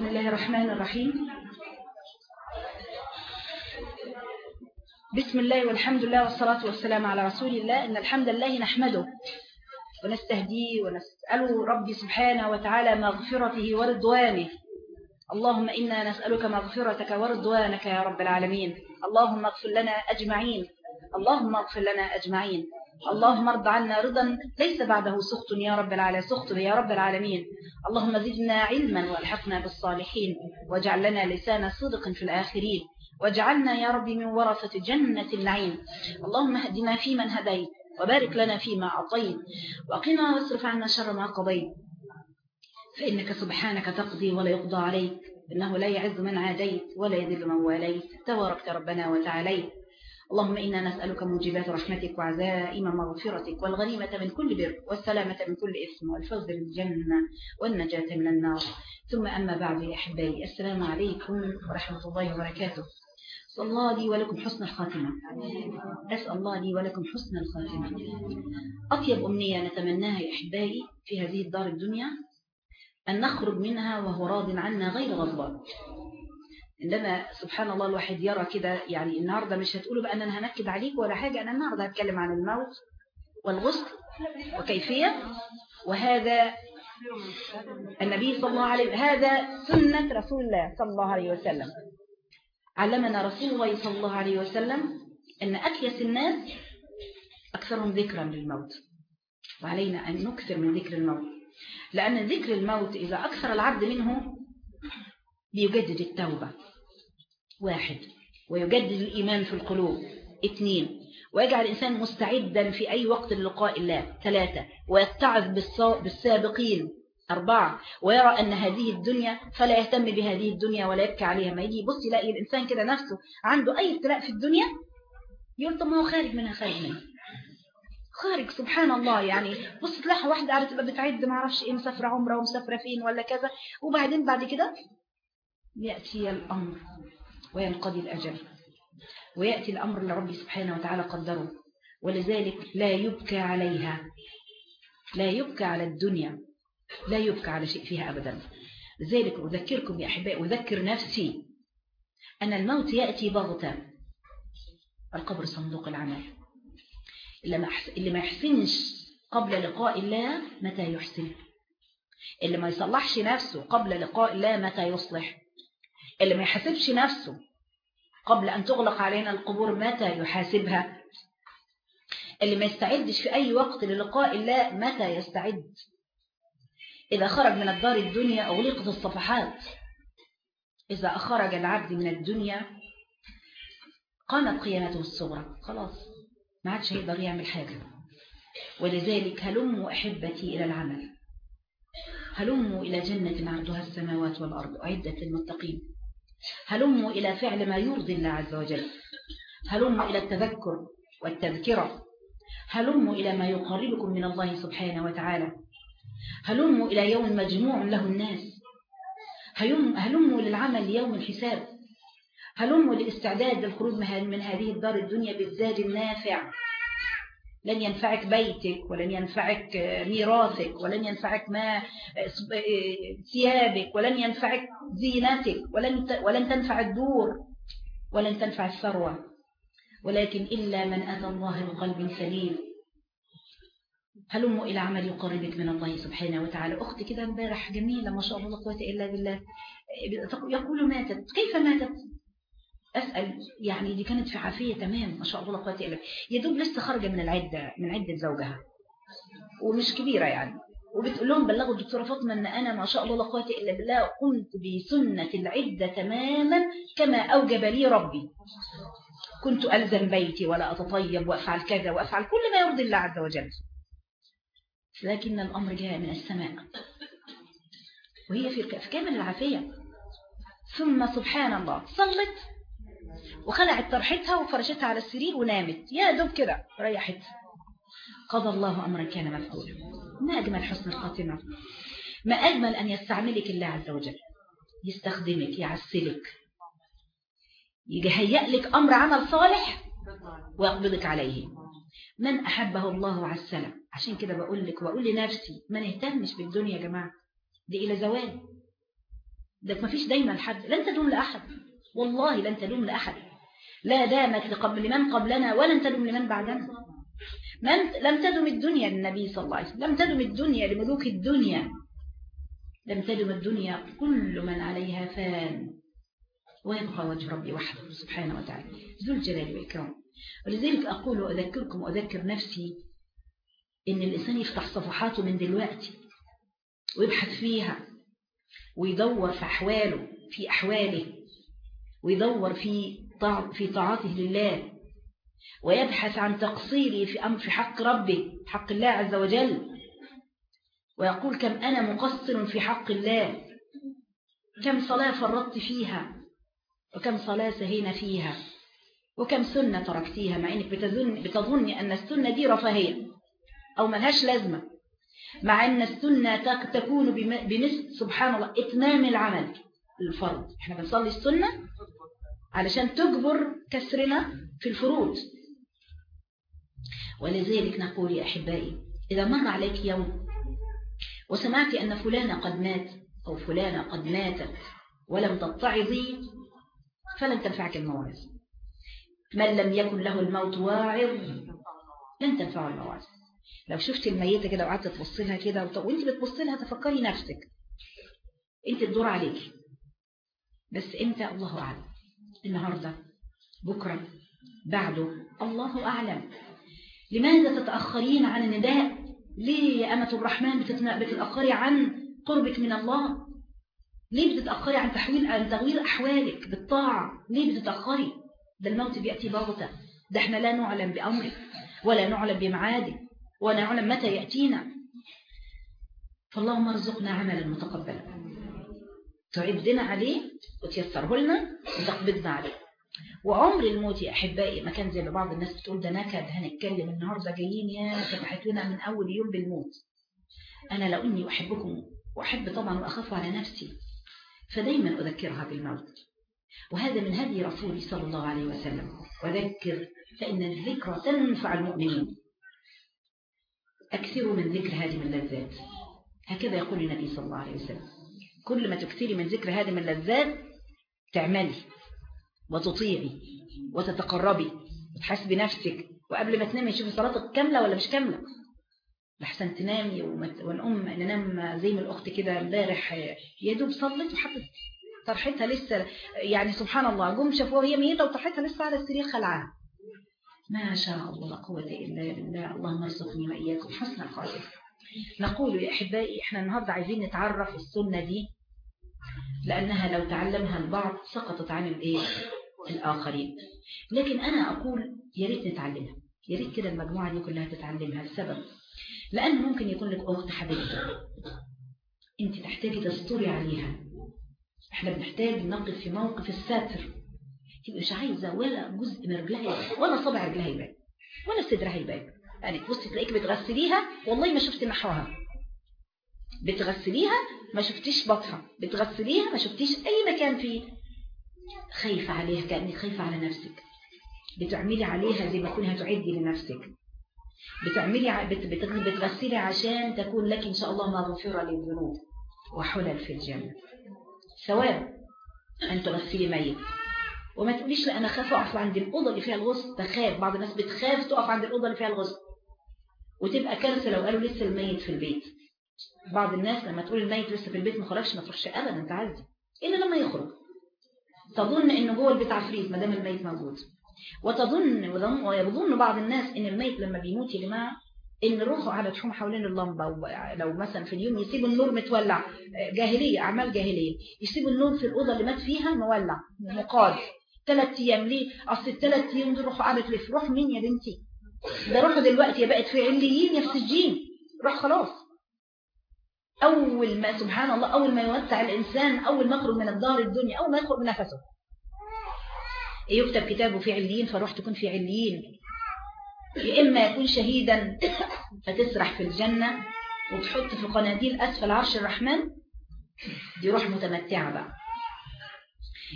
بسم الله الرحمن الرحيم. بسم الله والحمد لله والصلاة والسلام على رسول الله. إن الحمد لله نحمده ونستهديه ونسأله ربي سبحانه وتعالى مغفرته ورضوانه. اللهم إنا نسألك مغفرتك ورضوانك يا رب العالمين. اللهم اغفر لنا أجمعين. اللهم اغفر لنا أجمعين. اللهم ارض عنا رضا ليس بعده سخط يا رب العالمين سخط يا رب العالمين. اللهم زدنا علما والحقنا بالصالحين واجعل لنا لسان صدق في الآخرين واجعلنا يا رب من ورثة جنة النعيم. اللهم اهدنا فيمن هديت وبارك لنا فيما أعطيت وقنا واصرف عنا شر ما قضيت. فإنك سبحانك تقضي ولا يقضى عليك إنه لا يعز من عاديت ولا يذل من واليت. تباركت ربنا وتعاليت. اللهم إنا نسألك موجبات رحمتك وعزائم مغفرتك والغنيمة من كل بر والسلامة من كل إثم والفوز بالجنة والنجاة من النار. ثم أما بعد يا أحبائي السلام عليكم ورحمة الله وبركاته. أسأل الله لي ولكم حسن الخاتمة. أسأل الله لي ولكم حسن الخاتمة. أطيب أمنية نتمناها يا أحبائي في هذه الدار الدنيا أن نخرج منها وهو راض عنا غير غضبان. عندما سبحان الله الواحد يرى كده يعني النهاردة مش هتقولوا بقى أن أنا هنكد عليك ولا حاجة أنا النهاردة هتكلم عن الموت والغسل وكيفية وهذا النبي صلى الله عليه وسلم هذا سنة رسول الله صلى الله عليه وسلم. علمنا رسول الله صلى الله عليه وسلم أن أكيس الناس أكثرهم ذكرا للموت وعلينا أن نكثر من ذكر الموت. لأن ذكر الموت إذا أكثر العبد منه بيجدد التوبة. واحد ويجدد الإيمان في القلوب. اثنين ويجعل الإنسان مستعدا في أي وقت للقاء الله. ثلاثة ويتعظ بالسابقين. أربعة ويرى أن هذه الدنيا فلا يهتم بهذه الدنيا ولا يبكي عليها. ما يجي يبص يلاقي الإنسان كده نفسه عنده أي ابتلاء في الدنيا يقول طب ما هو خارج منها خارج منها. خارج سبحان الله. يعني بص تلاقي واحدة قاعدة تبقى بتعد ما أعرفش إيه مسافرة عمرة ومسافرة فين ولا كذا وبعدين بعد كده يأتي الأمر. وينقضي الأجل. ويأتي الأمر ربي سبحانه وتعالى قدره. ولذلك لا يبكى عليها. لا يبكى على الدنيا. لا يبكى على شيء فيها أبدا. لذلك أذكركم يا أحباء أذكر نفسي أن الموت يأتي بغتة. القبر صندوق العمل. اللي ما يحسنش قبل لقاء الله متى يحسن. اللي ما يصلحش نفسه قبل لقاء الله متى يصلح. اللي ما يحاسبش نفسه قبل أن تغلق علينا القبور متى يحاسبها؟ اللي ما يستعدش في أي وقت للقاء الله متى يستعد؟ إذا خرج من الدار الدنيا أغلقت الصفحات. إذا أخرج العبد من الدنيا قامت قيامته الصغرى. خلاص ما عادش هيقدر يعمل حاجة. ولذلك هلموا أحبتي إلى العمل. هلموا إلى جنة عرضها السماوات والأرض. أعدة للمتقين. هلموا إلى فعل ما يرضي الله عز وجل. هلموا إلى التذكر والتذكرة. هلموا إلى ما يقربكم من الله سبحانه وتعالى. هلموا إلى يوم مجموع له الناس. هلموا للعمل يوم الحساب. هلموا للاستعداد للخروج من هذه الدار الدنيا بالزاد النافع. لن ينفعك بيتك ولن ينفعك ميراثك ولن ينفعك ما ثيابك ولن ينفعك زينتك ولن ولن تنفع الدور ولن تنفع الثروة. ولكن إلا من أتى الله بقلب سليم. هلموا إلى عمل يقربك من الله سبحانه وتعالى. أختي كده امبارح جميلة ما شاء الله لا قوة إلا بالله. يقول ماتت. كيف ماتت؟ أسأل يعني دي كانت في عافية تمام ما شاء الله لا قوة إلا يا دوب لسه خارجة من العدة من عدة زوجها. ومش كبيرة يعني. وبتقول لهم بلغوا الدكتورة فاطمة أن أنا ما شاء الله لا قوة إلا بالله قمت بسنة العدة تماما كما أوجب لي ربي. كنت ألزم بيتي ولا أتطيب وأفعل كذا وأفعل كل ما يرضي الله عز وجل. لكن الأمر جاء من السماء. وهي في كامل العافية. ثم سبحان الله صلت وخلعت طرحتها وفرشتها على السرير ونامت. يا دوب كده ريحت. قضى الله أمرا كان مفعولا. ما أجمل حسن الخاتمة. ما أجمل أن يستعملك الله عز وجل. يستخدمك يعسلك. يهيئ لك أمر عمل صالح ويقبضك عليه. من أحبه الله عسله عشان كده بقول لك وأقول لنفسي ما نهتمش بالدنيا يا جماعة. دي إلى زوال. ده ما فيش دايما حد. لن تدوم لأحد. والله لن تدوم لأحد. لا دامت لقبل لمن قبلنا ولن تدوم لمن بعدنا. من لم تدم الدنيا للنبي صلى الله عليه وسلم. لم تدم الدنيا لملوك الدنيا. لم تدم الدنيا كل من عليها فان. ويبقى وجه ربي وحده سبحانه وتعالى. ذو الجلال والإكرام. ولذلك أقول وأذكركم وأذكر نفسي إن الإنسان يفتح صفحاته من دلوقتي ويبحث فيها ويدور في أحواله في أحواله. ويدور في في طاعته لله ويبحث عن تقصيره في أمر في حق ربه حق الله عز وجل ويقول كم أنا مقصر في حق الله كم صلاة فرطت فيها وكم صلاة سهينا فيها وكم سنة تركتيها مع أنك بتظن, بتظن أن السنة دي رفاهية أو ملهاش لازمة مع أن السنة تكون بمثل سبحان الله إتمام العمل. الفرض. إحنا بنصلي السنة علشان تجبر كسرنا في الفروض. ولذلك نقول يا أحبائي إذا مر عليك يوم وسمعت أن فلانة قد مات أو فلانة قد ماتت ولم تتعظي فلن تنفعك المواعظ من لم يكن له الموت واعظ لن تنفعه المواعظ لو شفت الميتة كده وقعدت تبص لها كده وانت بتبص لها تفكري نفسك انت الدور عليك بس انت الله أعلم. النهاردة بكرة بعده الله أعلم. لماذا تتأخرين عن النداء؟ ليه يا أمة الرحمن بتتأخري عن قربك من الله؟ ليه بتتأخري عن تحويل عن تغيير أحوالك بالطاعة؟ ليه بتتأخري؟ ده الموت بيأتي بغتة. ده إحنا لا نعلم بأمرك ولا نعلم بمعادك ولا نعلم متى يأتينا. فاللهم ارزقنا عملا متقبلا. تعدنا عليه وتيسره لنا وتقبضنا عليه. وعمر الموت يا أحبائي ما كان زي ما بعض الناس بتقول ده نكد هنتكلم النهاردة جايين يا فتحت لنا من أول يوم بالموت. أنا لو إني أحبكم وأحب طبعا وأخاف على نفسي فدايما أذكرها بالموت. وهذا من هدي رسولي صلى الله عليه وسلم. وذكر فإن الذكرى تنفع المؤمنين. أكثروا من ذكر هذه اللذات. هكذا يقول النبي صلى الله عليه وسلم. كل ما تكثري من ذكر هذه اللذات تعملي وتطيعي وتتقربي وتحاسبي نفسك. وقبل ما تنامي تشوفي صلاتك كاملة ولا مش كاملة. لحسن تنامي ونقوم ننام زي ما الأخت كده امبارح. يا دوب صلت وحطت طرحتها لسه. يعني سبحان الله جم شافوها هي ميتة وطرحتها لسه على السرير خلعها ما شاء الله لا قوة إلا بالله. اللهم ارزقني وإياكم حسن الخاتمة نقول يا أحبائي إحنا النهاردة عايزين نتعرف السنة دي لأنها لو تعلمها البعض سقطت عن الإيه الآخرين. لكن أنا أقول يا ريت نتعلمها. يا ريت كده المجموعة دي كلها تتعلمها السبب لأن ممكن يكون لك أخت حبيبتك. أنت تحتاجي تستوري عليها. إحنا بنحتاج نقف في موقف الساتر تبقى مش عايزة ولا جزء من رجلها ولا صبع رجلها يبان ولا صدرها يبان. يعني تبصي تلاقيك بتغسليها والله ما شفت نحوها بتغسليها ما شفتيش بطها بتغسليها ما شفتيش أي مكان فيه. خايفة عليها كأنك خايفة على نفسك. بتعملي عليها زي ما تكوني هتعدي لنفسك. بتعملي بتغسلي عشان تكون لك إن شاء الله مغفرة للذنوب وحلل في الجنة. سواء أن تغسلي ميت. وما تقوليش لأ أنا خاف أقف عند الأوضة اللي فيها الغسل. تخاف. بعض الناس بتخاف تقف عند الأوضة اللي فيها الغسل. وتبقى كارثة لو قالوا لسه الميت في البيت. بعض الناس لما تقول الميت لسه في البيت ما خرجش ما تروحش أبدا تعدي إلا لما يخرج. تظن إنه جوه البيت عفريت ما دام الميت موجود. وتظن ويظن بعض الناس إن الميت لما بيموت يا جماعة إن روحه على تحوم حوالين اللمبة. لو مثلا في اليوم يسيبوا النور متولع جاهلية أعمال جاهلية. يسيبوا النور في الأوضة اللي مات فيها مولع مقاد. ثلاث أيام ليه؟ أصل الثلاث أيام دول روحه قعدت لف روح مين يا بنتي؟ ده روحه دلوقتي بقت في عليين يا في سجين. روح خلاص. أول ما سبحان الله أول ما يوسع الإنسان أول ما يخرج من الدار الدنيا أول ما يخرج من نفسه. يكتب كتابه في عليين فروح تكون في عليين. يا إما يكون شهيدا فتسرح في الجنة وتحط في قناديل أسفل عرش الرحمن. دي روح متمتعة بقى.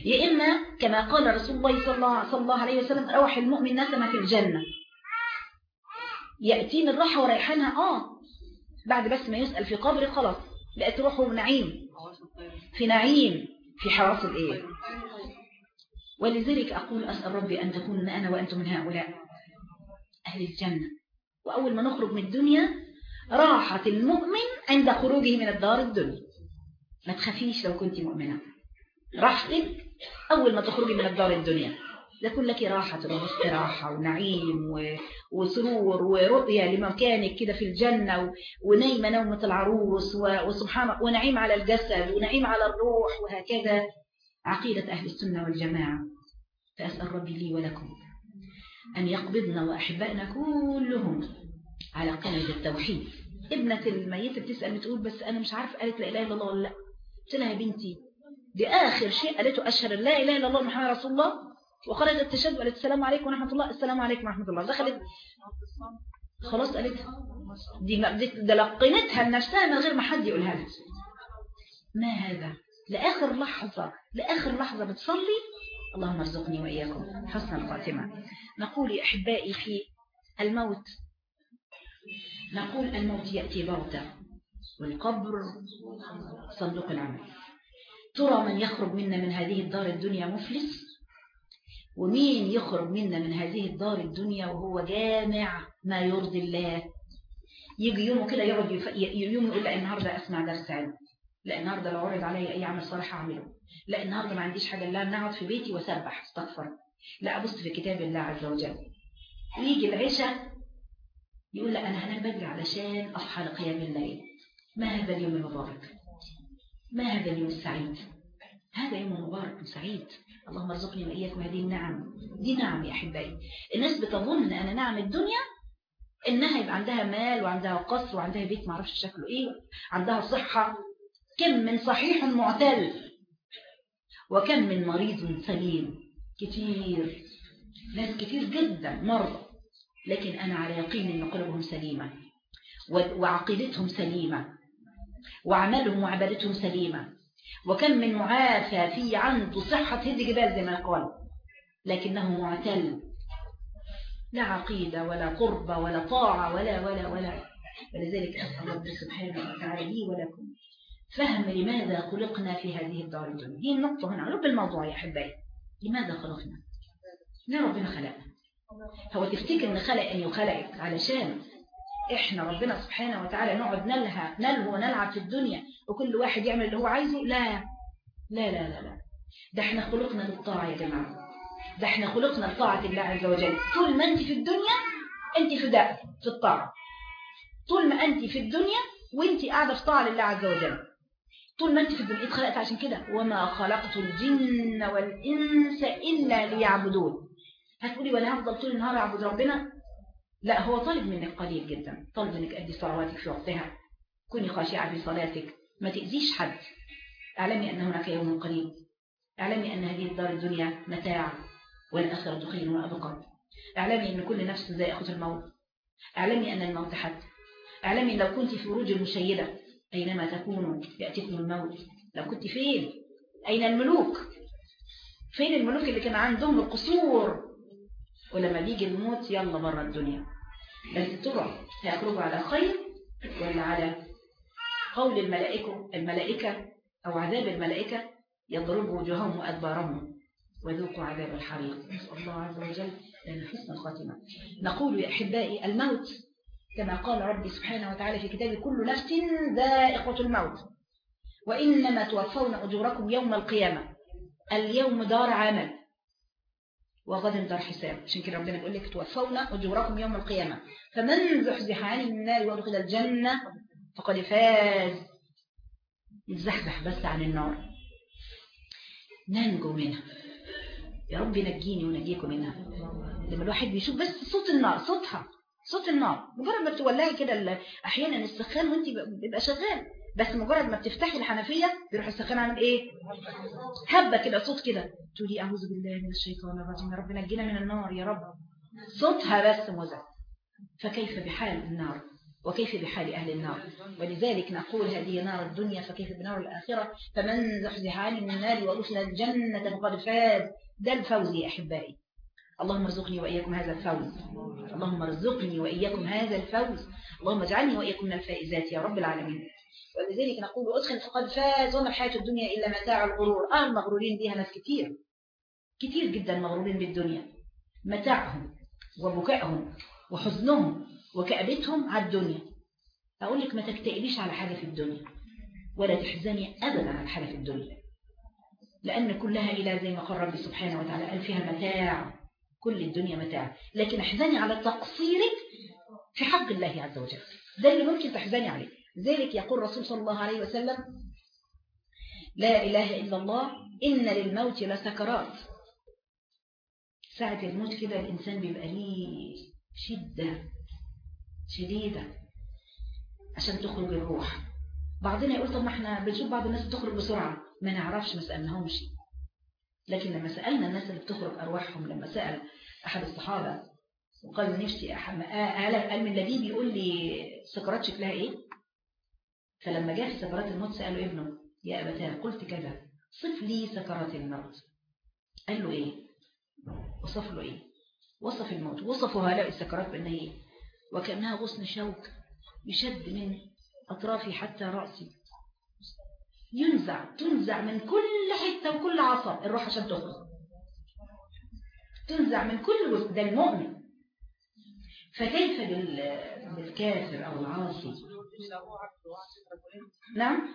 يا إما كما قال رسول الله صلى الله, عليه وسلم روح المؤمن نسمة في الجنة. يأتين الراحة وريحانها آه بعد بس ما يسأل في قبر خلاص بقت روحه نعيم. في نعيم في حواس الإيه؟ ولذلك أقول أسأل ربي أن تكون أنا وأنتم من هؤلاء أهل الجنة. وأول ما نخرج من الدنيا راحة المؤمن عند خروجه من الدار الدنيا. ما تخافيش لو كنت مؤمنة. راحتك أول ما تخرجي من الدار الدنيا. لكن لك راحة واستراحة ونعيم وسرور ورؤية لمكانك كده في الجنة ونايمة نومة العروس وسبحان ونعيم على الجسد ونعيم على الروح وهكذا عقيدة أهل السنة والجماعة. فأسأل ربي لي ولكم أن يقبضنا وأحبائنا كلهم على قلب التوحيد. ابنة الميتة بتسأل بتقول بس أنا مش عارف قالت لا إله إلا الله ولا لأ. قلت لها يا بنتي دي آخر شيء قالته أشهر لا إله إلا الله محمد رسول الله؟ وخرجت تشهد وقالت السلام عليكم ورحمة الله. السلام عليكم ورحمة الله. دخلت. خلاص قالتها دي لقنتها لنفسها من غير ما حد يقولها لها. ما هذا؟ لآخر لحظة لآخر لحظة بتصلي. اللهم ارزقني وإياكم. حسن الخاتمة نقول يا أحبائي في الموت نقول الموت يأتي بغتة والقبر صندوق العمل. ترى من يخرج منا من هذه الدار الدنيا مفلس. ومين يخرج منا من هذه الدار الدنيا وهو جامع ما يرضي الله؟ يجي يومه كده يقعد يوم يقول لا النهارده أسمع درس علم. لا النهارده لو عرض عليا أي عمل صالح أعمله. لا النهارده ما عنديش حاجة الا ان أقعد في بيتي وأسبح أستغفر. لا أبص في كتاب الله عز وجل. ويجي العشاء يقول لا أنا هنام بدري علشان أصحى لقيام الليل. ما هذا اليوم المبارك؟ ما هذا اليوم السعيد؟ هذا يوم مبارك وسعيد. اللهم ارزقني وإياكم هذه النعم. دي نعم يا أحبائي. الناس بتظن أن نعم الدنيا إنها يبقى عندها مال وعندها قصر وعندها بيت معرفش شكله إيه عندها صحة. كم من صحيح معتل وكم من مريض سليم. كتير. ناس كتير جدا مرضى. لكن أنا على يقين أن قلوبهم سليمة وعقيدتهم سليمة وعملهم وعبادتهم سليمة. وكم من معافى في عنده صحة هد جبال زي ما قال. لكنه معتل. لا عقيدة ولا قربة ولا طاعة ولا ولا ولا. ولذلك أسأل الله سبحانه وتعالى لي ولكم فهم لماذا خلقنا في هذه الدار الدنيا. هي النقطة هنا لب الموضوع يا أحبائي. لماذا خلقنا؟ لا ربنا خلقنا. هو تفتكر إن خلق إن يخلقك علشان إحنا ربنا سبحانه وتعالى نقعد نلهى نلهو ونلعب في الدنيا وكل واحد يعمل اللي هو عايزه. لا لا لا لا لا. ده إحنا خلقنا للطاعة يا جماعة. ده إحنا خلقنا لطاعة الله عز وجل. طول ما أنت في الدنيا أنت ده في الطاعة. طول ما أنت في الدنيا وأنت قاعدة في طاعة لله عز وجل. طول ما أنت في الدنيا. اتخلقت عشان كده. وما خلقت الجن والإنس إلا ليعبدون. هتقولي وأنا هفضل طول النهار أعبد ربنا؟ لا هو طالب منك قليل جدا. طالب منك أدي صلواتك في وقتها. كوني خاشعة في صلاتك. ما تأذيش حد. اعلمي أن هناك يوم قريب. اعلمي أن هذه الدار الدنيا متاع والآخرة خير وأبقى. اعلمي أن كل نفس ذائقة الموت. اعلمي أن الموت حد. اعلمي لو كنت في روج المشيدة أينما تكونوا يأتيكم الموت. لو كنت فين؟ أين الملوك؟ فين الملوك اللي كان عندهم القصور؟ ولما بيجي الموت يلا بره الدنيا. بس ترى هيخرجوا على خير ولا على قول الملائكة الملائكة أو عذاب الملائكة يضرب وجوههم وأدبارهم. وذوقوا عذاب الحريق. نسأل الله عز وجل لنا حسن الخاتمة. نقول يا أحبائي الموت كما قال ربي سبحانه وتعالى في كتابه كل نفس ذائقة الموت. وإنما توفون أجوركم يوم القيامة. اليوم دار عمل. وغد دار حساب عشان كده ربنا بيقول لك توفون أجوركم يوم القيامة. فمن زحزح عن النار وادخل الجنة فقد فاز. يتزحزح بس عن النار. ننجو منها. يا رب نجيني ونجيكم منها. لما الواحد بيشوف بس صوت النار صوتها صوت النار. مجرد ما تولعي كده أحيانا السخان وانت بيبقى شغال. بس مجرد ما بتفتحي الحنفية بيروح السخان عامل إيه؟ هبة كده صوت كده. تقولي أعوذ بالله من الشيطان الرجيم. يا رب نجينا من النار يا رب. صوتها بس مزعج. فكيف بحال النار؟ وكيف بحال أهل النار؟ ولذلك نقول هذه نار الدنيا فكيف بنار الآخرة؟ فمن زحزح عن النار وأدخل الجنة فقد فاز. ده الفوز يا أحبائي. اللهم ارزقني وإياكم هذا الفوز. اللهم ارزقني وإياكم هذا الفوز. اللهم اجعلني وإياكم من الفائزات يا رب العالمين. ولذلك نقول أدخل فقد فاز وما الحياة الدنيا إلا متاع الغرور. آه المغرورين بها ناس كتير. كتير جدا مغرورين بالدنيا. متاعهم وبكائهم وحزنهم وكأبتهم على الدنيا. أقول لك ما تكتئبيش على حاجة في الدنيا ولا تحزني أبدا على حاجة في الدنيا. لأن كلها إلى زي ما قال ربي سبحانه وتعالى قال فيها متاع. كل الدنيا متاع. لكن احزني على تقصيرك في حق الله عز وجل. ده اللي ممكن تحزني عليه. ذلك يقول الرسول صلى الله عليه وسلم لا إله إلا الله إن للموت لسكرات ساعة الموت كده الإنسان بيبقى ليه شدة شديدة عشان تخرج الروح. بعضنا يقول طب ما إحنا بنشوف بعض الناس بتخرج بسرعة. ما نعرفش ما سألناهمش. لكن لما سألنا الناس اللي بتخرج أرواحهم لما سأل أحد الصحابة وقال نفسي قال من لبيب يقول لي سكرات شكلها إيه؟ فلما جاء في سكرات الموت سأله ابنه يا أبتاه قلت كذا صف لي سكرات الموت. قال له إيه؟ وصف له إيه؟ وصف الموت وصفوا هؤلاء السكرات بأنها إيه؟ وكأنها غصن شوك يشد من أطرافي حتى رأسي. ينزع تنزع من كل حتة وكل عصب الروح عشان تخرج. تنزع من كل ده المؤمن. فكيف بالكافر أو العاصي؟ نعم.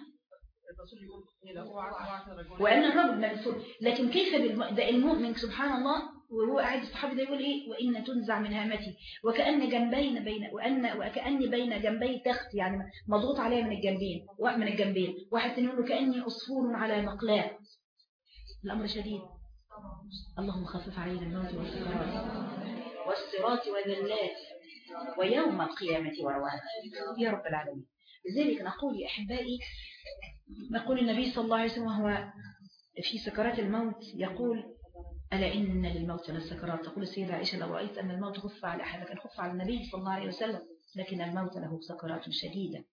وأن الرجل مبسوط لكن كيف ده المؤمن سبحان الله وهو قاعد الصحابي ده يقول إيه؟ وإن تنزع من هامتي وكأن جنبين بين وان وكأني بين جنبي تخت يعني مضغوط عليها من الجنبين من الجنبين. واحد ثاني يقول له كأني عصفور على مقلاة. الأمر شديد. اللهم خفف علينا الموت والسكرات والصراط والذلات ويوم القيامة وروان يا رب العالمين. لذلك نقول يا أحبائي نقول النبي صلى الله عليه وسلم وهو في سكرات الموت يقول ألا إن للموت للسكرات تقول السيدة عائشة لو رأيت أن الموت خف على أحد لكن خف على النبي صلى الله عليه وسلم لكن الموت له سكرات شديدة.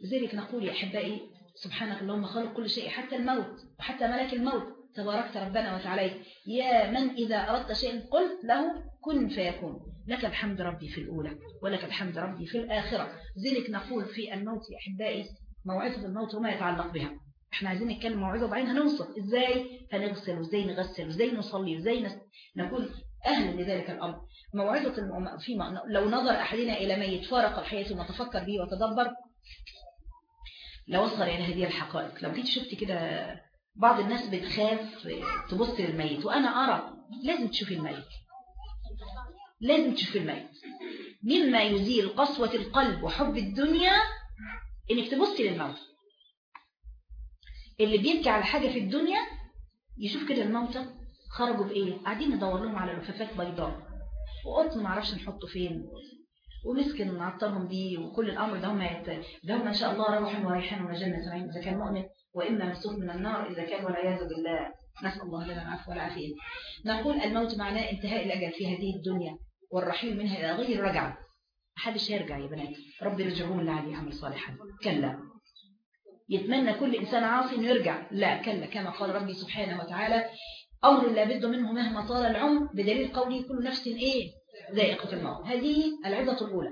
لذلك نقول يا أحبائي سبحانك اللهم خلق كل شيء حتى الموت وحتى ملك الموت تباركت ربنا وتعالى. يا من إذا أردت شيئا قلت له كن فيكون. لك الحمد ربي في الأولى ولك الحمد ربي في الآخرة. ذلك نقول في الموت يا أحبائي موعظة الموت وما يتعلق بها. إحنا عايزين نتكلم موعظة وبعدين هنوصل إزاي؟ هنغسل وإزاي نغسل وإزاي نصلي وإزاي. نكون أهل لذلك الأمر. موعظة. فيما لو نظر أحدنا إلى ميت فارق الحياة ثم تفكر به وتدبر لوصل إلى هذه الحقائق. لو جيت شفت كده بعض الناس بتخاف تبص للميت وأنا أرى لازم تشوفي الميت. لازم تشوفي الميت مما يزيل قسوة القلب وحب الدنيا إنك تبصي للموت. اللي بيبكي على حاجة في الدنيا يشوف كده الموتى خرجوا بإيه؟ قاعدين ندور لهم على لفافات بيضاء. وقلت ما عرفش نحطه فين. ومسكن نعطلهم بيه وكل الأمر ده هم. ده هم إن شاء الله روح وريحان وجنة نعيم إذا كان مؤمن وإما مسوف من النار إذا كان والعياذ بالله. نسأل الله لنا العفو والعافية. نقول الموت معناه انتهاء الأجل في هذه الدنيا. والرحيل منها إلى غير رجعة محدش يرجع يا بنات. ربي رجعون لعلي عمل صالحا كلا. يتمنى كل إنسان عاصي أنه يرجع. لا كلا. كما قال ربي سبحانه وتعالى أمر لا بد منه مهما طال العمر. بدليل قوله كل نفس إيه؟ ذائقة الموت. هذه العظة الأولى.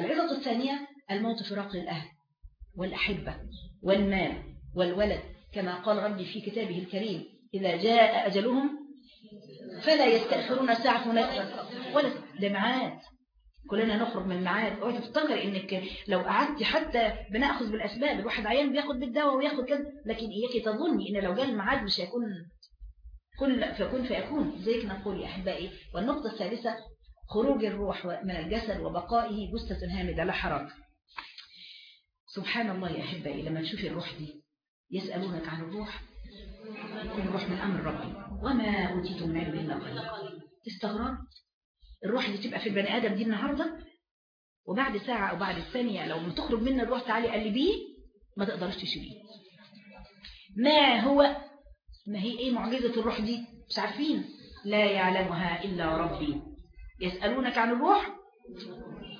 العظة الثانية الموت فراق الأهل والأحبة والمال والولد. كما قال ربي في كتابه الكريم إذا جاء أجلهم فلا يستأخرون ساعة ولا لمعات كلنا نخرج من الميعاد اوعي تفتكر إنك لو قعدت حتى بنأخذ بالأسباب. الواحد عيان بياخد بالدواء وياخد كذا. لكن إياك تظني إن لو جاء الميعاد مش هيكون كل فيكون فيكون. زيك نقول يا أحبائي والنقطة الثالثة خروج الروح من الجسد وبقائه جثه هامدة. لا حرج. سبحان الله يا أحبائي لما تشوفي الروح دي يسألونك عن الروح الروح من أمر ربي. وما اوتيتم من علم إلا قليلا. استغربت الروح اللي تبقى في البني آدم دي النهاردة وبعد ساعة أو بعد الثانية لو تخرج منه الروح تعالي قلبيه ما تقدرش تشيليه ما هو؟ ما هي إيه معجزة الروح دي؟ مش عارفين. لا يعلمها إلا ربي. يسألونك عن الروح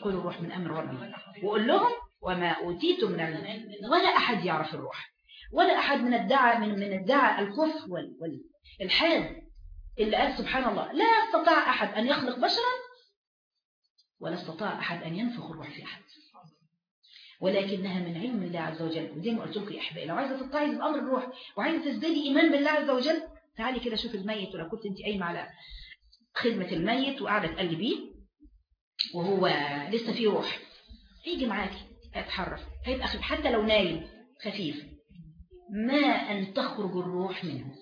قل الروح من أمر ربي. وقول لهم وما أوتيتم من ولا أحد يعرف الروح. ولا أحد من الدعاء من من الدعاء الكفر والحاد اللي قال سبحان الله لا يستطيع أحد أن يخلق بشرا ولا استطاع أحد أن ينفخ الروح في أحد. ولكنها من علم الله عز وجل وزي ما قلت لكم يا أحبائي لو عايزة تتعظ بامر الروح وعايزة تزدادي إيمان بالله عز وجل تعالي كده شوف الميت ولو كنت أنت قايمة على خدمة الميت وقاعدة تقلبيه وهو لسه فيه روح هيجي معاكي هيتحرك هيبقى حتى لو نايم خفيف ما أن تخرج الروح منه.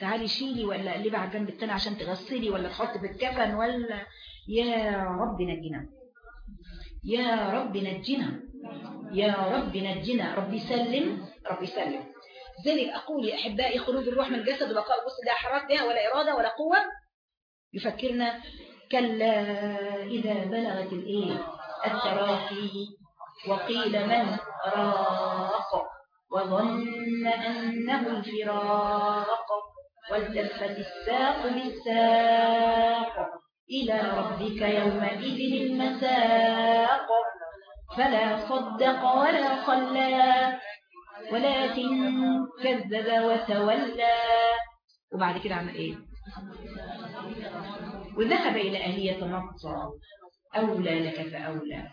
تعالي شيلي ولا قلبي على الجنب التاني عشان تغسلي ولا تحط في الكفن ولا يا رب نجنا يا رب نجنا يا رب نجنا ربي سلم. ربي سلم. ذلك أقول يا أحبائي خروج الروح من الجسد وبقاء بص لا حراك بها ولا إرادة ولا قوة. يفكرنا كلا إذا بلغت الإيه؟ التراقي وقيل من؟ راق. وظن أنه الفراق. والتفت الساق بالساق إلى ربك يومئذ المساق فلا صدق ولا صلى ولكن كذب وتولى وبعد كده عمل إيه؟ وذهب إلى أهلية يتمطى أولى لك فأولى.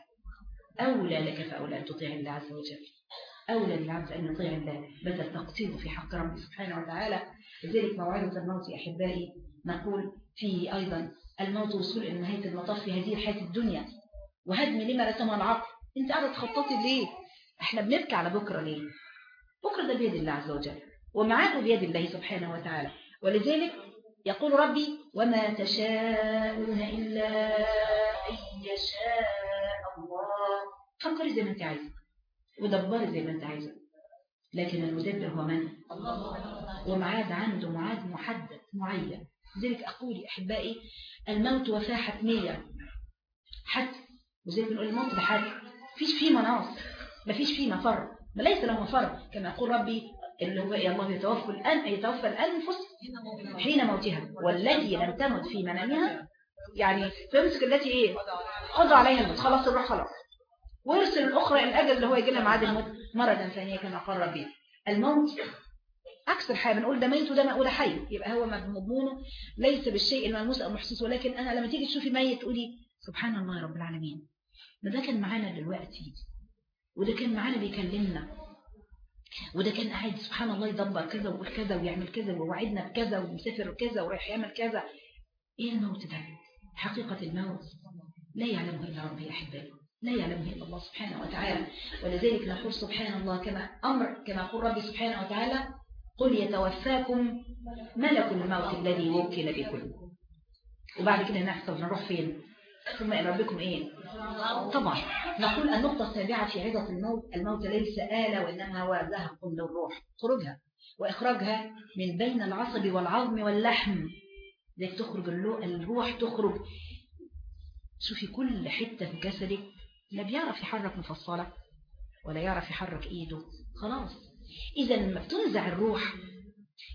أولى لك فأولى أن تطيع الله عز وجل. أولى للعبد أن يطيع الله بدل تقصير في حق ربه سبحانه وتعالى. لذلك موعظة الموت أحبائي نقول فيه أيضا الموت وصول إلى نهاية المطاف في هذه الحياة الدنيا. وهدم لما رسمها العقل. أنت قاعدة تخططي ليه؟ إحنا بنبكي على بكرة ليه؟ بكرة ده بيد الله عز وجل ومعاده بيد الله سبحانه وتعالى. ولذلك يقول ربي وما تشاءون إلا أن يشاء الله. فكري زي ما أنت عايزة ودبري زي ما انت عايزة. لكن المدبر هو من؟ ومعاد عنده معاد محدد معين. لذلك أقول أحبائي الموت وفاة حتمية حتم وزي بنقول الموت ده حتم فيش فيه مناص مفيش فيه مفر. ما ليس له مفر. كما يقول ربي اللي هو الله يتوفى الأن يتوفى الأنفس حين موتها. والتي لم تمت في منامها يعني فيمسك التي إيه؟ قضى عليها الموت. خلاص الروح خلاص. ويرسل الأخرى الأجل اللي هو يجي لها ميعاد الموت مرة ثانية كما قال ربي. الموت عكس الحياة بنقول ده ميت وده وده حي. يبقى هو مضمونه ليس بالشيء الملموس أو محسوس ولكن أنا لما تيجي تشوفي ميت تقولي سبحان الله رب العالمين. ده ده كان معانا دلوقتي وده كان معانا بيكلمنا وده كان قاعد سبحان الله يدبر كذا ويقول كذا ويعمل كذا ووعدنا بكذا ومسافر كذا ورايح يعمل كذا. إيه الموت ده؟ حقيقة الموت لا يعلمه إلا ربي أحبائي لا يعلمه إلا الله سبحانه وتعالى. ولذلك نقول سبحان الله كما أمر كما يقول ربي سبحانه وتعالى قل يتوفاكم ملك الموت الذي وكل بكم وبعد كده نحصل نروح فين؟ ثم إلى ربكم إيه؟ طبعا. نقول النقطة السابعة في عظة الموت الموت ليس آلة وإنما هو ذهب للروح خروجها. وإخراجها من بين العصب والعظم واللحم. ذلك تخرج الروح تخرج. شوفي كل حتة في جسدك لا بيعرف يحرك مفصلة ولا يعرف يحرك إيده. خلاص. إذا لما بتنزع الروح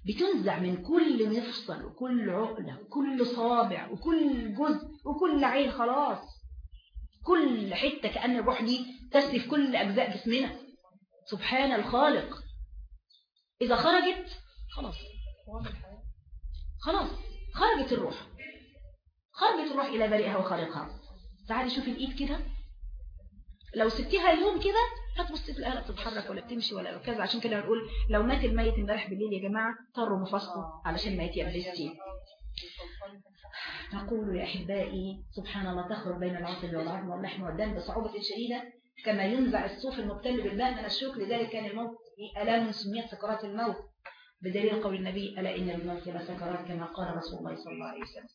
بتنزع من كل مفصل وكل عقلة وكل صابع وكل جزء وكل عين خلاص. كل حتة كأن الروح دي تسري في كل أجزاء جسمنا. سبحان الخالق. إذا خرجت خلاص. خلاص. خرجت الروح. خرجت الروح إلى بريئها وخالقها تعالي شوفي الإيد كده. لو سبتيها يوم كده هتبص تلاقيها لا بتتحرك ولا بتمشي ولا كذا؟ عشان كده هنقول لو مات الميت امبارح بالليل يا جماعة طروا مفصله علشان ما يتيبسي نقول يا أحبائي سبحان الله تخرج بين العصب والعظم واللحم والدم بصعوبة شديدة كما ينزع الصوف المبتل بالماء من الشوك لذلك كان الموت ألام سميت سكرات الموت. بدليل قول النبي ألا إن الموت لسكرات كما قال رسول الله صلى الله عليه وسلم.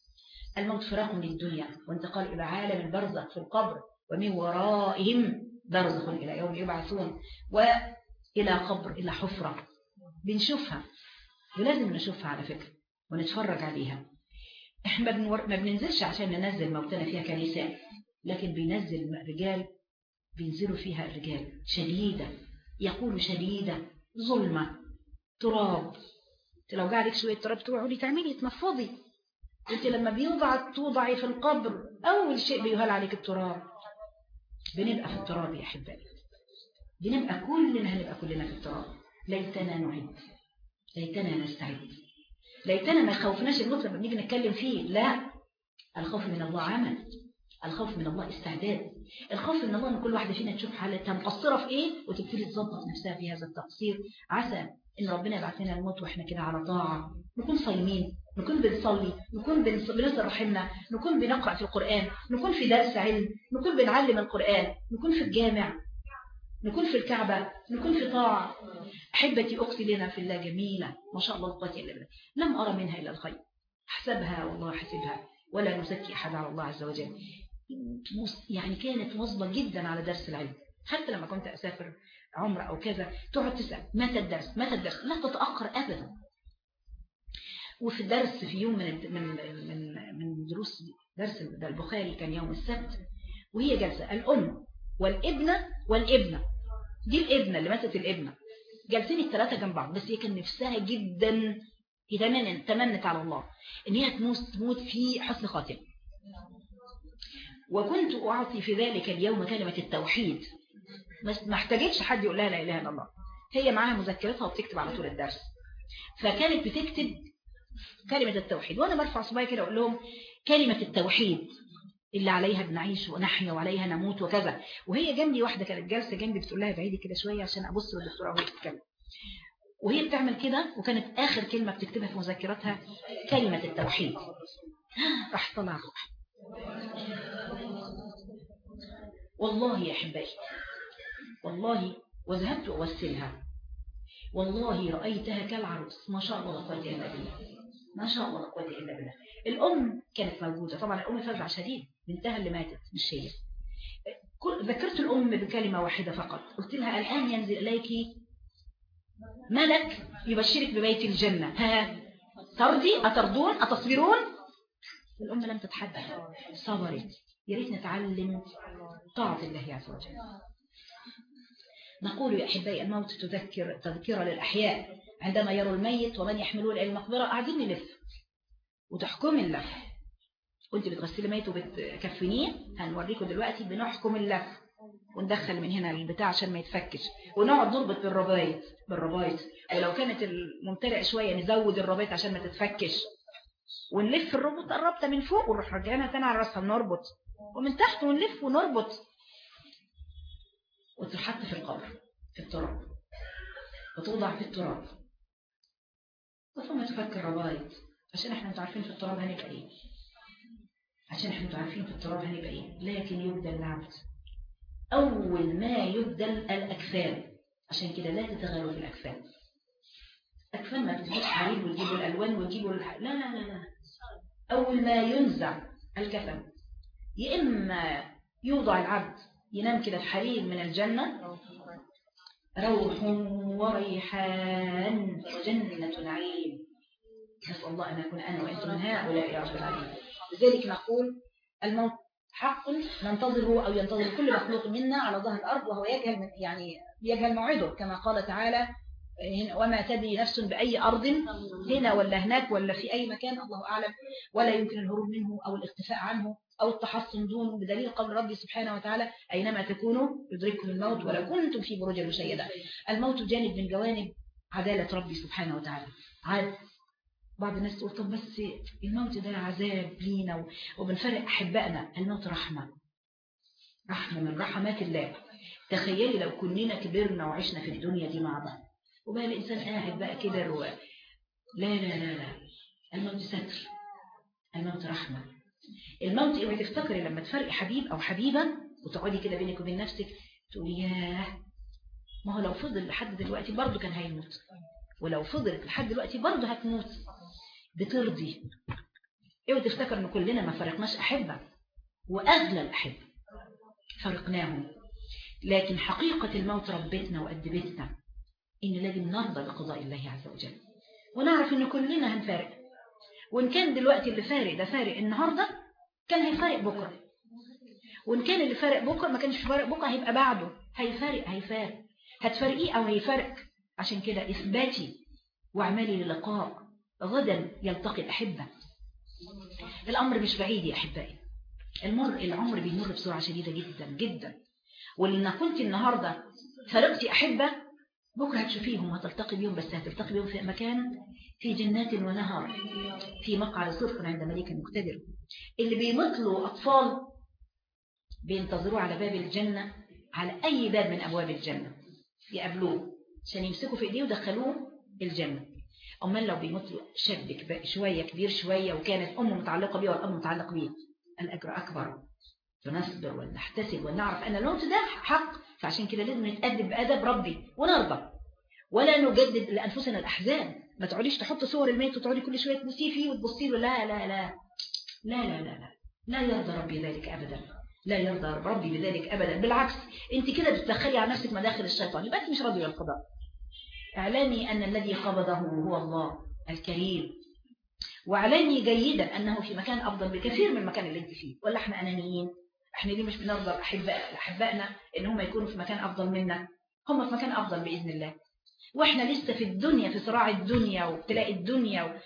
الموت فراق للدنيا وانتقال إلى عالم البرزخ في القبر. ومن ورائهم برزخ إلى يوم يبعثون وإلى قبر إلى حفرة. بنشوفها. ولازم نشوفها على فكرة ونتفرج عليها. إحنا ما بننزلش عشان ننزل موتنا فيها كنساء لكن بينزل رجال بينزلوا فيها الرجال. شديدة. يقول شديدة. ظلمة. تراب. لو قاعدك شوية تراب تقعدي تعملي تنفضي. انت لما بيوضع توضعي في القبر أول شيء بيهال عليك التراب. بنبقى في التراب يا أحبائي. بنبقى كلنا هنبقى كلنا في التراب. ليتنا نعد. ليتنا نستعد. ليتنا ما يخوفناش الموت لما بنيجي نتكلم فيه. لا. الخوف من الله عمل. الخوف من الله استعداد. الخوف ان الله إن كل واحدة فينا تشوف حالتها مقصرة في إيه؟ وتبتدي تظبط نفسها في هذا التقصير. عسى إن ربنا يبعث لنا الموت وإحنا كده على طاعة. نكون صايمين. نكون بنصلي نكون بنصل رحمنا نكون بنقرأ في القرآن نكون في درس علم نكون بنعلم القرآن نكون في الجامع نكون في الكعبة نكون في طاعة. أحبتي أختي لنا في الله جميلة. ما شاء الله بالله لم أرى منها إلا الخير. حسبها والله حسبها ولا نزكي أحد على الله عز وجل. يعني كانت مواظبة جدا على درس العلم. حتى لما كنت أسافر عمرة أو كذا تقعد تسأل متى الدرس؟ متى الدرس؟ لا تتأخر أبدا. وفي الدرس في يوم من من من من دروس درس البخاري كان يوم السبت وهي جالسة الأم والابنة والابنة. دي الابنة اللي ماتت الابنة. جالسين الثلاثة جنب بعض بس هي كان نفسها جدا هي تمنت على الله إن هي تموت تموت في حسن خاتمه وكنت أعطي في ذلك اليوم كلمة التوحيد. بس ما احتاجتش حد يقول لها لا إله إلا الله. هي معاها مذكرتها وبتكتب على طول الدرس. فكانت بتكتب كلمة التوحيد. وأنا برفع صباعي كده أقول لهم كلمة التوحيد اللي عليها بنعيش ونحيا وعليها نموت وكذا. وهي جنبي واحدة كانت جالسة جنبي بتقول لها بعيدي كده شوية عشان أبص للدكتورة وهي بتتكلم وهي بتعمل كده وكانت آخر كلمة بتكتبها في مذكرتها كلمة التوحيد. راح طلع. روح والله يا أحبائي والله وذهبت أوسلها والله رأيتها كالعروس ما شاء الله لا قوة إلا بالله ما شاء الله قوة إلا بالله. الأم كانت موجودة. طبعا الأم فزع شديد. بنتها اللي ماتت مش هي. ذكرت الأم بكلمة واحدة فقط. قلت لها الآن ينزل إليك ملك يبشرك ببيت الجنة. ها؟ ترضي؟ أترضون؟ أتصبرون؟ الأم لم تتحدث. صبرت. يا ريت نتعلم طاعة الله عز وجل. نقول يا أحبائي الموت تذكر تذكرة للأحياء. عندما يروا الميت ومن يحملون إلى المقبرة قاعدين نلف وتحكم اللف. كنت بتغسلي ميت وبتكفنيه هنوريكم دلوقتي بنحكم اللف. وندخل من هنا البتاع عشان ما يتفكش. ونقعد نربط بالربايط بالربايط. ولو كانت الممتلئ شوية نزود الربايط عشان ما تتفكش. ونلف الربط الربطة من فوق ونروح رجعنا تاني على راسها ونربط ومن تحت ونلف ونربط. وتحط في القبر في التراب. وتوضع في التراب. ثم تفك الربايط عشان إحنا متعرفين في التراب هنبقى إيه عشان إحنا متعرفين في التراب هنبقى إيه لكن يبدل العبد. أول ما يبدل الأكفان. عشان كده لا تتغيروا في الأكفان. أكفان ما تجيبش حرير وتجيبوا الألوان وتجيبوا الح... لا لا لا لا. أول ما ينزع الكفن يا إما يوضع العبد ينام كده في حرير من الجنة روح وريحان وجنة نعيم نسأل الله أن أكون أنا وأنتم من هؤلاء يا رب العالمين. لذلك نقول الموت حق ننتظره أو ينتظر كل مخلوق منا على ظهر الأرض وهو يجهل يعني يجهل موعده كما قال تعالى وما تدري نفس بأي أرض هنا ولا هناك ولا في أي مكان الله أعلم. ولا يمكن الهروب منه أو الاختفاء عنه أو التحصن دونه بدليل قول ربي سبحانه وتعالى أينما تكونوا يدرككم الموت ولو كنتم في بروج مشيدة. الموت جانب من جوانب عدالة ربي سبحانه وتعالى. عاد بعض الناس تقول طب بس الموت ده عذاب لينا وبنفرق أحبائنا. الموت رحمة. رحمة من رحمات الله. تخيلي لو كلنا كبرنا وعشنا في الدنيا دي مع بعض وبقى الإنسان قاعد بقى كده و... لا لا لا لا. الموت ستر. الموت رحمة. الموت اوعي تفتكري لما تفرقي حبيب أو حبيبة وتقعدي كده بينك وبين نفسك تقولي ياه. ما هو لو فضل لحد دلوقتي برضه كان هيموت. ولو فضلت لحد دلوقتي برضه هتموت. بترضي. اوعي تفتكر إن كلنا ما فرقناش أحبة. وأغلى الأحبة فرقناهم. لكن حقيقة الموت ربتنا وأدبتنا إن لازم نرضى بقضاء الله عز وجل. ونعرف إن كلنا هنفارق. وإن كان دلوقتي اللي فارق ده فارق النهاردة كان هيفارق بكرة. وإن كان اللي فارق بكرة ما كانش فارق بكرة هيبقى بعده. هيفارق هيفارق. هتفارقيه أو هيفارق عشان كده إثباتي واعملي للقاء غدا يلتقي الأحبة الأمر مش بعيد يا أحبائي. المر العمر بيمر بسرعة شديدة جدا جدا. ولما كنت النهاردة فرقتي أحبة بكرة هتشوفيهم وهتلتقي بيهم بس هتلتقي بيهم في مكان في جنات ونهار في مقعد صرف عند مليك مقتدر. اللي بيمثلوا أطفال بينتظروه على باب الجنة على أي باب من أبواب الجنة. يقابلوه عشان يمسكوا في إيديه ودخلوه الجنة. أما لو بيموت شاب شوية كبير شوية وكانت أمه متعلقة بيه والأب متعلق بيه؟ الأجر أكبر. فنصبر ونحتسب ونعرف أن الموت ده حق. فعشان كده لازم نتأدب بأدب ربي ونرضى. ولا نجدد لأنفسنا الأحزان. ما تقعديش تحط صور الميت وتقعدي كل شوية تبصي فيه وتبصي له. لا لا لا. لا لا لا لا. لا يرضى ربي ذلك أبدا. لا يرضى ربي بذلك أبدا. بالعكس أنت كده بتدخلي على نفسك مداخل الشيطان. يبقى أنت مش راضيه بالقضاء اعلمي أن الذي قبضه هو الله الكريم. واعلمي جيدا أنه في مكان أفضل بكثير من المكان اللي أنت فيه. ولا إحنا أنانيين. إحنا ليه مش بنرضى أحباء أحبائنا إن هم يكونوا في مكان أفضل منا؟ هم في مكان أفضل بإذن الله. وإحنا لسه في الدنيا في صراع الدنيا وابتلاء الدنيا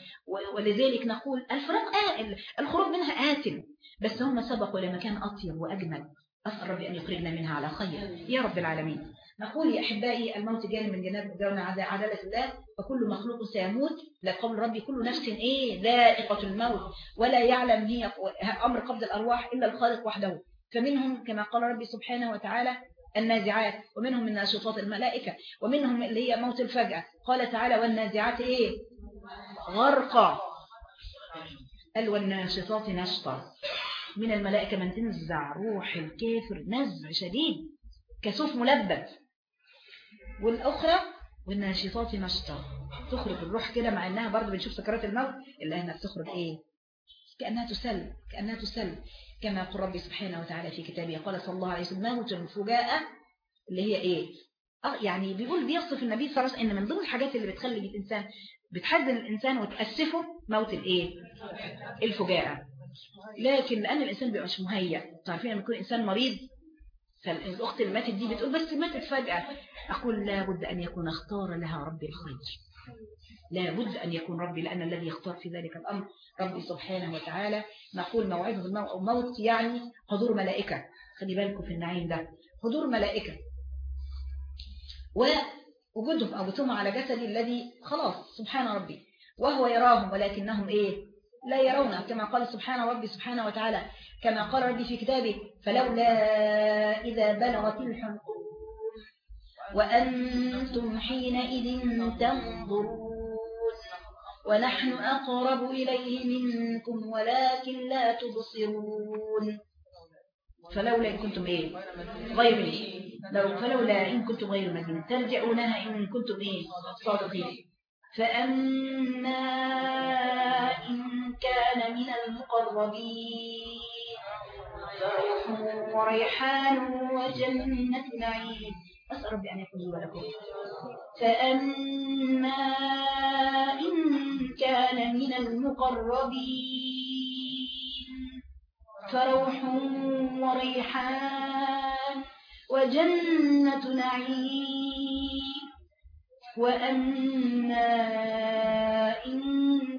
ولذلك نقول الفراق آل الخروج منها آتم بس هم سبقوا لمكان أطيب وأجمل. أسأل ربي أن يخرجنا منها على خير. يا رب العالمين. نقول يا أحبائي الموت جاي من جناب جونا عدالة الله. فكل مخلوق سيموت. لقول ربي كل نفس إيه ذائقة الموت. ولا يعلم هي أمر قبض الأرواح إلا الخالق وحده. فمنهم كما قال ربي سبحانه وتعالى النازعات ومنهم من ناشطات الملائكة ومنهم اللي هي موت الفجأة. قال تعالى والنازعات إيه؟ غرقا. قال والناشطات نشطا. من الملائكة من تنزع روح الكافر نزع شديد كسوف ملبد. والأخرى والناشطات نشطا. تخرج الروح كده مع أنها برضو بنشوف سكرات الموت إلا أنها بتخرج إيه؟ كأنها تسل كأنها تسل. كما يقول ربي سبحانه وتعالى في كتابه قال صلى الله عليه وسلم موت الفجاءة اللي هي إيه؟ آه يعني بيقول بيصف النبي صلى الله عليه وسلم إن من ضمن الحاجات اللي بتخلي الانسان بتحزن الإنسان وتأسفه موت الإيه؟ الفجاءة لكن لأن الإنسان بيبقى مش مهيأ. تعرفين لما يكون إنسان مريض فالأخت اللي ماتت دي بتقول بس ماتت فجأة. أقول لابد أن يكون اختار لها ربي الخير. لا بد أن يكون ربي لأن الذي يختار في ذلك الأمر ربي سبحانه وتعالى. نقول موعده الموت يعني حضور ملائكة. خلي بالكم في النعيم ده. حضور ملائكة. ووجودهم أو بتهم على جسدي الذي خلاص سبحان ربي. وهو يراهم ولكنهم إيه؟ لا يرونه كما قال سبحان ربي سبحانه وتعالى. كما قال ربي في كتابه فلولا إذا بلغت الحنقوم وأنتم حينئذ تنظرون ونحن أقرب إليه منكم ولكن لا تبصرون. فلولا إن كنتم إيه؟ غير لو فلولا إن كنتم غير مدين ترجعونها إن كنتم إيه؟ صادقين. فأما إن كان من المقربين فروح وريحان وجنة نعيم أسأل ربي أن يكون ولكم. فأما إن كان من المقربين فروح وريحان وجنة نعيم. وأما إن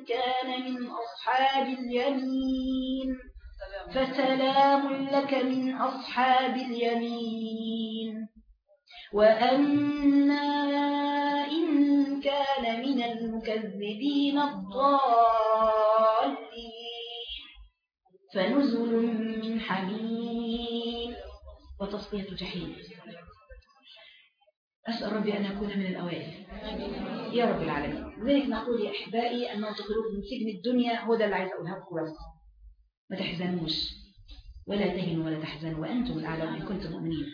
كان من أصحاب اليمين فسلام لك من أصحاب اليمين. وأما إن كان من المكذبين الضالين فنزل من حميم وتصفية جحيم أسأل ربي أن أكون من الأوائل. يا رب العالمين. ذلك نقول يا أحبائي أن خروج من سجن الدنيا. هو ده اللي عايز أقولها لكم بس ما تحزنوش. ولا تهنوا ولا تحزنوا وأنتم الأعلى إن كنتم مؤمنين.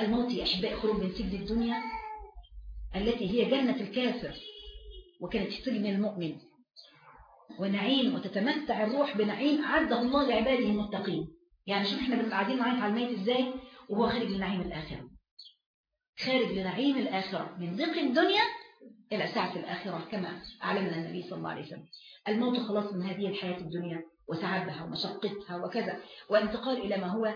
الموت يا أحباء خروج من سجن الدنيا التي هي جنة الكافر وكانت سجن المؤمن. ونعيم وتتمتع الروح بنعيم أعده الله لعباده المتقين. يعني شوف إحنا بنبقى قاعدين نعيط على الميت إزاي؟ وهو خارج لنعيم الآخرة. خارج لنعيم الآخرة. من ضيق الدنيا إلى ساعة الآخرة كما أعلمنا النبي صلى الله عليه وسلم. الموت خلاص من هذه الحياة الدنيا وتعبها ومشقتها وكذا. وانتقال إلى ما هو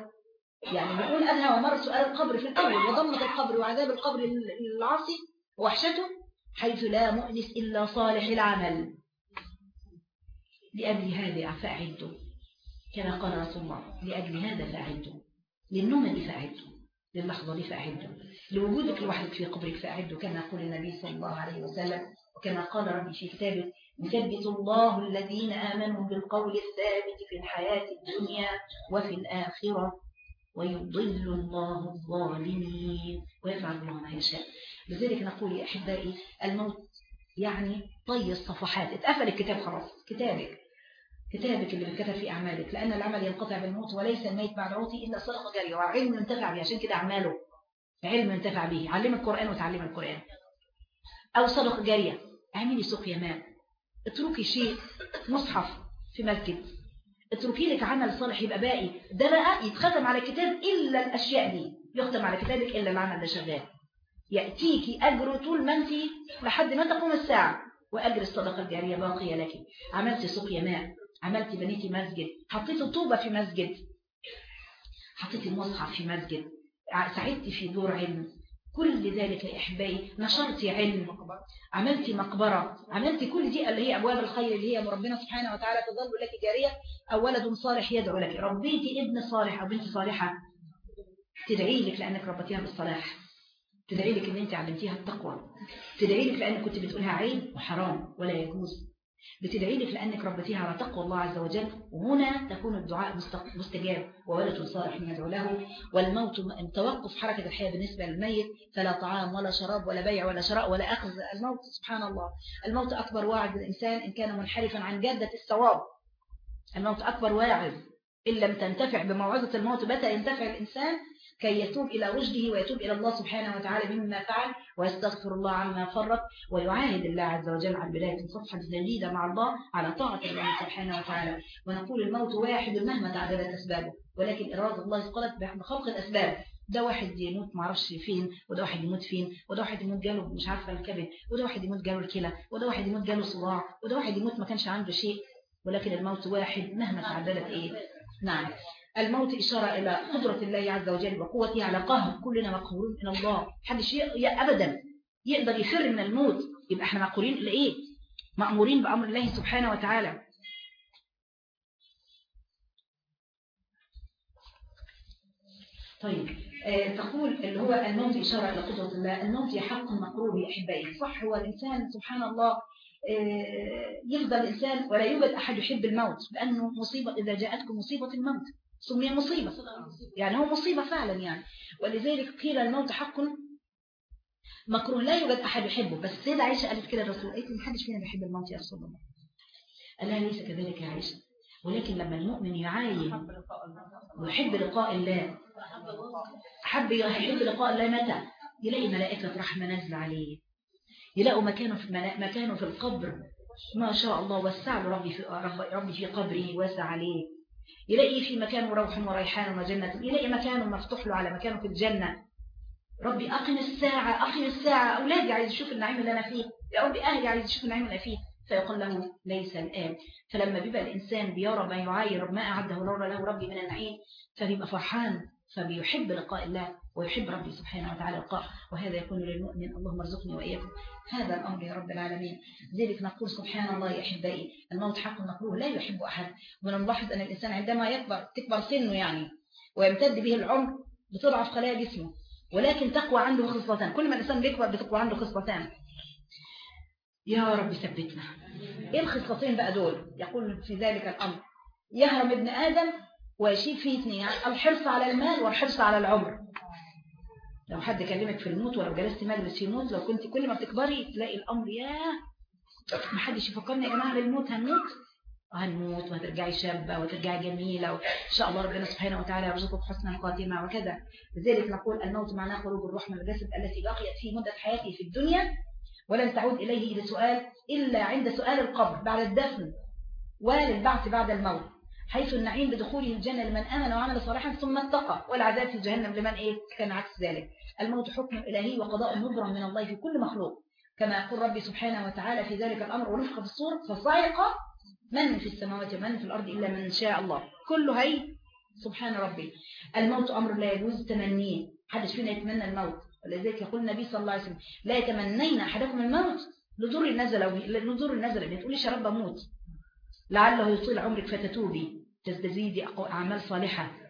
يعني بيقول أنها ومر سؤال القبر في الأول وضمة القبر وعذاب القبر العاصي وحشته حيث لا مؤنس إلا صالح العمل. لأجل هذا فأعدوا. كما قال رسول الله لأجل هذا فأعدوا. للنوم فأعدوا. للحظة دي فأعده لوجودك لوحدك في قبرك فأعده كما يقول النبي صلى الله عليه وسلم وكما قال ربي في كتابه يثبت الله الذين آمنوا بالقول الثابت في الحياة الدنيا وفي الآخرة. ويضل الله الظالمين ويفعل الله ما يشاء. لذلك نقول يا أحبائي الموت يعني طي الصفحات. اتقفل الكتاب خلاص. كتابك. كتابك اللي بتكتب في أعمالك. لأن العمل ينقطع بالموت وليس الميت بعد موته. إلا صدقة جارية وعلم ينتفع به. عشان كده أعماله علم ينتفع به. علم القرآن وتعلم القرآن. أو صدقة جارية. اعملي سقيا ماء اتركي شيء مصحف في مسجد. اتركي لك عمل صالح يبقى باقي ده بقى يتختم على كتاب إلا الأشياء دي. يختم على كتابك إلا العمل ده شغال. يأتيك أجر طول ما أنت لحد ما تقوم الساعة. وأجر الصدقة الجارية باقية لك. عملت سقيا ماء عملت بنيتي مسجد. حطيت طوبة في مسجد. حطيت المصحف في مسجد. ساعدت في دور علم. كل ذلك يا إحبائي نشرت علم عملت مقبرة عملت كل دي اللي هي أبواب الخير اللي هي ربنا سبحانه وتعالى تظل لك جارية أو ولد صالح يدعو لك. ربيتي ابن صالح أو بنت صالحة تدعي لك لأنك ربطيها بالصلاح تدعي لك إن أنت علمتيها التقوى تدعي لك لأنك كنت بتقولها عيب وحرام ولا يجوز. بتدعي لك لأنك ربتيها على تقوى الله عز وجل. وهنا تكون الدعاء مستجاب وولد صالح يدعو له. والموت توقف حركة الحياة بالنسبة للميت. فلا طعام ولا شراب ولا بيع ولا شراء ولا أخذ. الموت سبحان الله. الموت أكبر واعظ الإنسان إن كان منحرفا عن جادة الصواب الموت أكبر واعظ. إن لم تنتفع بموعظة الموت بتا ينتفع الإنسان كي يتوب إلى رشده ويتوب إلى الله سبحانه وتعالى مما فعل ويستغفر الله عما فرط ويعاهد الله عز وجل عن بداية صفحة جديدة مع الله على طاعة الله سبحانه وتعالى. ونقول الموت واحد مهما تعددت أسبابه ولكن إرادة الله قالت بخلق الأسباب. ده واحد يموت معرفش فين وده واحد يموت فين وده واحد يموت جاله مش عارفة الكبد وده واحد يموت جاله الكلى وده واحد يموت جاله صداع وده واحد يموت ما كانش عنده شيء. ولكن الموت واحد مهما تعددت إيه؟ نعم. الموت إشارة إلى قدرة الله عز وجل وقوته على قهر كلنا مقهورون من الله. حدش أبدا. يقدر يفر من الموت. يبقى إحنا مقهورين لإيه مأمورين بأمر الله سبحانه وتعالى. طيب آه تقول اللي هو الموت إشارة إلى قدرة الله. الموت يحق مقروب يا أحبائي. صح هو الإنسان سبحان الله آه يفضل الإنسان ولا يوجد أحد يحب الموت لأنه مصيبة إذا جاءتكم مصيبة الموت. سمي مصيبة. يعني هو مصيبة فعلا يعني. ولذلك قيل الموت حق مكروه. لا يوجد أحد يحبه. بس السيدة عائشة قالت كده الرسول. قالت ما حدش فينا بيحب الموت يا رسول الله. قال لها ليس كذلك يا عائشة. ولكن لما المؤمن يعاين ويحب لقاء الله حب يحب لقاء الله متى؟ يلاقي ملائكة رحمة نازلة عليه. يلاقوا مكانه في مكانه في القبر. ما شاء الله وسع له ربي في ربي في قبره واسع عليه. يلاقي في مكانه روح وريحان وجنة يلاقي مكانه مفتوح له على مكانه في الجنة. ربي أقم الساعة أقم الساعة. أولادي عايز يشوف النعيم اللي أنا فيه. يا ربي أهلي عايز يشوف النعيم اللي أنا فيه. فيقول له ليس الآن. فلما بيبقى الإنسان بيرى ما يعاير ما أعده له ربي من النعيم فبيبقى فرحان فبيحب لقاء الله. ويحب ربي سبحانه وتعالى لقاء وهذا يكون للمؤمن. اللهم ارزقني وإياكم. هذا الأمر يا رب العالمين. ذلك نقول سبحان الله يا أحبائي الموت حق مكروه لا يحب أحد. ونلاحظ أن الإنسان عندما يكبر تكبر سنه يعني ويمتد به العمر بتضعف خلايا جسمه ولكن تقوى عنده خصلتان. كل ما الإنسان بيكبر بتقوى عنده خصلتان. يا رب ثبتنا. إيه الخصلتين بقى دول؟ يقول في ذلك الأمر. يهرم ابن آدم ويشيب فيه اثنين. يعني الحرص على المال والحرص على العمر. لو حد كلمك في الموت ولو جلست مجلس يموت لو كنت كل ما بتكبري تلاقي الأمر ياه! ما حدش يفكرني يا جماعة بالموت هنموت؟ هنموت وهترجعي شابة وترجعي جميلة وإن شاء الله ربنا سبحانه وتعالى يرزقك حسن الخاتمة وكذا. لذلك نقول الموت معناه خروج الروح من الجسد التي بقيت في مدة حياتي في الدنيا. ولن تعود إليه إلى سؤال إلا عند سؤال القبر بعد الدفن وللبعث بعد الموت حيث النعيم بدخوله الجنة لمن آمن وعمل صالحا ثم اتقى والعذاب في جهنم لمن إيه؟ كان عكس ذلك. الموت حكم إلهي وقضاء مبرم من الله في كل مخلوق. كما يقول ربي سبحانه وتعالى في ذلك الأمر ونفخ في الصور فصعق من في السماوات ومن في الأرض إلا من شاء الله. كله هي سبحان ربي. الموت أمر لا يجوز تمنيه. حدش فينا يتمنى الموت. ولذلك يقول النبي صلى الله عليه وسلم لا يتمنين أحدكم الموت لضر نزل لضر نزل ما تقوليش يا رب أموت. لعله يطيل عمرك فتتوبي. تزدزيدي أعمال صالحة.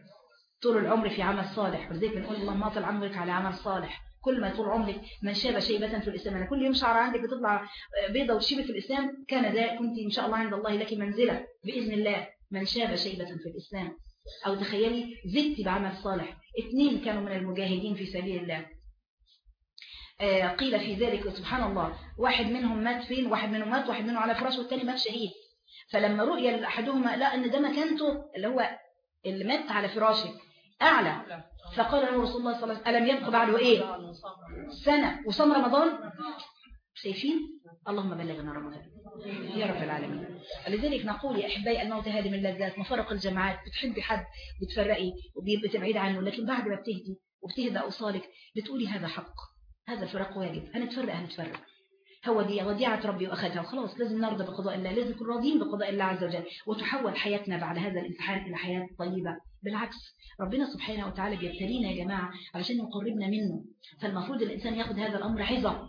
طول العمر في عمل صالح. ولذلك بنقول اللهم أطل عمرك على عمل صالح. كل ما طول عمرك من شاب شيبة في الإسلام. أنا كل يوم شعر عندك بتطلع بيضة وشيبة في الإسلام كان ده كنت إن شاء الله عند الله لك منزلة بإذن الله من شاب شيبة في الإسلام. أو تخيلي زدت بعمل صالح. اثنين كانوا من المجاهدين في سبيل الله. آه، قيل في ذلك سبحان الله واحد منهم مات فين؟ واحد منهم مات واحد منهم على فراش والتاني مات شهيد. فلما رؤي أحدهما لأ أن ده مكانته اللي هو اللي مات على فراشه. أعلى. فقال له رسول الله صلى الله عليه وسلم ألم يبقى بعده إيه؟ سنة. وصام رمضان؟ شايفين؟ اللهم بلغنا رمضان. يا رب العالمين. لذلك نقول يا أحبائي الموت هذه من اللذات مفرق الجماعات. بتحبي حد بتفرقي وبتبعد عنه. لكن بعد ما بتهدي وبتهدى أوصالك بتقولي هذا حق. هذا الفراق واجب. هنتفرق هنتفرق. هو دي وديعة ربي وأخذها وخلاص لازم نرضى بقضاء الله لازم نكون راضيين بقضاء الله عز وجل. وتحول حياتنا بعد هذا الامتحان إلى حياة طيبة. بالعكس ربنا سبحانه وتعالى بيبتلينا يا جماعة علشان يقربنا منه. فالمفروض الإنسان ياخد هذا الأمر عظة.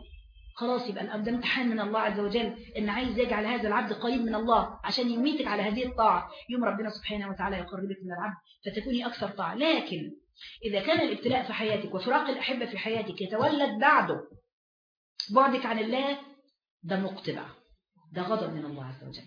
خلاص يبقى ده امتحان من الله عز وجل. إن عايز يجعل هذا العبد قريب من الله عشان يميتك على هذه الطاعة. يوم ربنا سبحانه وتعالى يقربك من العبد فتكوني أكثر طاعة. لكن إذا كان الابتلاء في حياتك وفراق الأحبة في حياتك يتولد بعده بعدك عن الله ده مقتبع ده غضب من الله عز وجل.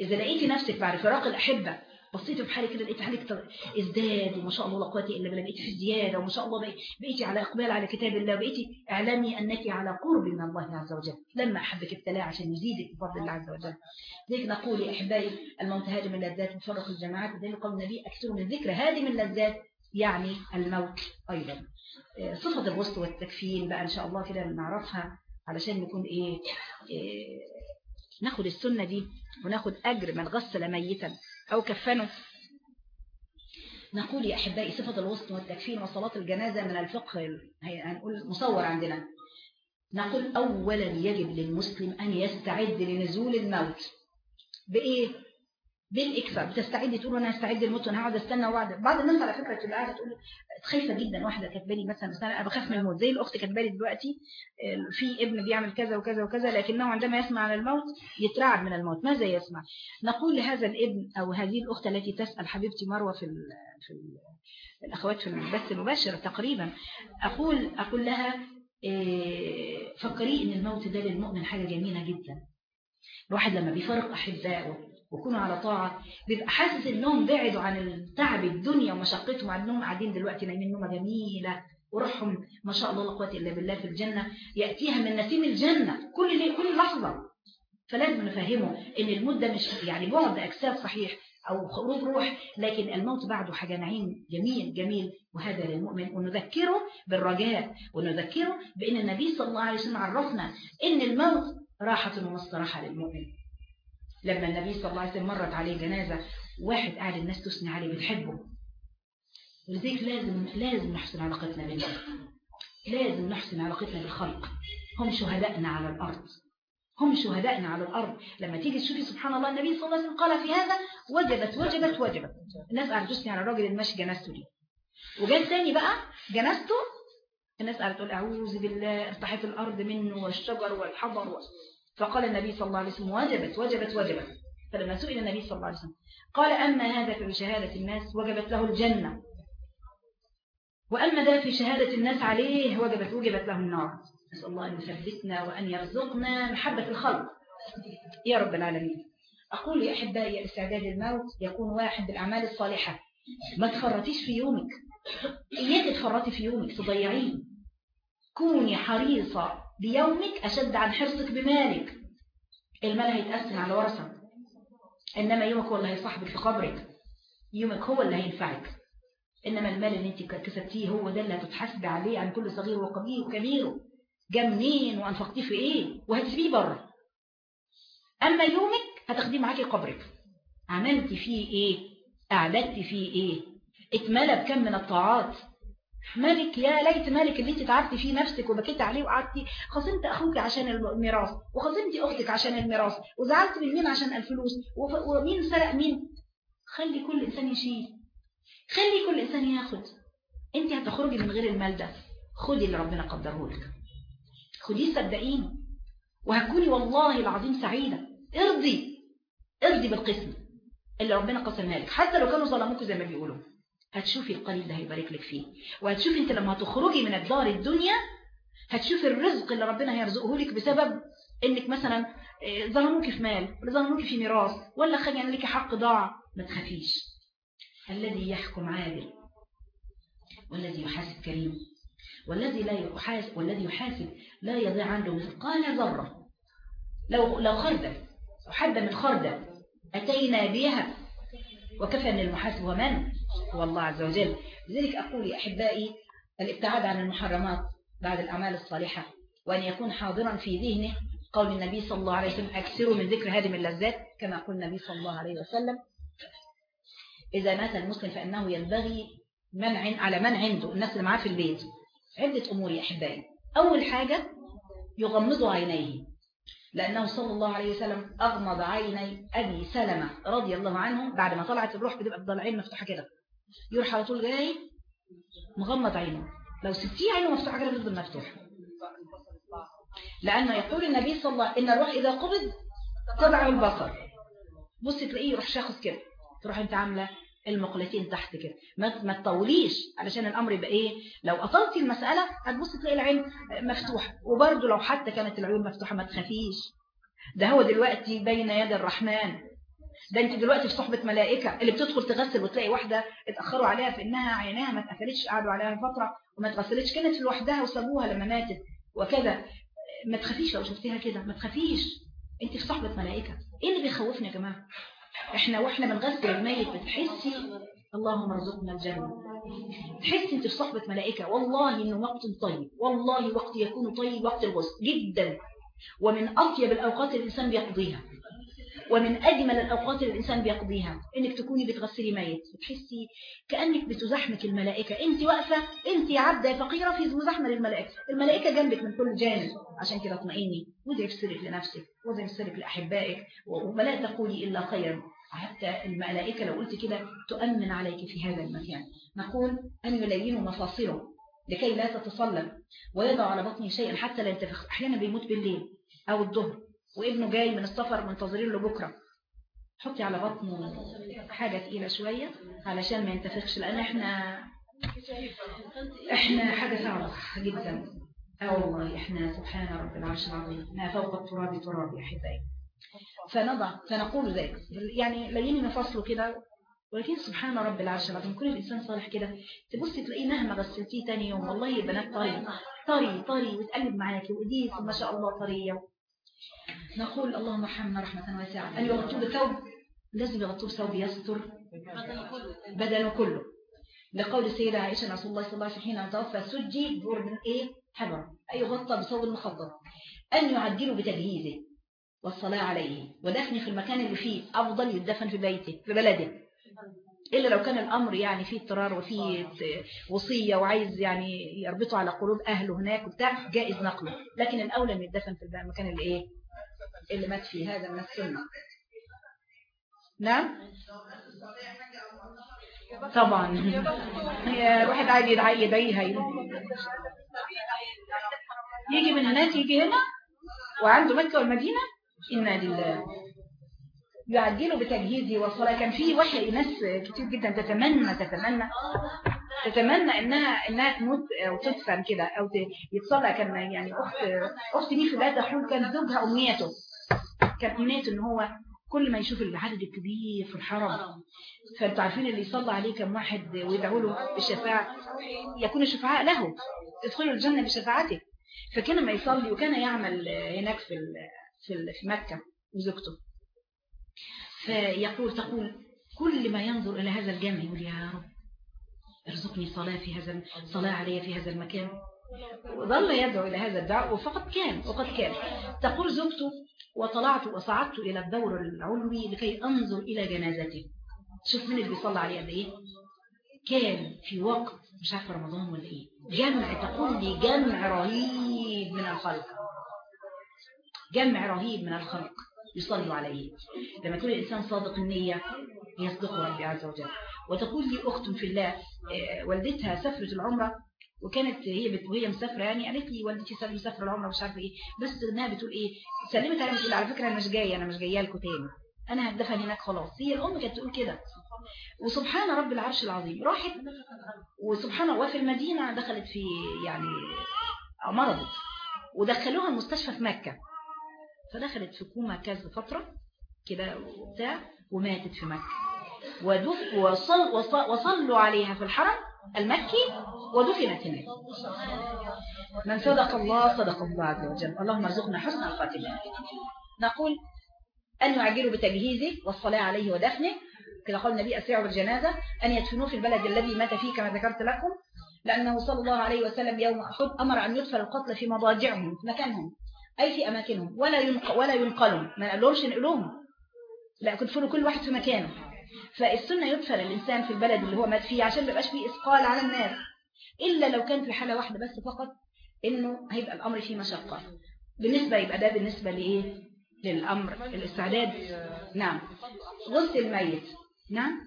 إذا لقيتي نفسك بعد فراق الأحبة بصيتي بحالك كده لقيت حالك ازداد وما شاء الله لا قوه إلا بالله بقيتي في ازدياد وما شاء الله بقيتي على إقبال على كتاب الله بقيتي اعلمي أنك على قرب من الله عز وجل. لما أحبك ابتلاه عشان يزيدك بفضل الله عز وجل. لذلك نقول يا أحبائي الموت هادم من اللذات مفرق الجماعات. وذلك قال النبي أكثر من ذكر هادم اللذات يعني الموت أيضا. صفه الغسل والتكفين بقى إن شاء الله كده نعرفها علشان نكون إيه, إيه ناخد السنة دي وناخد أجر من غسل ميتا أو كفنه. نقول يا أحبائي صفة الوسط والتكفين وصلاة الجنازة من الفقه هنقول مصور عندنا. نقول أولا يجب للمسلم أن يستعد لنزول الموت. بإيه؟ بالاكثر بتستعدي تقول أنا هستعد الموت وأنا هقعد أستنى وبعد بعض الناس على فكرة تبقى قاعدة تقول خايفة جدا واحدة كاتبه لي مثلا بس أنا بخاف من الموت. زي الأخت كاتبه لي دلوقتي في ابن بيعمل كذا وكذا وكذا لكنه عندما يسمع عن الموت يترعب من الموت. ماذا يسمع؟ نقول لهذا الابن أو هذه الأخت التي تسأل حبيبتي مروة في في ال الأخوات في البث المباشر تقريبا أقول أقول لها إيه، فكري إن الموت ده للمؤمن حاجة جميلة جدا. الواحد لما بيفارق احبائه ويكونوا على طاعة. بيبقى حاسس إنهم بعدوا عن التعب الدنيا ومشقتهم عن إنهم قاعدين دلوقتي نايمين نومه جميلة. وروحهم ما شاء الله لا قوة إلا بالله في الجنة. يأتيها من نسيم الجنة. كل كل لحظة. فلازم نفهمه إن الموت ده مش يعني بعد أجساد صحيح أو خروج روح لكن الموت بعده حاجة نعيم. جميل جميل. وهذا للمؤمن. ونذكره بالرجاء. ونذكره بأن النبي صلى الله عليه وسلم عرفنا أن الموت راحة ومستراحة للمؤمن. لما النبي صلى الله عليه وسلم مرت عليه جنازة واحد قاعد الناس تثني عليه بتحبه. ولذلك لازم لازم نحسن علاقتنا بالله لازم نحسن علاقتنا بالخلق. هم شهدائنا على الأرض. هم شهدائنا على الأرض. لما تيجي تشوفي سبحان الله النبي صلى الله عليه وسلم قال في هذا وجبت وجبت وجبت. الناس قاعدة تثني على الراجل الماشي جنازته دي. وجاء تاني بقى جنازته الناس قاعدة تقول أعوذ بالله ارتحت الأرض منه والشجر والحضر فقال النبي صلى الله عليه وسلم وجبت وجبت وجبت. فلما سئل النبي صلى الله عليه وسلم قال أما هذا في شهادة الناس وجبت له الجنة. وأما ذا في شهادة الناس عليه وجبت وجبت له النار. نسأل الله أن يثبتنا وأن يرزقنا محبة الخلق. يا رب العالمين. أقول يا أحبائي استعداد الموت يكون واحد بالأعمال الصالحة. ما تفرطيش في يومك. إياك تفرطي في يومك تضيعيه. كوني حريصة. بيومك أشد عن حرصك بمالك. المال هيتقسم على ورثة. إنما يومك هو اللي هيصاحبك في قبرك. يومك هو اللي هينفعك. إنما المال اللي أنت كسبتيه هو ده اللي هتتحاسبي عليه عن كل صغير وكبير وكبيره جا منين وأنفقتيه في إيه؟ وهتسيبيه بره. أما يومك هتاخديه معاكي قبرك. عملتي فيه إيه؟ أعددتي فيه إيه؟ اتملى بكم من الطاعات. مالك يا ليت مالك اللي انت تعبتي فيه نفسك وبكيت عليه وقعدتي. خصمت أخوك عشان الميراث وخصمت أختك عشان الميراث وزعلت من مين عشان الفلوس ومين سرق مين؟ خلي كل إنسان يشيل. خلي كل إنسان ياخد. انت هتخرجي من غير المال ده. خدي اللي ربنا قدره لك. خديه صدقيني. وهتكوني والله العظيم سعيدة. ارضي. ارضي بالقسم اللي ربنا قسمها لك. حتى لو كانوا ظلموك زي ما بيقولوا. هتشوفي القليل ده هيبارك لك فيه. وهتشوفي انت لما تخرجي من الدار الدنيا هتشوفي الرزق اللي ربنا هيرزقه لك بسبب انك مثلا آه، ظلموك في مال ولا ظلموك في ميراث ولا خلي لك حق ضاع. ما تخافيش. الذي يحكم عادل والذي يحاسب كريم والذي لا يحاسب والذي يحاسب لا يضيع عنده مثقال ذرة لو لو خردل أو حد من خردل أتينا بها وكفى أن المحاسب. هو هو الله عز وجل. لذلك أقول يا أحبائي الابتعاد عن المحرمات بعد الأعمال الصالحة وأن يكون حاضرا في ذهنه قول النبي صلى الله عليه وسلم أكثروا من ذكر هذه اللذات كما قال النبي صلى الله عليه وسلم. إذا مات المسلم فإنه ينبغي منع على من عنده الناس اللي معاه في البيت. عدة أمور يا أحبائي. أول حاجة يغمض عينيه. لأنه صلى الله عليه وسلم أغمض عيني أبي سلمة رضي الله عنه بعد ما طلعت الروح بتبقى بضل عين مفتوحة كده. يروح على طول جاي مغمض عينه. لو سبتيه عينه مفتوحة كده بتفضل مفتوحة. لأنه يقول النبي صلى الله عليه وسلم إن الروح إذا قبض تضع البصر. بص تلاقيه يروح شاخص كده. تروح أنت عاملة المقلتين تحت كده. ما ما تطوليش علشان الأمر يبقى إيه؟ لو اطلتي المسألة هتبص تلاقي العين مفتوحة. وبرده لو حتى كانت العيون مفتوحة ما تخافيش. ده هو دلوقتي بين يد الرحمن. ده انت دلوقتي في صحبة ملائكة اللي بتدخل تغسل وتلاقي واحدة اتأخروا عليها في إنها عيناها ما اتقفلتش قعدوا عليها فترة وما اتغسلتش كانت لوحدها وسابوها لما ماتت وكذا. ما تخافيش لو شفتيها كده ما تخافيش. انت في صحبة ملائكة. إيه اللي بيخوفنا يا جماعة؟ إحنا وإحنا بنغسل الميت بتحسي اللهم ارزقنا الجنة. تحسي انت في صحبة ملائكة. والله انه وقت طيب. والله وقت يكون طيب وقت الغسل جدا. ومن أطيب الأوقات الإنسان بيقضيها. ومن أجمل الأوقات اللي الإنسان بيقضيها إنك تكوني بتغسلي ميت وتحسي كأنك بتزحمك الملائكة. أنت واقفة أنت عبدة فقيرة في مزاحمة للملائكة. الملائكة جنبك من كل جانب. عشان كده اطمئني في سرك لنفسك في سرك لأحبائك ولا تقولي إلا خيرا. حتى الملائكة لو قلت كده تؤمن عليك في هذا المكان. نقول أن يلين مفاصله لكي لا تتصلب ويضع على بطنه شيئا حتى لا ينتفخ. أحيانا بيموت بالليل أو الظهر. وابنه جاي من السفر منتظرين له بكرة. حطي على بطنه حاجة تقيلة شوية علشان ما ينتفخش لأن إحنا إحنا حاجة صعبة جدا. آه والله إحنا سبحان رب العرش العظيم. ما فوق التراب تراب يا حبايبي فنضع فنقول ذلك. يعني ليني مفصله كده. ولكن سبحان رب العرش العظيم كل الإنسان صالح كده. تبصي تلاقيه مهما غسلتيه تاني يوم والله يا بنات طري. طري طري وتقلب معاكي وإيديه ما شاء الله طرية. نقول اللهم ارحمنا رحمة واسعة. أن يغطوا بثوب. لازم يغطوا بثوب يستر. بدنه كله. لقول السيدة عائشة رسول الله صلى الله عليه وسلم حين توفى سجي برد إيه؟ حبر. أي يغطى بثوب مخضر أن يعدلوا بتجهيزه. والصلاة عليه. ودفنه في المكان اللي فيه. أفضل يدفن في بيته في بلده. إلا لو كان الأمر يعني فيه اضطرار وفيه وصية وعايز يعني يربطه على قلوب أهله هناك وبتاع جائز نقله. لكن الأولى أن يدفن في المكان اللي إيه؟ اللي مات فيه هذا من السنة. نعم؟ طبعا. هي الواحد عايز يدعي يدعيها يجي من هناك يجي هنا وعنده مكة والمدينة. إنا لله. يعدلوا بتجهيزي والصلاة كان في وحي ناس كتير جدا تتمنى تتمنى. تتمنى انها إنها تموت أو تدفن كده أو يتصلى كان يعني اخت أخت لي في ذات حول كان زوجها امنيته كان امنيته إن هو كل ما يشوف العدد الكبير في الحرم. فأنتوا عارفين اللي يصلى عليه كم واحد ويدعوا له بالشفاعة. يكون الشفعاء له. تدخلوا الجنة بشفاعته. فكان ما يصلي وكان يعمل هناك في في مكة وزوجته. فيقول تقول كل ما ينظر إلى هذا الجامع يقول يا رب ارزقني صلاة في هذا صلاة علي في هذا المكان. وظل يدعو إلى هذا الدعاء وفقد كان وقد كان. تقول زوجته وطلعت وصعدت إلى الدور العلوي لكي أنظر إلى جنازته شوف من اللي بيصلى عليه قد إيه؟ كان في وقت مش عارفة رمضان ولا إيه. جمع تقول لي جمع رهيب من الخلق. جمع رهيب من الخلق. يصلوا عليه. لما يكون الإنسان صادق النية يصدق ربي عز وجل. وتقول لي أخت في الله آه، والدتها سفرت العمرة وكانت هي وهي مسافرة يعني قالت لي والدتي مسافرة العمرة مش عارفة إيه. بس إنها بتقول إيه سلمت عليها بتقول على فكرة أنا مش جاية أنا مش جاية لكم تاني. أنا هتدفن هناك خلاص. هي الأم كانت تقول كده. وسبحان رب العرش العظيم. راحت وسبحان الله وفي المدينة دخلت في يعني مرضت. ودخلوها المستشفى في مكة. فدخلت في كوما كذا فترة كده وبتاع وماتت في مكة. ودف وصل وصل وصلوا عليها في الحرم المكي ودفنت هناك. من صدق الله صدق الله عز وجل. اللهم ارزقنا حسن الخاتمة. نقول أن يعجلوا بتجهيزه والصلاة عليه ودفنه. كما قال النبي أسرعوا بالجنازة أن يدفنوه في البلد الذي مات فيه كما ذكرت لكم. لأنه صلى الله عليه وسلم يوم أحد أمر أن يدفن القتل في مضاجعهم في مكانهم. أي في أماكنهم. ولا ولا ينقلوا ما قالهمش نقلوهم لا كدفنوا كل واحد في مكانه. فالسنة يدفن الإنسان في البلد اللي هو مات فيه عشان ما يبقاش فيه إثقال على الناس. إلا لو كان في حالة واحدة بس فقط إنه هيبقى الأمر فيه مشقة. بالنسبة يبقى ده بالنسبة لإيه؟ للأمر. الاستعداد. نعم. غسل الميت. نعم.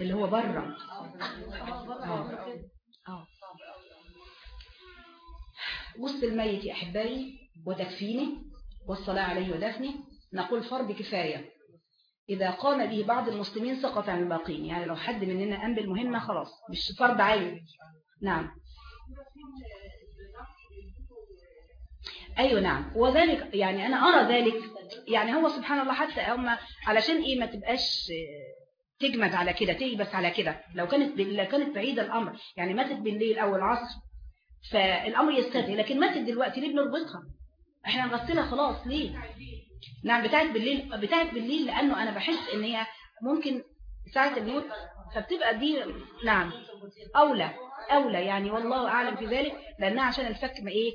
اللي هو بره. آه. آه. غسل الميت يا أحبائي وتكفينه والصلاة عليه ودفنه نقول فرض كفاية. إذا قام به بعض المسلمين سقط عن الباقين يعني لو حد مننا قام بالمهمة خلاص مش فرض عين. نعم. أيوة نعم. وذلك يعني أنا أرى ذلك يعني هو سبحان الله حتى هم علشان إيه ما تبقاش تجمد على كده تيبس على كده. لو كانت لو كانت بعيدة الأمر يعني ماتت بالليل أو العصر فالأمر يستدعي لكن ماتت دلوقتي ليه بنربطها؟ إحنا نغسلها خلاص ليه؟ نعم بتاعت بالليل بتاعت بالليل لأنه أنا بحس إن هي ممكن ساعة الموت فبتبقى دي نعم أولى أولى يعني والله أعلم في ذلك لأنها عشان الفك ما إيه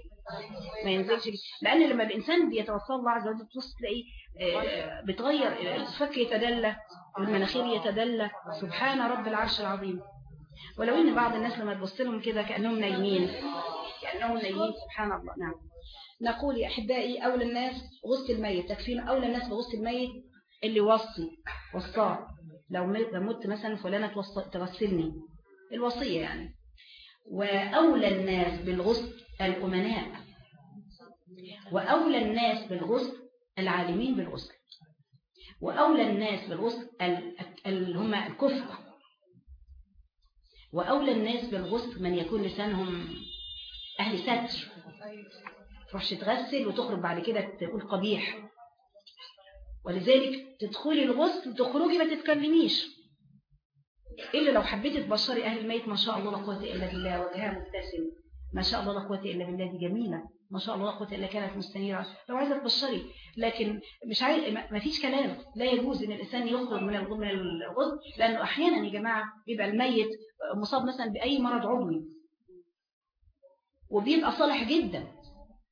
ما ينزلش لأن لما الإنسان بيتوصل الله عز وجل تبص تلاقيه آه، بتغير الفك يتدلى والمناخير يتدلى. سبحان رب العرش العظيم. ولو إن بعض الناس لما تبص لهم كده كأنهم نايمين. كأنهم نايمين سبحان الله. نعم. نقول يا أحبائي أولى الناس غسل الميت. تكفين أولى الناس بغسل الميت اللي وصي وصاة. لو مت مثلا فلانة تغسلني. الوصية يعني. وأولى الناس بالغسل الأمناء. وأولى الناس بالغسل العالمين بالغسل. وأولى الناس بالغسل اللي هم الكفر. وأولى الناس بالغسل من يكون لسانهم أهل ستر. تروحش تغسل وتخرج بعد كده تقول قبيح. ولذلك تدخلي الغسل تخرجي ما تتكلميش. إلا لو حبيتي تبشري أهل الميت ما شاء الله لا قوة إلا بالله وجهها مبتسم. ما شاء الله لا قوة إلا بالله دي جميلة. ما شاء الله لا قوة إلا كانت مستنيرة. لو عايزة تبشري لكن مش عايز ما فيش كلام. لا يجوز إن الإنسان يخرج من من الغسل لأنه أحيانا يا جماعة بيبقى الميت مصاب مثلا بأي مرض عضوي. وبيبقى صالح جدا.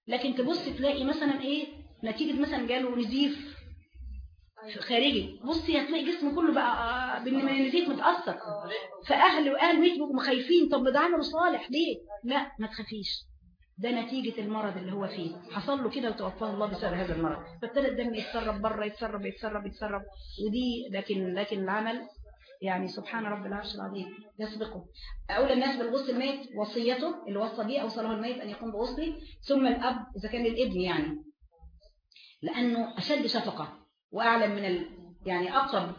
لكن تبص تلاقي مثلا إيه نتيجة مثلا جاله نزيف. خارجي. بصي هتلاقي جسمه كله بقى بالنزيف متأثر. فأهل وأهل ميت بيبقوا خايفين طب ده عمله صالح ليه؟ لا ما تخافيش. ده نتيجة المرض اللي هو فيه. حصل له كده وتوفاه الله بسبب هذا المرض. فابتدى الدم يتسرب بره يتسرب يتسرب يتسرب. ودي لكن لكن العمل يعني سبحان رب العرش العظيم يسبقه. أولى الناس بالغسل الميت وصيته اللي وصى به أوصله الميت أن يقوم بغسله ثم الأب إذا كان للابن يعني. لأنه أشد شفقة. وأعلم من ال... يعني أقرب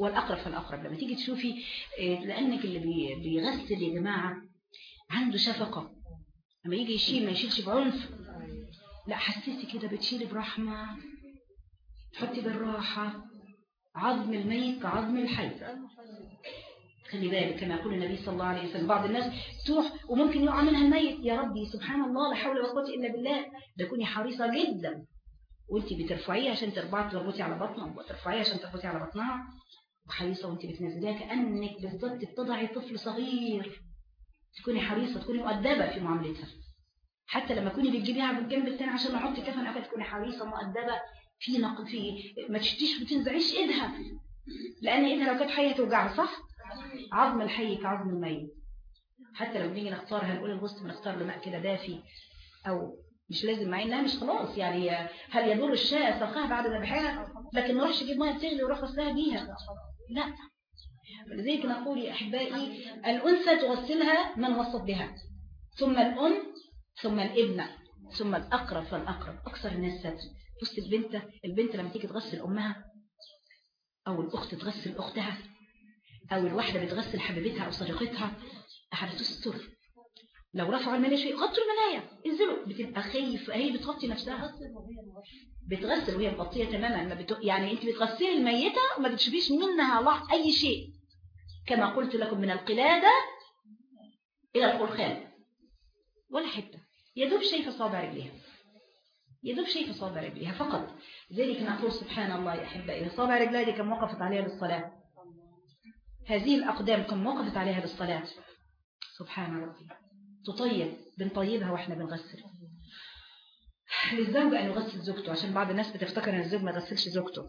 والأقرب فالأقرب. لما تيجي تشوفي آه، لأنك اللي بيغسل يا جماعة عنده شفقة. لما يجي يشيل ما يشيلش بعنف. لا حسيتي كده بتشيلي برحمة تحطي بالراحة. عظم الميت كعظم الحي. خلي بالك كما يقول النبي صلى الله عليه وسلم. بعض الناس تروح وممكن يقع منها الميت. يا ربي سبحان الله لا حول ولا قوة إلا بالله. ده كوني حريصة جدا. وانت بترفعيه عشان تربعي تربطي على بطنها. وترفعيه عشان تربطي على بطنها. وحريصة وانت بتنزليها كأنك بالضبط بتضعي طفل صغير. تكوني حريصة تكوني مؤدبة في معاملتها. حتى لما تكوني بتجيبيها بالجنب الثاني عشان نحط كفن أكل تكوني حريصة مؤدبة. في نقل في ما تشتيش وتنزعيش ايدها. لأن ايدها لو كانت حية توجعها صح؟ عظم الحي كعظم الميت. حتى لو نيجي نختار هنقول الغسل بنختار له ماء كده دافي أو مش لازم مع إنها مش خلاص يعني هل يضر الشاة سلقها بعد ذبحها لكن ما راحش يجيب مية تغلي ويروح غسلها بيها. لا. لذلك نقول يا أحبائي الأنثى تغسلها من وصت بها ثم الأم ثم الابنة ثم الأقرب فالأقرب أكثر الناس ستر بص البنت البنت لما تيجي تغسل أمها أو الأخت تغسل أختها أو الواحدة بتغسل حبيبتها أو صديقتها أحد تستر. لو رفعوا المناية شيء غطوا المناية انزلوا. بتبقى خايف هي بتغطي نفسها. بتغسل وهي مغطية تماما. ما بت... يعني أنت بتغسلي الميتة وما بتشبيش منها الله أي شيء. كما قلت لكم من القلادة إلى القرخان. ولا حتة. يدوب شايفة صابع رجليها. يدوب شايفة صابع رجليها فقط. ذلك نقول سبحان الله يا أحبائي. صابع رجلها دي كم وقفت عليها للصلاة؟ هذه الأقدام كم وقفت عليها للصلاة؟ سبحان ربي. تطيب بنطيبها وإحنا بنغسل. للزوج أن يغسل زوجته عشان بعض الناس بتفتكر أن الزوج ما يغسلش زوجته.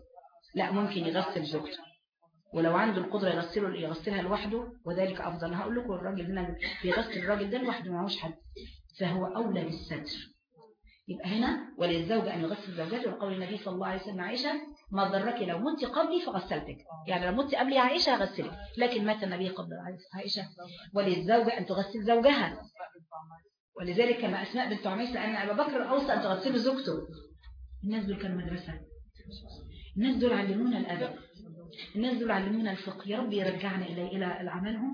لا ممكن يغسل زوجته. ولو عنده القدرة يغسله يغسلها لوحده وذلك أفضل. هقول لكم الراجل هنا بيغسل الراجل ده لوحده ما هوش حد. فهو أولى بالستر. يبقى هنا وللزوج أن يغسل زوجته وقول النبي صلى الله عليه وسلم عائشة ما ضرك لو مت قبلي فغسلتك. يعني لو مت قبلي عائشة هغسلك. لكن مات النبي قبل عائشة. وللزوجة أن تغسل زوجها. ولذلك كما أسماء بنت عميس لأن أبا بكر أوصى أن تغسل زوجته. الناس دول كانوا مدرسة. الناس دول علمونا الأدب. الناس دول علمونا الفقه. يا رب يرجعنا إلى إلى عملهم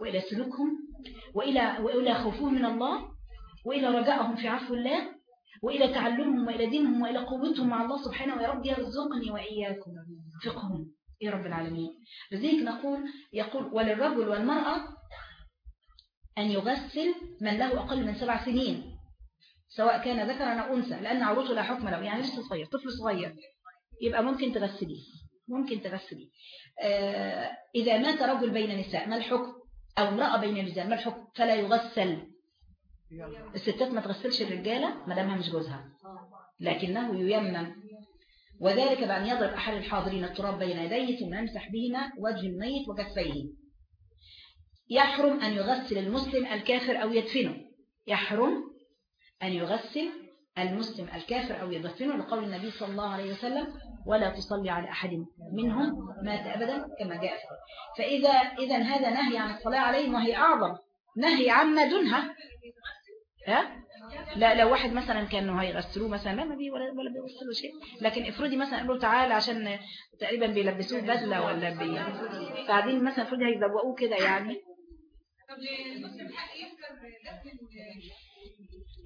وإلى سلوكهم وإلى وإلى خوفهم من الله وإلى رجائهم في عفو الله. وإلى تعلمهم وإلى دينهم وإلى قوتهم مع الله سبحانه ويا رب يرزقني وإياكم. فقههم يا رب العالمين. لذلك نقول يقول وللرجل والمرأة أن يغسل من له أقل من سبع سنين سواء كان ذكرا أو أنثى لأن عروته لا حكم له يعني لسه صغير طفل صغير. يبقى ممكن تغسليه ممكن تغسليه. آه إذا مات رجل بين نساء ما الحكم؟ أو امرأة بين نساء ما الحكم؟ فلا يغسل. الستات ما تغسلش الرجالة ما دامها مش جوزها. لكنه ييمم وذلك بأن يضرب أحد الحاضرين التراب بين يديه ثم يمسح بهما وجه الميت وكفيه. يحرم أن يغسل المسلم الكافر أو يدفنه. يحرم أن يغسل المسلم الكافر أو يدفنه لقول النبي صلى الله عليه وسلم ولا تصلي على أحد منهم مات أبدا كما جاء فإذا إذا هذا نهي عن الصلاة عليه وهي أعظم. نهي عما دونها ها؟ لا لو واحد مثلا كانوا هيغسلوه مثلا لا ما بي ولا ولا بيغسلوا شيء. لكن افرضي مثلا قالوا تعالى عشان تقريبا بيلبسوه بدلة ولا بي قاعدين مثلا افرضي هيزوقوه كده يعني.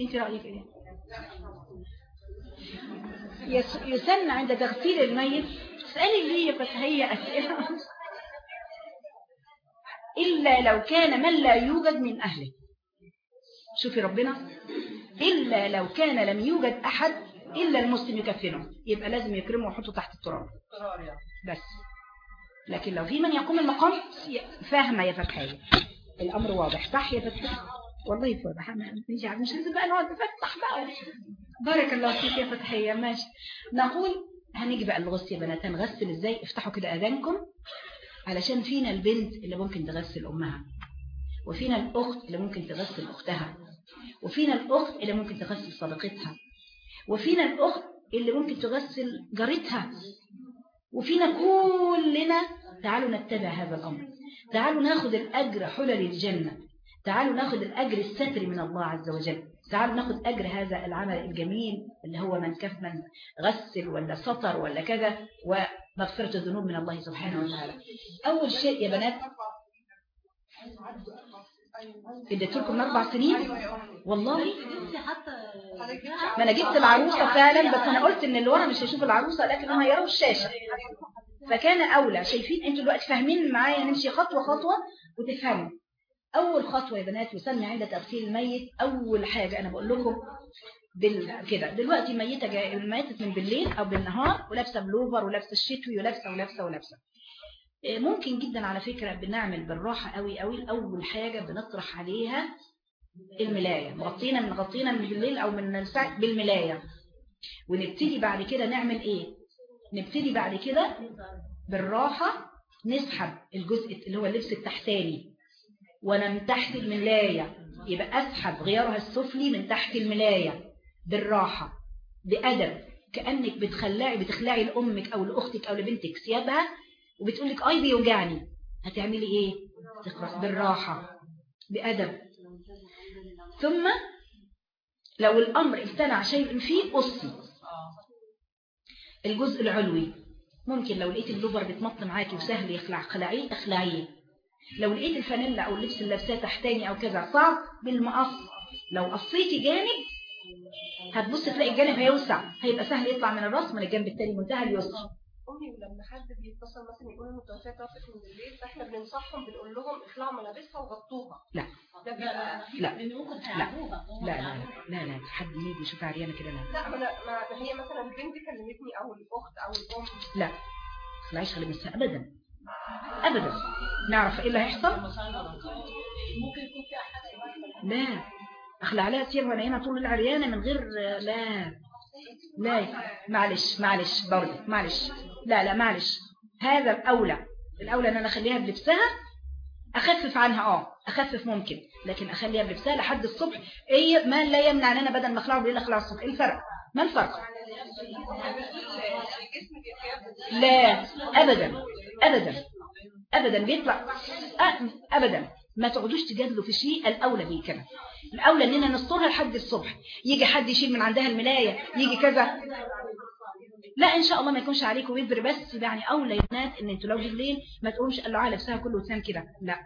انت رأيك إيه؟ يسن عند تغسيل الميت. تسالي ليه هي أسئلة. إلا لو كان من لا يوجد من أهله. شوفي ربنا إلا لو كان لم يوجد أحد إلا المسلم يكفنه. يبقى لازم يكرمه ويحطه تحت التراب. بس. لكن لو في من يقوم المقام فاهمة يا فتحية الأمر واضح. صح يا فتحية والله واضح. مش مش لازم بقى نقعد نفتح بقى. بارك الله فيك يا فتحية ماشي. نقول هنيجي بقى الغسل يا بنات. هنغسل إزاي؟ افتحوا كده آذانكم علشان فينا البنت اللي ممكن تغسل أمها. وفينا الأخت اللي ممكن تغسل أختها وفينا الأخت اللي ممكن تغسل صديقتها وفينا الأخت اللي ممكن تغسل جارتها وفينا كلنا تعالوا نتبع هذا الأمر. تعالوا ناخذ الأجر حلل الجنة. تعالوا ناخذ الأجر الستر من الله عز وجل. تعالوا ناخذ أجر هذا العمل الجميل اللي هو من كف من غسل ولا سطر ولا كذا ومغفرة الذنوب من الله سبحانه وتعالى. أول شيء يا بنات اديت لكم أربع سنين والله ما أنا جبت العروسة فعلا بس أنا قلت إن اللي ورا مش هيشوف العروسة لكن هم هيروا الشاشة. فكان أولى. شايفين أنتوا دلوقتي فاهمين معايا نمشي خطوة خطوة وتفهموا. أول خطوة يا بنات يسمى عند تغسيل الميت أول حاجة أنا بقول لكم بال... كده. دلوقتي ميتة جاي... ميتة من بالليل أو بالنهار ولابسة بلوفر ولابسة الشتوي ولابسة ولابسة ولابسة. ممكن جدا على فكرة بنعمل بالراحة قوي قوي. أول حاجة بنطرح عليها الملاية مغطينا من غطينا من بالليل أو من الساعة بالملاية. ونبتدي بعد كده نعمل إيه؟ نبتدي بعد كده بالراحة نسحب الجزء اللي هو اللبس التحتاني من تحت الملاية. يبقى أسحب غيارها السفلي من تحت الملاية بالراحة بأدب كأنك بتخلعي بتخلعي لأمك أو لأختك أو لبنتك ثيابها وبتقول لك آي بيوجعني. هتعملي إيه؟ تقرأ بالراحة بأدب. ثم لو الأمر امتنع شيء فيه قصي الجزء العلوي. ممكن لو لقيت اللوبر بتمط معاكي وسهل يخلع خلعيه اخلعيه. لو لقيت الفانيلا أو اللبس اللي لابساه تحتاني أو كذا صعب بالمقص. لو قصيتي جانب هتبص تلاقي الجانب هيوسع هيبقى سهل يطلع من الراس من الجنب التاني منتهى اليسر. امي لما حد بيتصل مثلا يقول له متوفاه توفت من الليل فإحنا بننصحهم بنقول لهم اخلعوا ملابسها وغطوها. لا. ده بيبقى لا. لا. لا لا لا لا حد يجي يشوف عريانة كده لا. لا ما ما هي مثلا البنت كلمتني أو الأخت أو الأم. لا. خلاش خلي بس ابدا. ابدا. نعرف إيه اللي هيحصل؟ لا. أخلع عليها سيبها أنا هنا طول العريانة من غير لا. لا معلش معلش برضه معلش. لا لا معلش. هذا الأولى الأولى إن أنا أخليها بلبسها أخفف عنها آه أخفف ممكن لكن أخليها بلبسها لحد الصبح. إيه ما لا يمنع إن أنا بدل ما أخلعه بالليل اخلعه الصبح. إيه الفرق؟ ما الفرق؟ لا ابدا ابدا ابدا. بيطلع أ- ابدا. ما تقعدوش تجادلوا في شيء الأولى بيه كده الأولى اننا نسترها لحد الصبح. يجي حد يشيل من عندها الملاية يجي كذا. لا إن شاء الله ما يكونش عليكم وزر بس يعني أولى يا بنات إن أنتوا لو بالليل ما تقومش قلعوا لبسها كله وتنام كده. لا.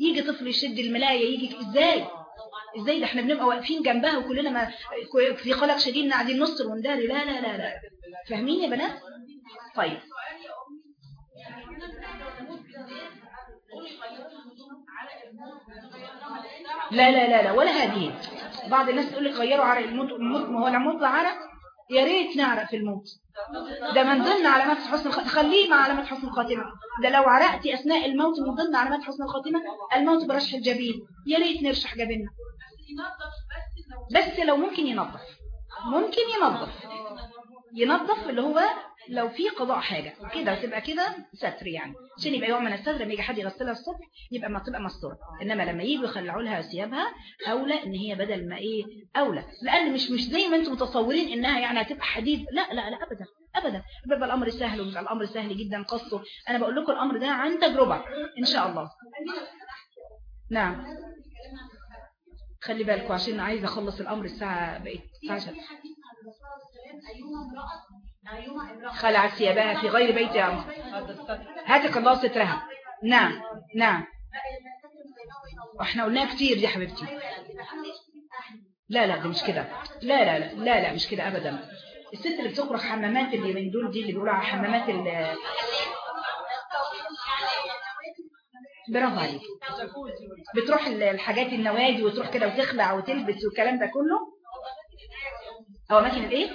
يجي طفل يشد الملاية يجي إزاي؟ إزاي؟ ده إحنا بنبقى واقفين جنبها وكلنا ما في قلق شديد قاعدين نصر ونداري لا لا لا لا. فاهمين يا بنات؟ طيب. لا لا لا لا. ولا هذه. بعض الناس تقول لك غيروا عرق الموت الموت. ما هو العمود عرق. يا ريت نعرق في الموت. ده من ضمن علامات حسن الخاتمه خليه مع علامات حسن الخاتمة. ده لو عرقتي أثناء الموت من ضمن علامات حسن الخاتمة الموت برشح الجبين. يا ريت نرشح جبيننا. بس لو ممكن ينظف. ممكن ينظف. ينظف اللي هو لو في قضاء حاجة. كده وتبقى كده ستر يعني. عشان يبقى يوم من الستر لما يجي حد يغسلها الصبح يبقى ما تبقى مستورة. إنما لما يجوا يخلعوا لها ثيابها أولى إن هي بدل ما إيه أولى. لأن مش مش زي ما أنتم متصورين إنها يعني هتبقى حديد. لا لا لا ابدا ابدا. بيبقى الأمر سهل وبيبقى الأمر سهل جدا قصه. أنا بقول لكم الأمر ده عن تجربة إن شاء الله. نعم. خلي بالكم عشان عايزة أخلص الأمر الساعة بقت الساعة عشان خلعت ثيابها في غير بيت عمر هاتك الله سترها. نعم نعم. إحنا قلناها كتير دي حبيبتي. لا لا دي مش كده. لا لا لا لا لا مش كده ابدا. الست اللي بتخرج حمامات اللي من دول دي اللي بيقولوا على حمامات ال برافو عليك. بتروح الحاجات النوادي وتروح كده وتخلع وتلبس والكلام ده كله؟ أو أماكن الإيه؟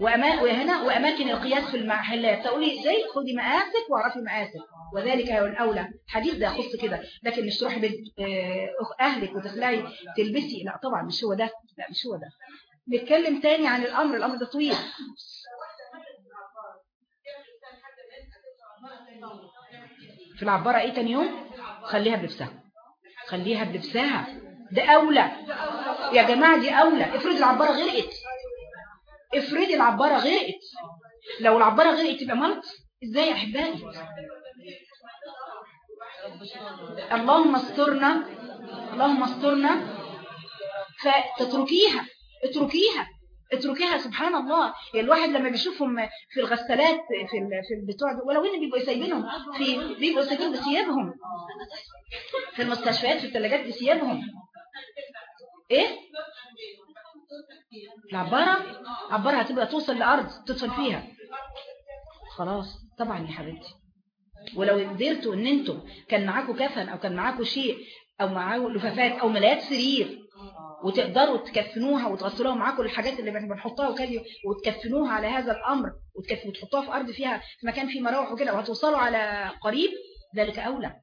وأما... وهنا وأماكن القياس في المحلات. تقولي إزاي؟ خدي مقاسك واعرفي مقاسك. وذلك هو الأولى. حديث ده يخص كده. لكن مش تروحي بيت أهلك وتخلعي تلبسي. لا طبعا مش هو ده. لا مش هو ده. نتكلم تاني عن الأمر. الأمر ده طويل. في العبارة إيه تاني يوم؟ خليها بلبسها. خليها بلبسها. ده أولى. يا جماعة دي أولى. افرض العبارة غرقت. افرضي العبارة غرقت. لو العبارة غرقت تبقى ملط إزاي يا احبائي اللهم استرنا. اللهم استرنا. فتتركيها. اتركيها. اتركيها. سبحان الله. يعني الواحد لما بيشوفهم في الغسالات في في البتوع ولو ان بيبقوا سايبينهم؟ في بيبقوا سايبين بثيابهم في المستشفيات في الثلاجات بثيابهم إيه؟ العبارة؟ عبارة هتبقى توصل لأرض تدخل فيها. خلاص طبعا يا حبيبتي. ولو قدرتوا إن أنتم كان معاكم كفن أو كان معاكم شيء أو معاكم لفافات أو ملايات سرير وتقدروا تكفنوها وتغسلوها معاكم الحاجات اللي بنحطها وكده وتكفنوها على هذا الأمر وتحطوها في أرض فيها في مكان فيه مراوح وكده وهتوصلوا على قريب ذلك أولى.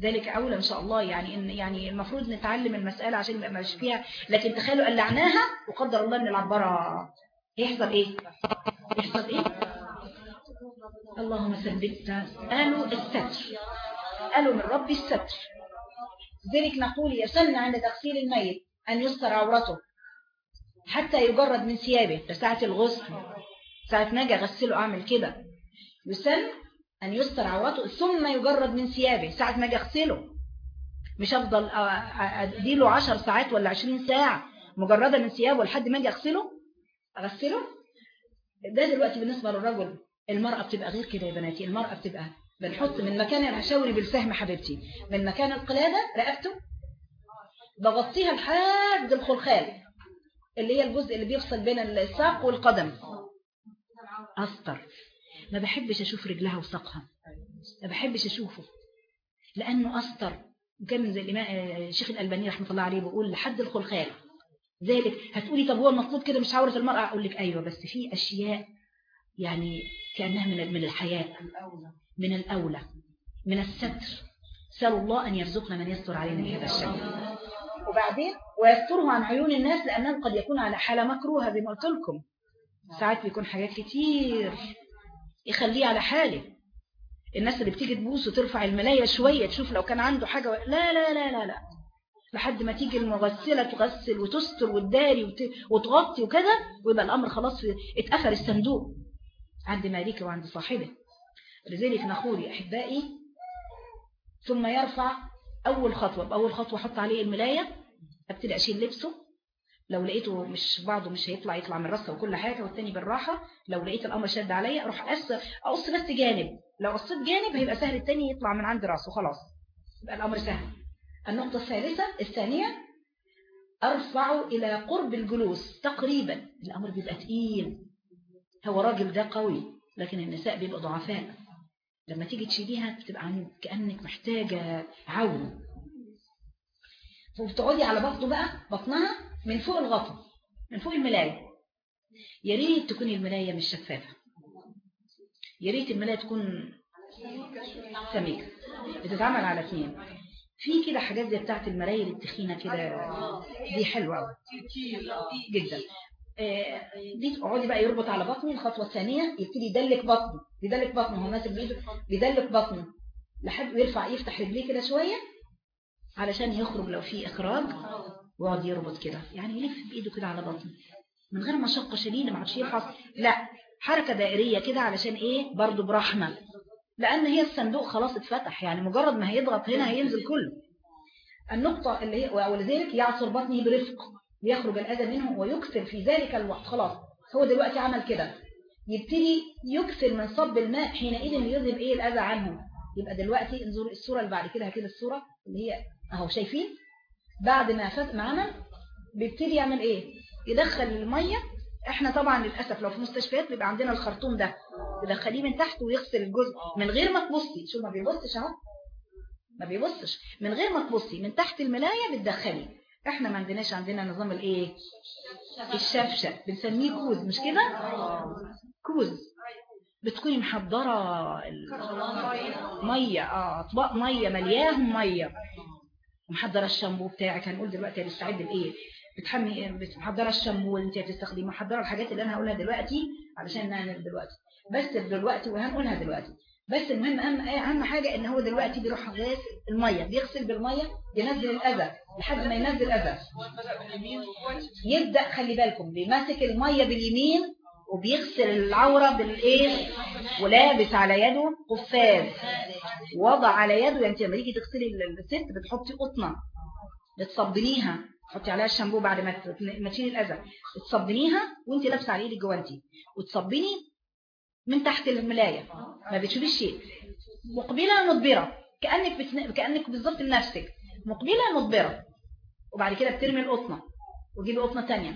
ذلك أولى إن شاء الله. يعني إن يعني المفروض نتعلم المسألة عشان ما مش فيها لكن تخيلوا قلعناها وقدر الله إن العبارة يحصل إيه؟ يحصل إيه؟ اللهم ثبتنا قالوا الستر. قالوا من ربي الستر. ذلك نقول يسن عند تغسيل الميت أن يستر عورته حتى يجرد من ثيابه. لساعة الغسل. ساعة ما أجي أغسله أعمل كده. يسن أن يستر عورته ثم يجرد من ثيابه ساعة ما أجي اغسله مش افضل أديله 10 ساعات ولا 20 ساعة مجردة من ثيابه لحد ما أجي أغسله؟ أغسله؟ ده دلوقتي بالنسبة للرجل المرأة بتبقى غير كده يا بناتي المرأة بتبقى بنحط من مكان الهشاوري بالسهم حبيبتي. من مكان القلادة رقبته؟ بغطيها لحد الخلخال اللي هي الجزء اللي بيفصل بين الساق والقدم. أسطر ما بحبش أشوف رجلها وساقها. ما بحبش أشوفه. لأنه أسطر كان زي الإمام الشيخ الألباني رحمة الله عليه بيقول لحد الخلخال ذلك. هتقولي طب هو المطلوب كده مش عورة المرأة؟ أقول لك أيوة بس في أشياء يعني كأنها من من الحياة من الأولى من الستر. سأل الله أن يرزقنا من يستر علينا بهذا الشكل وبعدين ويستره عن عيون الناس لأنه قد يكون على حالة مكروهة زي ما قلت لكم. ساعات بيكون حاجات كتير. يخليه على حاله الناس اللي بتيجي تبوس وترفع الملاية شوية تشوف لو كان عنده حاجة. لا لا لا لا لا لحد ما تيجي المغسلة تغسل وتستر وتداري وت... وتغطي وكذا ويبقى الأمر خلاص. اتقفل الصندوق عند مالك وعند صاحبه لذلك نقول أحبائي ثم يرفع أول خطوة بأول خطوة حط عليه الملاية أبتدي أشيل لبسه لو لقيته مش بعضه مش هيطلع يطلع من راسه وكل حاجة والتاني بالراحة لو لقيت الأمر شد عليا أروح أقص أقص بس جانب لو قصيت جانب هيبقى سهل التاني يطلع من عند راسه خلاص يبقى الأمر سهل. النقطة الثالثة الثانية أرفعه إلى قرب الجلوس تقريبا. الأمر بيبقى تقيل. هو راجل ده قوي لكن النساء بيبقى ضعفاء. لما تيجي تشيليها بتبقى كأنك محتاجة عون. وبتقعدي على بطنه بقى بطنها من فوق الغطا من فوق الملاية. يا ريت تكون الملاية مش شفافة. يا ريت الملاية تكون سميكة. بتتعمل على اثنين في كده حاجات زي بتاعت المرايل التخينة كده. دي حلوة جدا. دي تقعدي بقى يربط على بطنه. الخطوة الثانية يبتدي يدلك بطنه. يدلك بطنه. هو ماسك بايده بيدلك بطنه. لحد ويرفع يفتح رجليه كده شوية. علشان يخرج لو في إخراج ويقعد يربط كده. يعني يلف بإيده كده على بطنه. من غير مشقة شديدة ما عادش يفحص لا حركة دائرية كده علشان إيه؟ برضو برحمة. لأن هي الصندوق خلاص اتفتح. يعني مجرد ما هيضغط هنا هينزل كله. النقطة اللي هي ولذلك يعصر بطنه برفق. ليخرج الأذى منه ويكثر في ذلك الوقت. خلاص هو دلوقتي عمل كده. يبتدي يكثر من صب الماء حينئذ يذهب إيه الأذى عنه. يبقى دلوقتي انظر الصورة اللي بعد كده كده الصورة اللي هي أهو شايفين؟ بعد ما فات معانا بيبتدي يعمل إيه؟ يدخل المية. إحنا طبعا للأسف لو في مستشفيات بيبقى عندنا الخرطوم ده. تدخليه من تحت ويغسل الجزء. من غير ما تبصي. شو ما بيبصش أهو. ما بيبصش. من غير ما تبصي. من تحت الملاية بتدخلي. إحنا ما عندناش عندنا نظام الايه الشفشة بنسميه كوز. مش كده؟ كوز. بتكوني محضرة مية. آه أطباق مية. ملياهم مية. ومحضرة الشامبو بتاعك هنقول دلوقتي هنستعد لإيه؟ بتحمي محضرة الشامبو اللي انت هتستخدمه محضرة الحاجات اللي أنا هقولها دلوقتي علشان نعمل دلوقتي. بس دلوقتي وهنقولها دلوقتي. بس المهم أهم أهم حاجة إن هو دلوقتي بيروح غاسل المية. بيغسل بالمية ينزل الاذى لحد ما ينزل الاذى يبدأ خلي بالكم بيمسك المية باليمين وبيغسل العورة بالإيه؟ ولابس على يده قفاز. وضع على يده يعني انت لما تيجي تغسلي الست بتحطي قطنة بتصبنيها تحطي عليها الشامبو بعد ما ما تشيلي الاذى تصبنيها وانت لابسة على إيدك جوانتي وتصبني من تحت الملاية ما بتشوفيش شيء. مقبلة مدبرة كأنك بتن... كأنك بالظبط لنفسك. مقبلة مدبرة. وبعد كده بترمي القطنة وتجيبي قطنة ثانية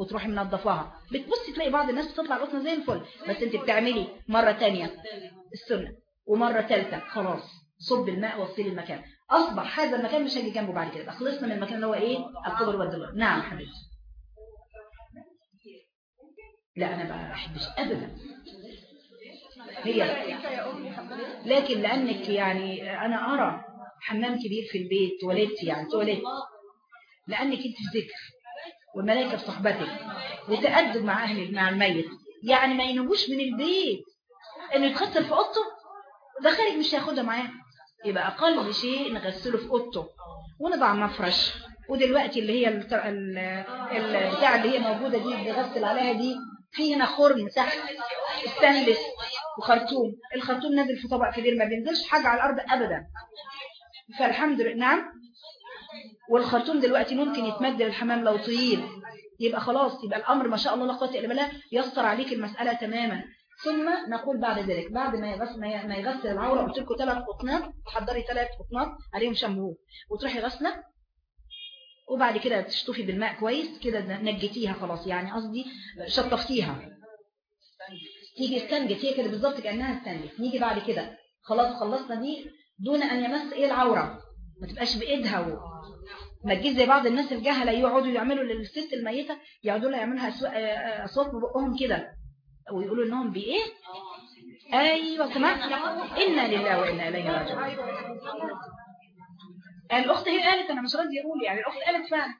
وتروحي منظفاها. بتبصي تلاقي بعض الناس بتطلع القطنه زي الفل. بس انت بتعملي مرة ثانية السنة ومرة ثالثه خلاص صب الماء وغسلي المكان. أصبح هذا المكان مش هيجي جنبه بعد كده. خلصنا من المكان اللي هو إيه؟ القبر والدولار نعم حبيبتي. لا أنا ما بحبش ابدا. هي لكن لأنك يعني أنا أرى حمام كبير في البيت تواليت يعني تواليت لأنك أنت في ذكر. والملائكه في صحبتك وتأدب مع أهل مع الميت. يعني ما ينبوش من البيت. إنه يتغسل في أوضته ده خارج مش هياخدها معاه. يبقى أقل شيء نغسله في أوضته. ونضع مفرش. ودلوقتي اللي هي البتاع اللي هي موجودة دي اللي بيغسل عليها دي في هنا خرم تحت. استانلس وخرطوم. الخرطوم نازل في طبق كبير ما بينزلش حاجة على الأرض أبدا. فالحمد لله نعم. والخرطوم دلوقتي ممكن يتمد للحمام لو طويل. يبقى خلاص يبقى الأمر ما شاء الله لا قوة إلا بالله يسر عليك المسألة تماما. ثم نقول بعد ذلك بعد ما يغسل ما يغسل العورة قلت لكم ثلاث قطنات تحضري ثلاث قطنات عليهم شامبو وتروحي غسلة. وبعد كده تشطفي بالماء كويس كده نجتيها خلاص يعني قصدي شطفتيها. تيجي استنجت هي كده بالظبط كأنها استنجت. نيجي بعد كده خلاص خلصنا دي دون أن يمس إيه العورة. ما تبقاش بإيدها و... ما تجيش زي بعض الناس الجهلة يقعدوا يعملوا للست الميتة يقعدوا لها يعملها أصوات ببقهم كده. ويقولوا إنهم بإيه؟ أيوة سمعت. إنا لله وإنا إليه راجعون. الأخت هي قالت أنا مش راضي أقول يعني الأخت قالت فعلا.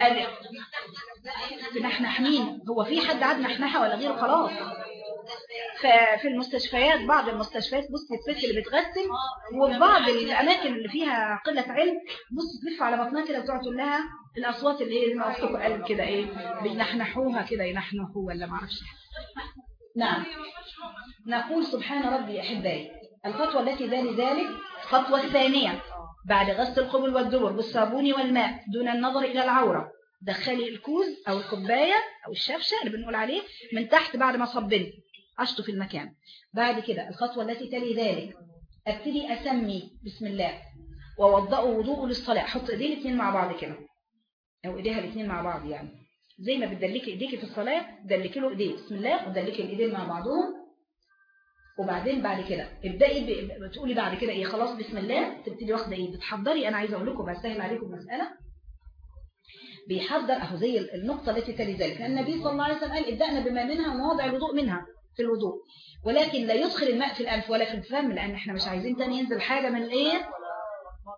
قالت نحنح مين هو في حد عاد نحنحة ولا غيره؟ خلاص. ففي المستشفيات بعض المستشفيات بص الست اللي بتغسل وفي بعض الأماكن اللي فيها قلة علم بص تلف على بطنها كده وتقعد تقول لها الأصوات اللي هي أختكم قال كده إيه بينحنحوها كده ينحنحوا ولا ما أعرفش. نعم. نقول سبحان ربي أحبائي الخطوة التي ذلك ذلك الخطوة الثانية بعد غسل القبل والدبر بالصابون والماء دون النظر إلى العورة. دخلي الكوز أو الكوباية أو الشفشة اللي بنقول عليه من تحت بعد ما صبنت عشته في المكان. بعد كده الخطوة التي تلي ذلك أبتدي أسمي بسم الله ووضأوا وضوء للصلاة. حط ايديه الاثنين مع بعض كده. أو إيديها الاثنين مع بعض يعني. زي ما بتدلكي إيديكي في الصلاة دلكي له ايديه بسم الله ودلكي الإيدين مع بعضهم. وبعدين بعد كده ابدأي بتقولي بعد كده إيه؟ خلاص بسم الله. تبتدي واخدة إيه بتحضري. أنا عايزة أقول لكم بسهل عليكم مسألة. بيحضر أهو زي النقطة التي تلي ذلك. النبي صلى الله عليه وسلم قال ابدأنا بما منها ومواضع الوضوء منها. في الوضوء. ولكن لا يدخل الماء في الأنف ولا في الفم لأن إحنا مش عايزين تاني ينزل حاجة من الايه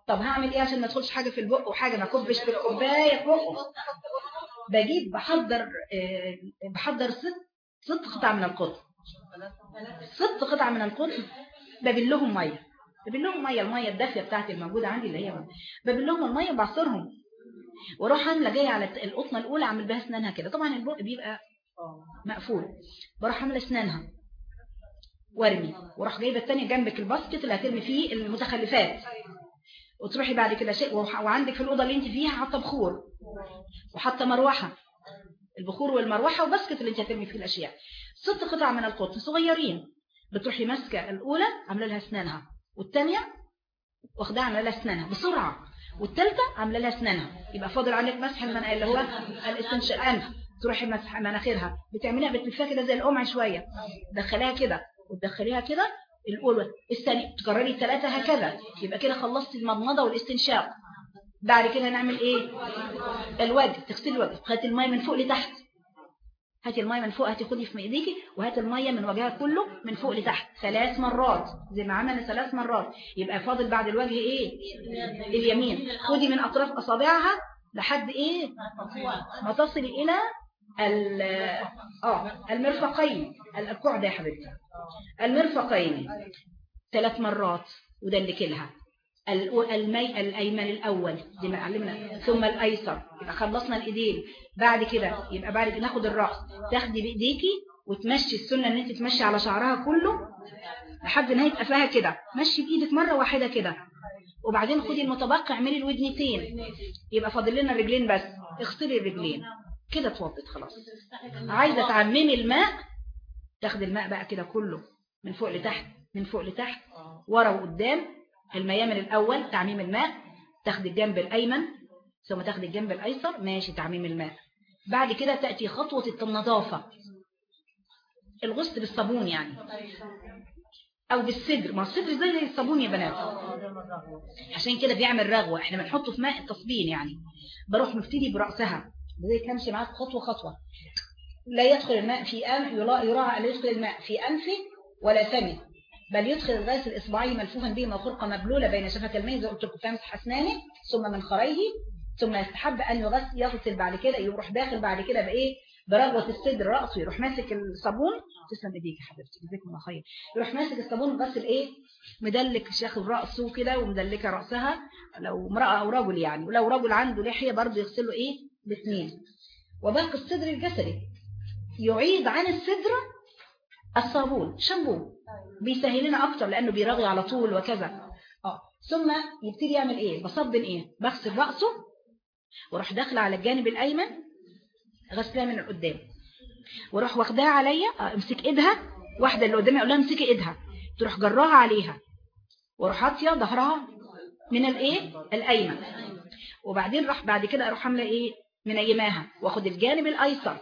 طب هعمل إيه عشان ما تدخلش حاجة في البق وحاجة ما كبش في الكوباية بقه بجيب بحضر آه، بحضر ست ست قطع من القطن. ست قطع من القطن ببلهم مية. ببلهم مية المية الدافية بتاعتي الموجودة عندي اللي هي ببلهم المية وبعصرهم. وأروح عامله جاية على القطنة الأولى أعمل بها أسنانها كده. طبعا البق بيبقى مقفول. بروح عامله أسنانها. وارمي. وأروح جايبة الثانية جنبك الباسكت اللي هترمي فيه المتخلفات. وتروحي بعد كده شيء وعندك في الأوضة اللي أنت فيها حاطة بخور. وحاطة مروحة. البخور والمروحة وباسكت اللي أنت هترمي فيه الأشياء. ست قطع من القطن صغيرين. بتروحي ماسكة الأولى عاملة لها أسنانها. والثانيه واخداها عاملة لها أسنانها بسرعة. والثالثه عاملة لها أسنانها. يبقى فاضل عليك مسح المناخ اللي هو الاستنشاق تروحي مناخيرها. بتعمليها بتلفها كده زي القمع شوية. تدخليها كده. وتدخليها كده الاولى الثانية تكرري الثلاثه هكذا. يبقى كده خلصتي المضمضة والاستنشاق. بعد كده نعمل إيه؟ الوجه. تغسلي الوجه. هاتي المية من فوق لتحت. هاتي المية من فوق. هاتي خدي في إيديكي. وهاتي المية من وجهها كله من فوق لتحت. ثلاث مرات. زي ما عملنا ثلاث مرات. يبقى فاضل بعد الوجه إيه؟ اليمين. خدي من أطراف أصابعها لحد إيه؟ ما تصل إلى آه المرفقين. الكعب يا حبيبتي. المرفقين. ثلاث مرات ودلك لها المي الأيمن الأول زي ما علمنا ثم الأيسر. يبقى خلصنا الإيدين. بعد كده يبقى بعد كده ناخد الرأس. تاخدي بإيديكي وتمشي السنة ان انت تمشي على شعرها كله لحد نهايه قفاها كده. مشي بإيدك مرة واحدة كده. وبعدين خدي المتبقي اعملي الودنتين. يبقى فاضل لنا الرجلين بس. اغسلي الرجلين. كده اتوضت خلاص. عايزة تعممي الماء تاخدي الماء بقى كده كله من فوق لتحت من فوق لتحت ورا وقدام الميامن الأول تعميم الماء تاخد الجنب الأيمن ثم تاخد الجنب الأيسر ماشي تعميم الماء. بعد كده تأتي خطوة النظافة. الغسل بالصابون يعني. أو بالصدر. ما الصدر زي زي الصابون يا بنات. عشان كده بيعمل رغوة. إحنا بنحطه في ماء التصبين يعني. بروح مفتدي برأسها. زي كمشي معاك خطوة خطوة. لا يدخل الماء في أنف يراعى لا يدخل الماء في أنفي ولا فمي بل يدخل الغاز الإصبعي ملفوفا به خرقة مبلولة بين شفة الماء زي قلت لكم تمسح أسنانه ثم من خريه ثم يستحب أن يغسل يغسل بعد كده يروح داخل بعد كده بإيه؟ برغوة الصدر رأسه يروح ماسك الصابون. تسلم ايديك يا حبيبتي جزاكم الله خير. يروح ماسك الصابون غسل إيه؟ مدلك شاخ رأسه كده ومدلكة رأسها. لو امرأة أو رجل يعني ولو رجل عنده لحية برضه يغسله إيه؟ باثنين. وباقي الصدر الجسدي. يعيد عن الصدر الصابون شامبو بيسهل لنا أكتر لأنه بيرغي على طول وكذا. آه ثم يبتدي يعمل إيه؟ بصبن إيه؟ بغسل رأسه وأروح داخله على الجانب الأيمن غسلها من القدام. وأروح واخداها عليا آه، امسك إيدها. واحدة اللي قدامي أقول لها امسكي إيدها. تروح جراها عليها. وأروح حاطيه ظهرها من الإيه؟ الأيمن. وبعدين راح بعد كده أروح عاملة إيه؟ منيماها واخد الجانب الأيسر.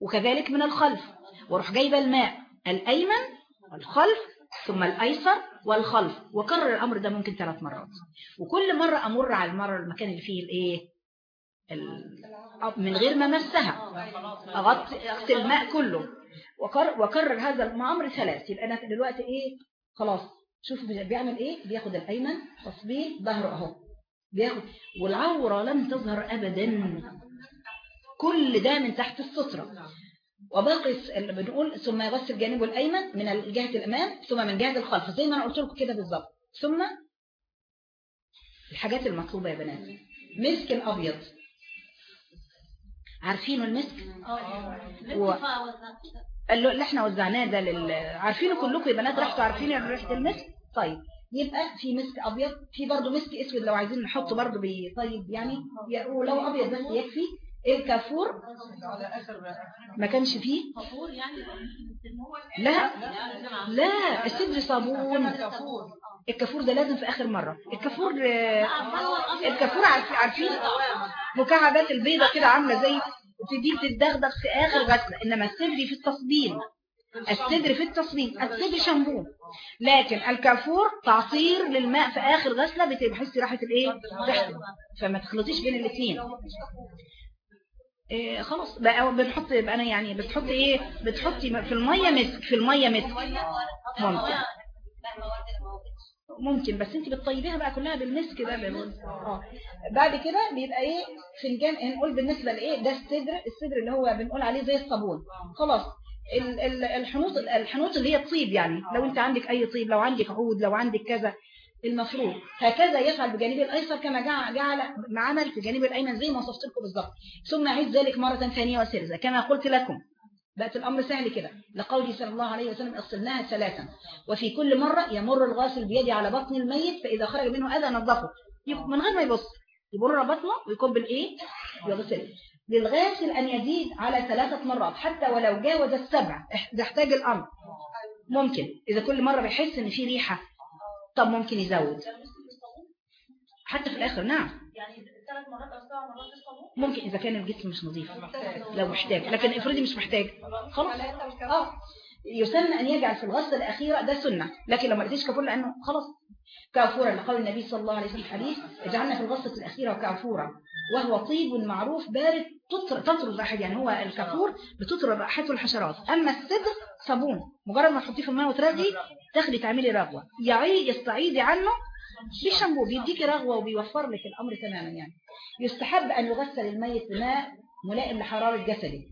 وكذلك من الخلف. وأروح جايبه الماء الأيمن والخلف ثم الأيسر والخلف. وكرر الأمر ده ممكن ثلاث مرات. وكل مرة أمر على المرة المكان اللي فيه الإيه؟ من غير ما مسها اغطي الماء كله. وكرر, هذا الأمر ثلاث. يبقى أنا دلوقتي إيه؟ خلاص. شوف بيعمل إيه؟ بياخد الأيمن. تصبيه ظهره بياخد والعورة لم تظهر ابدا. كل ده من تحت السترة. وباقي بنقول ثم يغسل جانبه الأيمن من جهة الأمام ثم من جهة الخلف. زي ما أنا قلت لكم كده بالظبط. ثم الحاجات المطلوبة يا بنات. مسك الأبيض. عارفينه المسك؟ و... اللي إحنا وزعناه ده لل... عارفينه كلكم يا بنات؟ رحتوا عارفين ريحة المسك؟ طيب. يبقى في مسك أبيض في برضه مسك أسود لو عايزين نحطه برضه. طيب يعني ولو أبيض بس يكفي. الكافور ما كانش فيه. لا لا السدر صابون. الكافور ده لازم في آخر مرة. الكافور الكافور عارفين؟ مكعبات البيضة كده عاملة زي دي بتدغدغ في آخر غسلة إنما السدر في التصبين السدر في التصبين السدر شامبو. لكن الكافور تعصير للماء في آخر غسلة بتحسي راحة الإيه؟ ريحته فما تخلطيش بين الاثنين إيه خلاص. بقى بنحط يبقى أنا يعني بتحطي إيه؟ بتحطي في المية مسك في المية مسك. ممكن. ممكن. بس أنت بتطيبيها بقى كلها بالمسك ده آه. بعد كده بيبقى إيه؟ فنجان نقول بالنسبة لإيه؟ ده الصدر الصدر اللي هو بنقول عليه زي الصابون. خلاص. الحنوط الحنوط اللي هي الطيب يعني لو انت عندك أي طيب لو عندك عود لو عندك كذا المفروض. هكذا يفعل بجانب الأيسر كما جعل عمل في جانب الأيمن زي ما وصفت لكم بالظبط ثم عيد ذلك مرة ثانية وسرزه كما قلت لكم بقت الأمر سهل كده. لقوله صلى الله عليه وسلم اغسلناها ثلاثا. وفي كل مرة يمر الغاسل بيده على بطن الميت فإذا خرج منه أذى نظفه. من غير ما يبص. يبر بطنه ويكون بالإيه يغسل للغاسل أن يزيد على ثلاثة مرات حتى ولو جاوز السبع إذا احتاج الأمر. ممكن إذا كل مرة بيحس إن في ريحة طب ممكن يزود. حتى في الآخر نعم. يعني ثلاث مرات أو سبع مرات ممكن إذا كان الجسم مش نظيف لو محتاج. لكن افرضي مش محتاج خلاص. آه. يسن أن يجعل في الغسلة الأخيرة ده سنة. لكن لو ما لقيتيش كفور لأنه خلاص كافورا لقول النبي صلى الله عليه وسلم حديث اجعلنا في الغسلة الأخيرة كافورا وهو طيب معروف بارد تطرد رائحة يعني هو الكافور بتطرد رائحته الحشرات. أما الصدر صابون. مجرد ما تحطيه في الماء وترغي تاخدي تعملي رغوة. يعيد يستعيدي عنه بالشامبو بيديكي رغوة وبيوفر لك الأمر تماما يعني. يستحب أن يغسل الميت بماء ملائم لحرارة جسده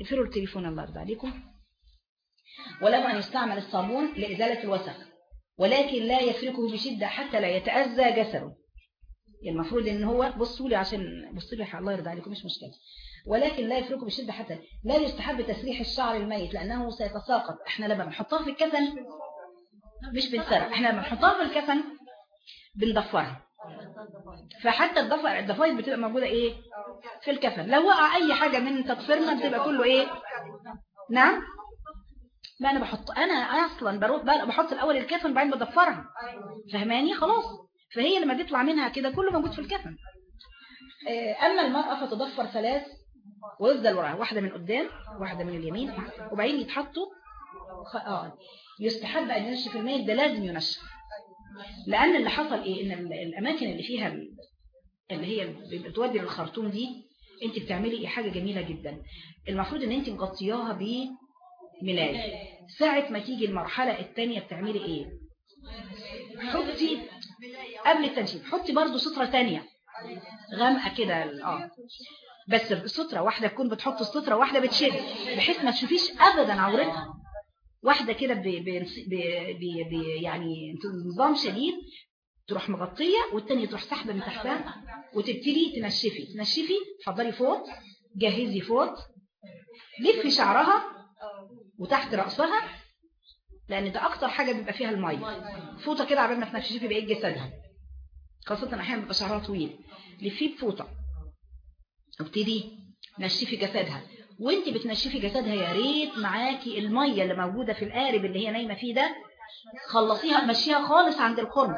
اقفلوا التليفون الله يرضى عليكم. وله أن يستعمل الصابون لإزالة الوسخ ولكن لا يفركه بشدة حتى لا يتأذى جسده. المفروض إن هو بصوا لي عشان بصوا لي الله يرضى عليكم مش مشكلة. ولكن لا يفركه بشدة حتى لا يستحب تسريح الشعر الميت لأنه سيتساقط. إحنا لما بنحطها في الكفن مش بنسرح إحنا لما بنحطها في الكفن بنضفرها فحتى الضفر الضفاير بتبقى موجودة إيه؟ في الكفن. لو وقع أي حاجة من تضفيرنا بتبقى كله إيه؟ نعم؟ ما أنا بحط أنا أصلا بروح بحط الأول الكفن وبعدين بضفرها. فهماني؟ خلاص. فهي لما تطلع منها كده كله موجود في الكفن آه، أما المرأة فتضفر ثلاث ويفضل وراها واحدة من قدام واحدة من اليمين وبعدين يتحطوا. آه يستحب أن ينشف الميت ده لازم ينشف. لأن اللي حصل إيه؟ إن الأماكن اللي فيها اللي هي بتودي للخرطوم دي أنت بتعملي إيه؟ حاجة جميلة جدا. المفروض إن أنت مغطياها بملاية ساعة ما تيجي المرحلة الثانية بتعملي إيه؟ حطي قبل التنشيف حطي برضو سترة تانية. غامقة كده آه. بس السترة واحدة تكون بتحط السترة واحدة بتشد بحيث ما تشوفيش ابدا عورتها. واحدة كده يعني نظام شديد تروح مغطية والتانية تروح سحبة من تحتها وتبتدي تنشفي. تنشفي تحضري فوط جهزي فوط لفي شعرها وتحت رأسها لأن ده أكتر حاجة بيبقى فيها المية. فوطة كده عبال ما تنشفي بقية جسدها. خاصة أحيانا بيبقى شعرها طويل. لفيه بفوطة أبتدي نشفي جسدها. وانت بتنشفي جسدها يا ريت معاكي المية اللي موجودة في القارب اللي هي نايمة فيه ده. خلصيها مشيها خالص عند الخرم.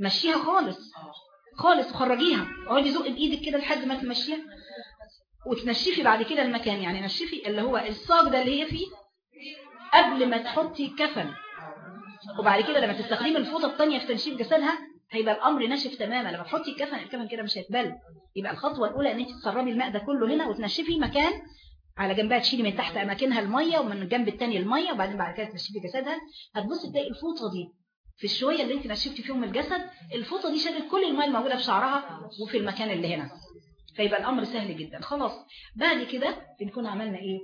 مشيها خالص. خالص وخرجيها اقعدي زق بإيدك كده لحد ما تمشيها. وتنشفي بعد كده المكان. يعني نشفي اللي هو الصاج ده اللي هي فيه. قبل ما تحطي كفن. وبعد كده لما تستخدمي الفوطة الثانية في تنشيف جسدها هيبقى الأمر ناشف تماما. لما تحطي الكفن الكفن كده مش هيتبل. يبقى الخطوة الأولى إن انت تسربي الماء ده كله هنا وتنشفي مكان على جنبها تشيلي من تحت أماكنها المية ومن الجنب الثاني المية وبعدين بعد كده تنشفي جسدها. هتبصي تلاقي الفوطة دي في الشوية اللي انت نشفتي فيهم الجسد الفوطة دي شالت كل المية الموجودة في شعرها وفي المكان اللي هنا. فيبقى الأمر سهل جدا. خلاص. بعد كده بنكون عملنا إيه؟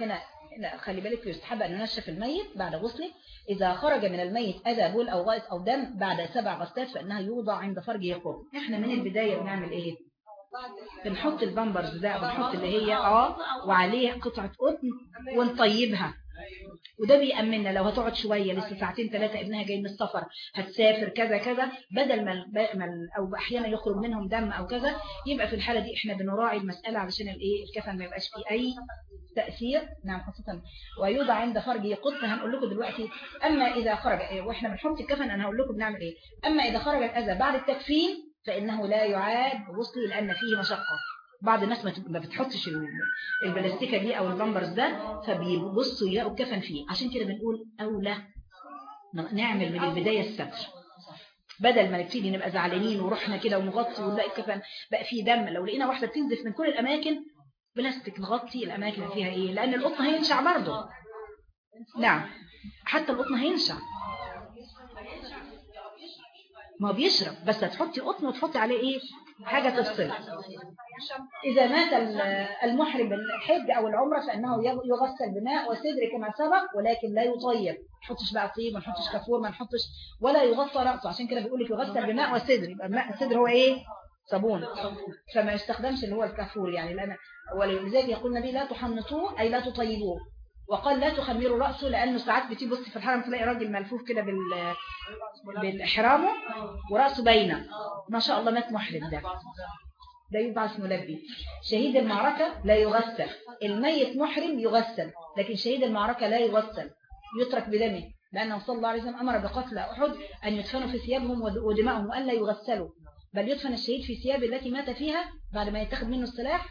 هنا لا خلي بالك يستحب أن ننشف الميت بعد غسله. إذا خرج من الميت أذى بول أو غائط أو دم بعد سبع غسلات فإنها يوضع عند فرجه يقوم إحنا من البداية بنعمل إيه؟ بنحط البامبرز ده بنحط اللي هي آه وعليه قطعة قطن ونطيبها. وده بيأمننا لو هتقعد شوية لسه ساعتين ثلاثة ابنها جاي من السفر هتسافر كذا كذا بدل ما أو أحيانا يخرج منهم دم أو كذا يبقى في الحالة دي إحنا بنراعي المسألة علشان الايه الكفن ما يبقاش فيه أي تأثير. نعم خاصة ويوضع عند فرجه قطن هنقول لكم دلوقتي أما إذا خرج وإحنا بنحط الكفن أنا هقول لكم بنعمل إيه؟ أما إذا خرج الأذى بعد التكفين فإنه لا يعاد غسله لأن فيه مشقة. بعض الناس ما بتحطش البلاستيكة دي أو البامبرز ده فبيبصوا يلاقوا الكفن فيه. عشان كده بنقول أولى نعمل من البداية الستر بدل ما نبتدي نبقى زعلانين ورحنا كده ونغطي ونلاقي الكفن بقى فيه دم. لو لقينا واحدة بتنزف من كل الأماكن بلاستيك نغطي الأماكن اللي فيها إيه؟ لأن القطن هينشع برضه. نعم. حتى القطن هينشع. ما بيشرب. بس هتحطي قطن وتحطي عليه إيه؟ حاجة تفصل. إذا مات المحرم بالحج أو العمرة فإنه يغسل بماء وسدر كما سبق ولكن لا يطيب. ما نحطش بقى طيب ما نحطش كفور ما نحطش ولا يغطى رأسه. عشان كده بيقول لك يغسل بماء وسدر يبقى الماء السدر هو إيه؟ صابون. فما يستخدمش اللي هو الكفور يعني لأن ولذلك يقول النبي لا تحنطوه أي لا تطيبوه. وقال لا تخمروا رأسه لأنه ساعات بتبص في الحرم تلاقي راجل ملفوف كده بال بالإحرامه ورأسه باينة. ما شاء الله مات محرم ده. ده يبعث ملبي شهيد المعركة لا يغسل. الميت محرم يغسل لكن شهيد المعركة لا يغسل. يترك بدمه لأنه صلى الله عليه وسلم أمر بقتل أحد أن يدفنوا في ثيابهم ودمائهم وألا يغسلوا. بل يدفن الشهيد في ثياب التي مات فيها بعد ما يتخذ منه السلاح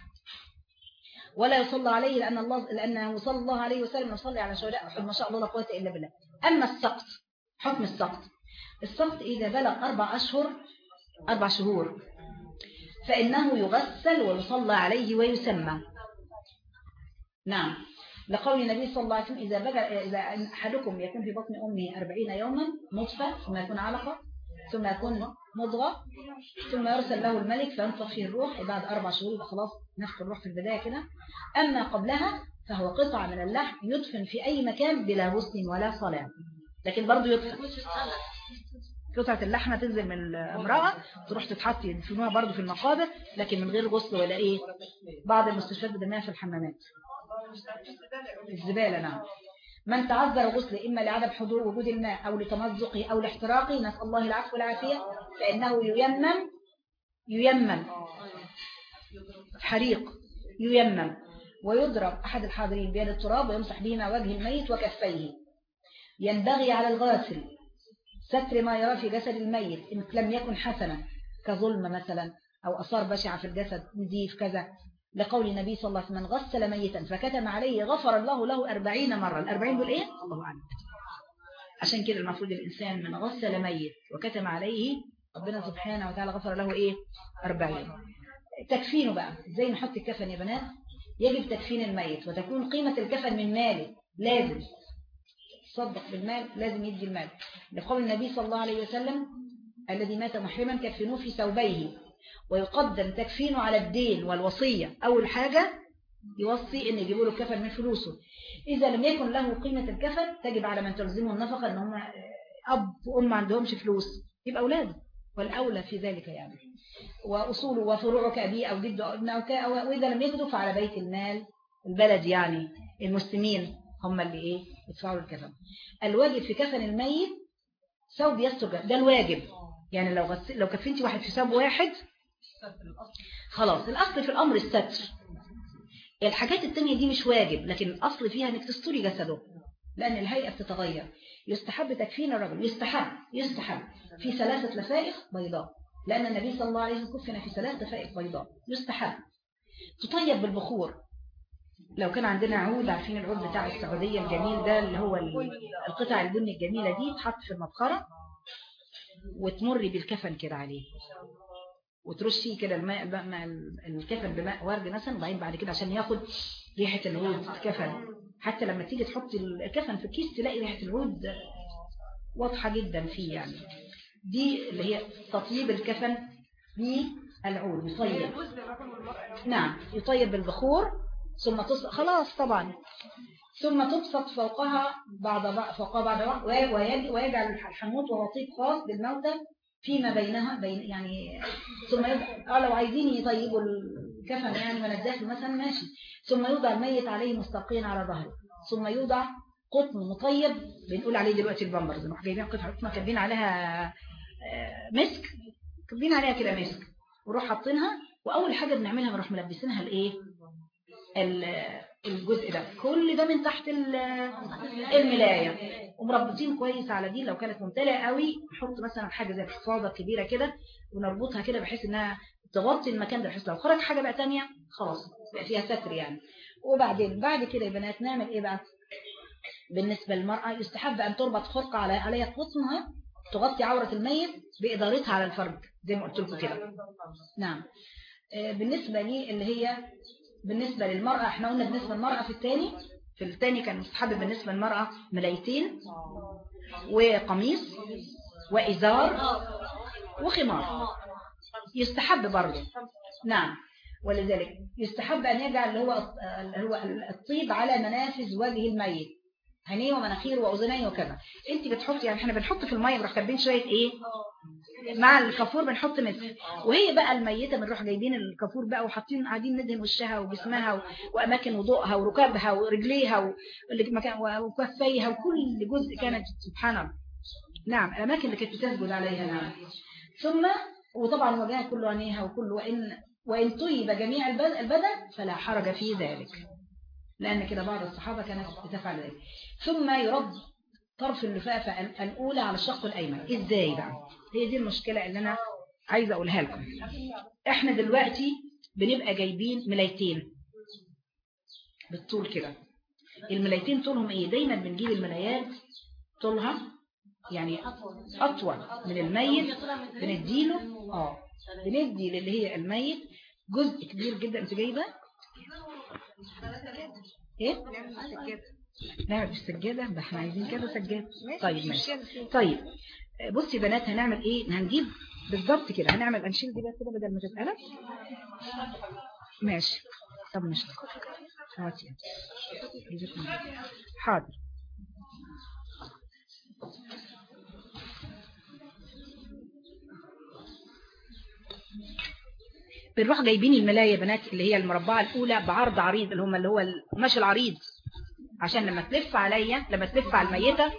ولا يصلى عليه لأن الله لأنه صلى الله عليه وسلم يصلي على شهداء ما شاء الله لا قوة إلا بالله. أما السقط حكم السقط. السقط إذا بلغ أربع أشهر أربع شهور فإنه يغسل ويصلى عليه ويسمى. نعم. لقول النبي صلى الله عليه وسلم إذا, بقى إذا أحدكم يكون في بطن أمه أربعين يوما نطفة ثم يكون علقة ثم يكون مضغة ثم يرسل له الملك فينفخ فيه الروح بعد أربع شهور خلاص نفخ الروح في البداية كده. أما قبلها فهو قطعة من اللحم يدفن في أي مكان بلا غسل ولا صلاة. لكن برضه يدفن. قطعة اللحمة تنزل من الامرأة تروح تتحط يدفنوها برضه في المقابر لكن من غير غسل ولا إيه؟ بعض المستشفيات بدمها في الحمامات. الزبالة نعم. من تعذر غسل إما لعدم حضور وجود الماء أو لتمزقه أو لاحتراقه نسأل الله العفو والعافية فإنه ييمم ييمم. حريق ييمم ويضرب أحد الحاضرين بيد التراب ويمسح بهما وجه الميت وكفيه. ينبغي على الغاسل ستر ما يرى في جسد الميت إن لم يكن حسنا كظلم مثلا أو أثار بشعة في الجسد نزيف كذا. لقول النبي صلى الله عليه وسلم من غسل ميتا فكتم عليه غفر الله له أربعين مرة. الأربعين دول إيه؟ الله أعلم. عشان كده المفروض الإنسان من غسل ميت وكتم عليه ربنا سبحانه وتعالى غفر له إيه؟ أربعين. تكفينه بقى. إزاي نحط الكفن يا بنات؟ يجب تكفين الميت وتكون قيمة الكفن من ماله لازم. صدق بالمال لازم يدي المال. لقول النبي صلى الله عليه وسلم الذي مات محرما كفنوه في ثوبيه. ويقدم تكفينه على الدين والوصية. أول حاجة يوصي أن يجيبوا له الكفن من فلوسه. إذا لم يكن له قيمة الكفن تجب على من تلزمه النفقة أن هم أب وأم ما عندهمش فلوس. يبقى أولاده والأولى في ذلك يعني وأصوله وفروعه كأبيه أو جده أو ابنه وإذا لم يجدوا فعلى بيت المال البلد يعني المسلمين هم اللي إيه؟ يدفعوا الكفن الواجب في كفن الميت ثوب يستر ده الواجب. يعني لو غس... لو كفنتي واحد في ثوب واحد خلاص. الأصل في الأمر الستر. الحاجات التانية دي مش واجب لكن الأصل فيها إنك تستري جسده لأن الهيئة بتتغير. يستحب تكفين الرجل. يستحب يستحب. في ثلاثة لفائف بيضاء. لأن النبي صلى الله عليه وسلم كفن في ثلاثة لفائف بيضاء. يستحب. تطيب بالبخور. لو كان عندنا عود عارفين العود بتاع السعودية الجميل ده اللي هو القطع البني الجميلة دي تحط في المبخرة وتمري بالكفن كده عليه. وترشي كده الماء الكفن بماء ورد مثلا وبعدين بعد كده عشان ياخد ريحة العود الكفن حتى لما تيجي تحط الكفن في الكيس تلاقي ريحة العود واضحة جدا فيه يعني. دي اللي هي تطيب الكفن بالعود يطيب. نعم يطيب بالبخور ثم تص... خلاص طبعا. ثم تبسط فوقها بعض فوقها بعض ويجعل الحنوط ووطيب خاص بالموتى فيما بينها بين يعني ثم يبقى لو عايزين يطيبوا الكفن يعني الداخل مثلا ماشي. ثم يوضع الميت عليه مستقيا على ظهره. ثم يوضع قطن مطيب. بنقول عليه دلوقتي البامبرز نروح جايبين قطعة كاتبين عليها آه، مسك. كاتبين عليها كده مسك. ونروح حاطينها وأول حاجة بنعملها بنروح ملبسينها الإيه؟ الجزء ده. كل ده من تحت الملاية. ومربطين كويس على دي. لو كانت ممتلئة قوي نحط مثلا حاجة زي الحفاظة كبيرة كده ونربطها كده بحيث إنها تغطي المكان ده بحيث لو خرج حاجة بقى تانية خلاص بقى فيها ستر يعني. وبعدين بعد كده يا بنات نعمل إيه بقى؟ بالنسبة للمرأة يستحب أن تربط خرقة على عليها قطنها تغطي عورة الميت بإدارتها على الفرج زي ما قلت لكم كده. نعم. آه، بالنسبة لي اللي هي بالنسبة للمرأة إحنا قلنا بالنسبة للمرأة في الثاني في الثاني كان مستحب بالنسبة للمرأة ملايتين وقميص وإزار وخمار. يستحب برضه. نعم. ولذلك يستحب أن يجعل اللي هو هو الطيب على منافذ وجه الميت. عينيه ومناخيره وأذنيه وكذا. انت بتحطي يعني إحنا بنحط في المية بنروح كاتبين شوية إيه؟ مع الكافور بنحط مسك وهي بقى الميتة بنروح جايبين الكافور بقى وحاطين قاعدين ندهن وشها وجسمها وأماكن وضوءها وركابها ورجليها وكفيها وكل جزء كانت سبحان الله. نعم الأماكن اللي كانت بتسجد عليها نعم. ثم وطبعا وجهها كله عينيها وكل وإن وإن طيب جميع البدن فلا حرج في ذلك لأن كده بعض الصحابة كانت بتفعل ذلك. ثم يرد طرف اللفافة الأولى على الشق الأيمن. إزاي بقى؟ هي دي المشكلة اللي أنا عايزة أقولها لكم. إحنا دلوقتي بنبقى جايبين ملايتين بالطول كده. الملايتين طولهم إيه؟ دايما بنجيب الملايات طولها يعني أطول من الميت بنديله آه بندي للي هي الميت جزء كبير جدا. أنت جايبة؟ إيه؟ نعمل بالسجادة ده إحنا عايزين كده سجادة. طيب ماشي. طيب بصي بنات هنعمل إيه؟ هنجيب بالظبط كده هنعمل انشيل دي بقى كده بدل ما تتقلب. ماشي. طب مش حاضر. بنروح جايبين الملاية بنات اللي هي المربعة الأولى بعرض عريض اللي هم اللي هو القماش العريض. عشان لما تلف عليا لما تلف على الميتة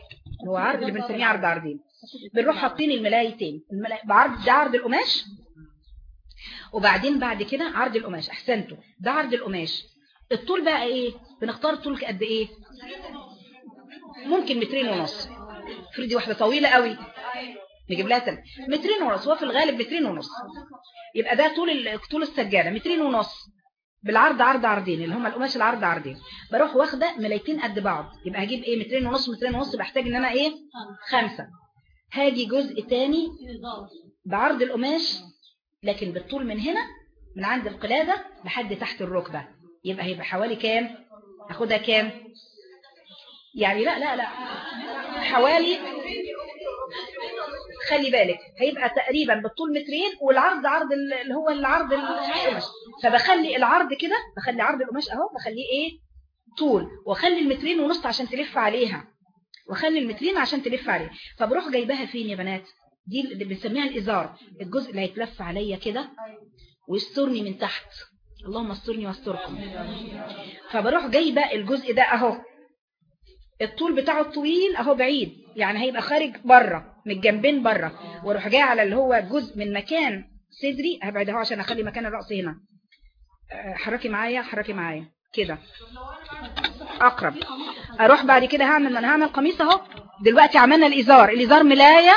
هو عرض اللي بنسميه عرض عرضين بنروح حاطين الملايتين الملاي... بعرض ده عرض القماش وبعدين بعد كده عرض القماش. أحسنتوا ده عرض القماش. الطول بقى إيه؟ بنختار طول قد إيه؟ ممكن مترين ونص. افرضي واحدة طويلة قوي. نجيب لها سنة مترين ونص هو في الغالب مترين ونص. يبقى ده طول طول السجادة مترين ونص. بالعرض عرض عرضين اللي هم القماش العرض عرضين. بروح واخدة ملايتين قد بعض. يبقى هجيب إيه؟ مترين ونص مترين ونص بحتاج إن أنا إيه؟ خمسة. هاجي جزء تاني بعرض القماش لكن بالطول من هنا من عند القلادة لحد تحت الركبة. يبقى هيبقى حوالي كام؟ اخدها كام؟ يعني لا لا لا. حوالي خلي بالك هيبقى تقريبا بالطول مترين والعرض عرض اللي هو العرض القماش. فبخلي العرض كده بخلي عرض القماش أهو بخليه إيه؟ طول. وأخلي المترين ونص عشان تلف عليها. وأخلي المترين عشان تلف عليها فبروح جايباها فين يا بنات؟ دي اللي بنسميها الإزار. الجزء اللي هيتلف عليا كده ويسترني من تحت. اللهم استرني واستركم. فبروح جايبة الجزء ده أهو. الطول بتاعه الطويل أهو بعيد. يعني هيبقى خارج بره. من الجنبين بره. وأروح جاي على اللي هو جزء من مكان صدري. هبعد اهو عشان أخلي مكان الرأس هنا. آه، حركي معايا حركي معايا. كده. أقرب. أروح بعد كده هعمل أنا هعمل قميص أهو. دلوقتي عملنا الإزار. الإزار ملاية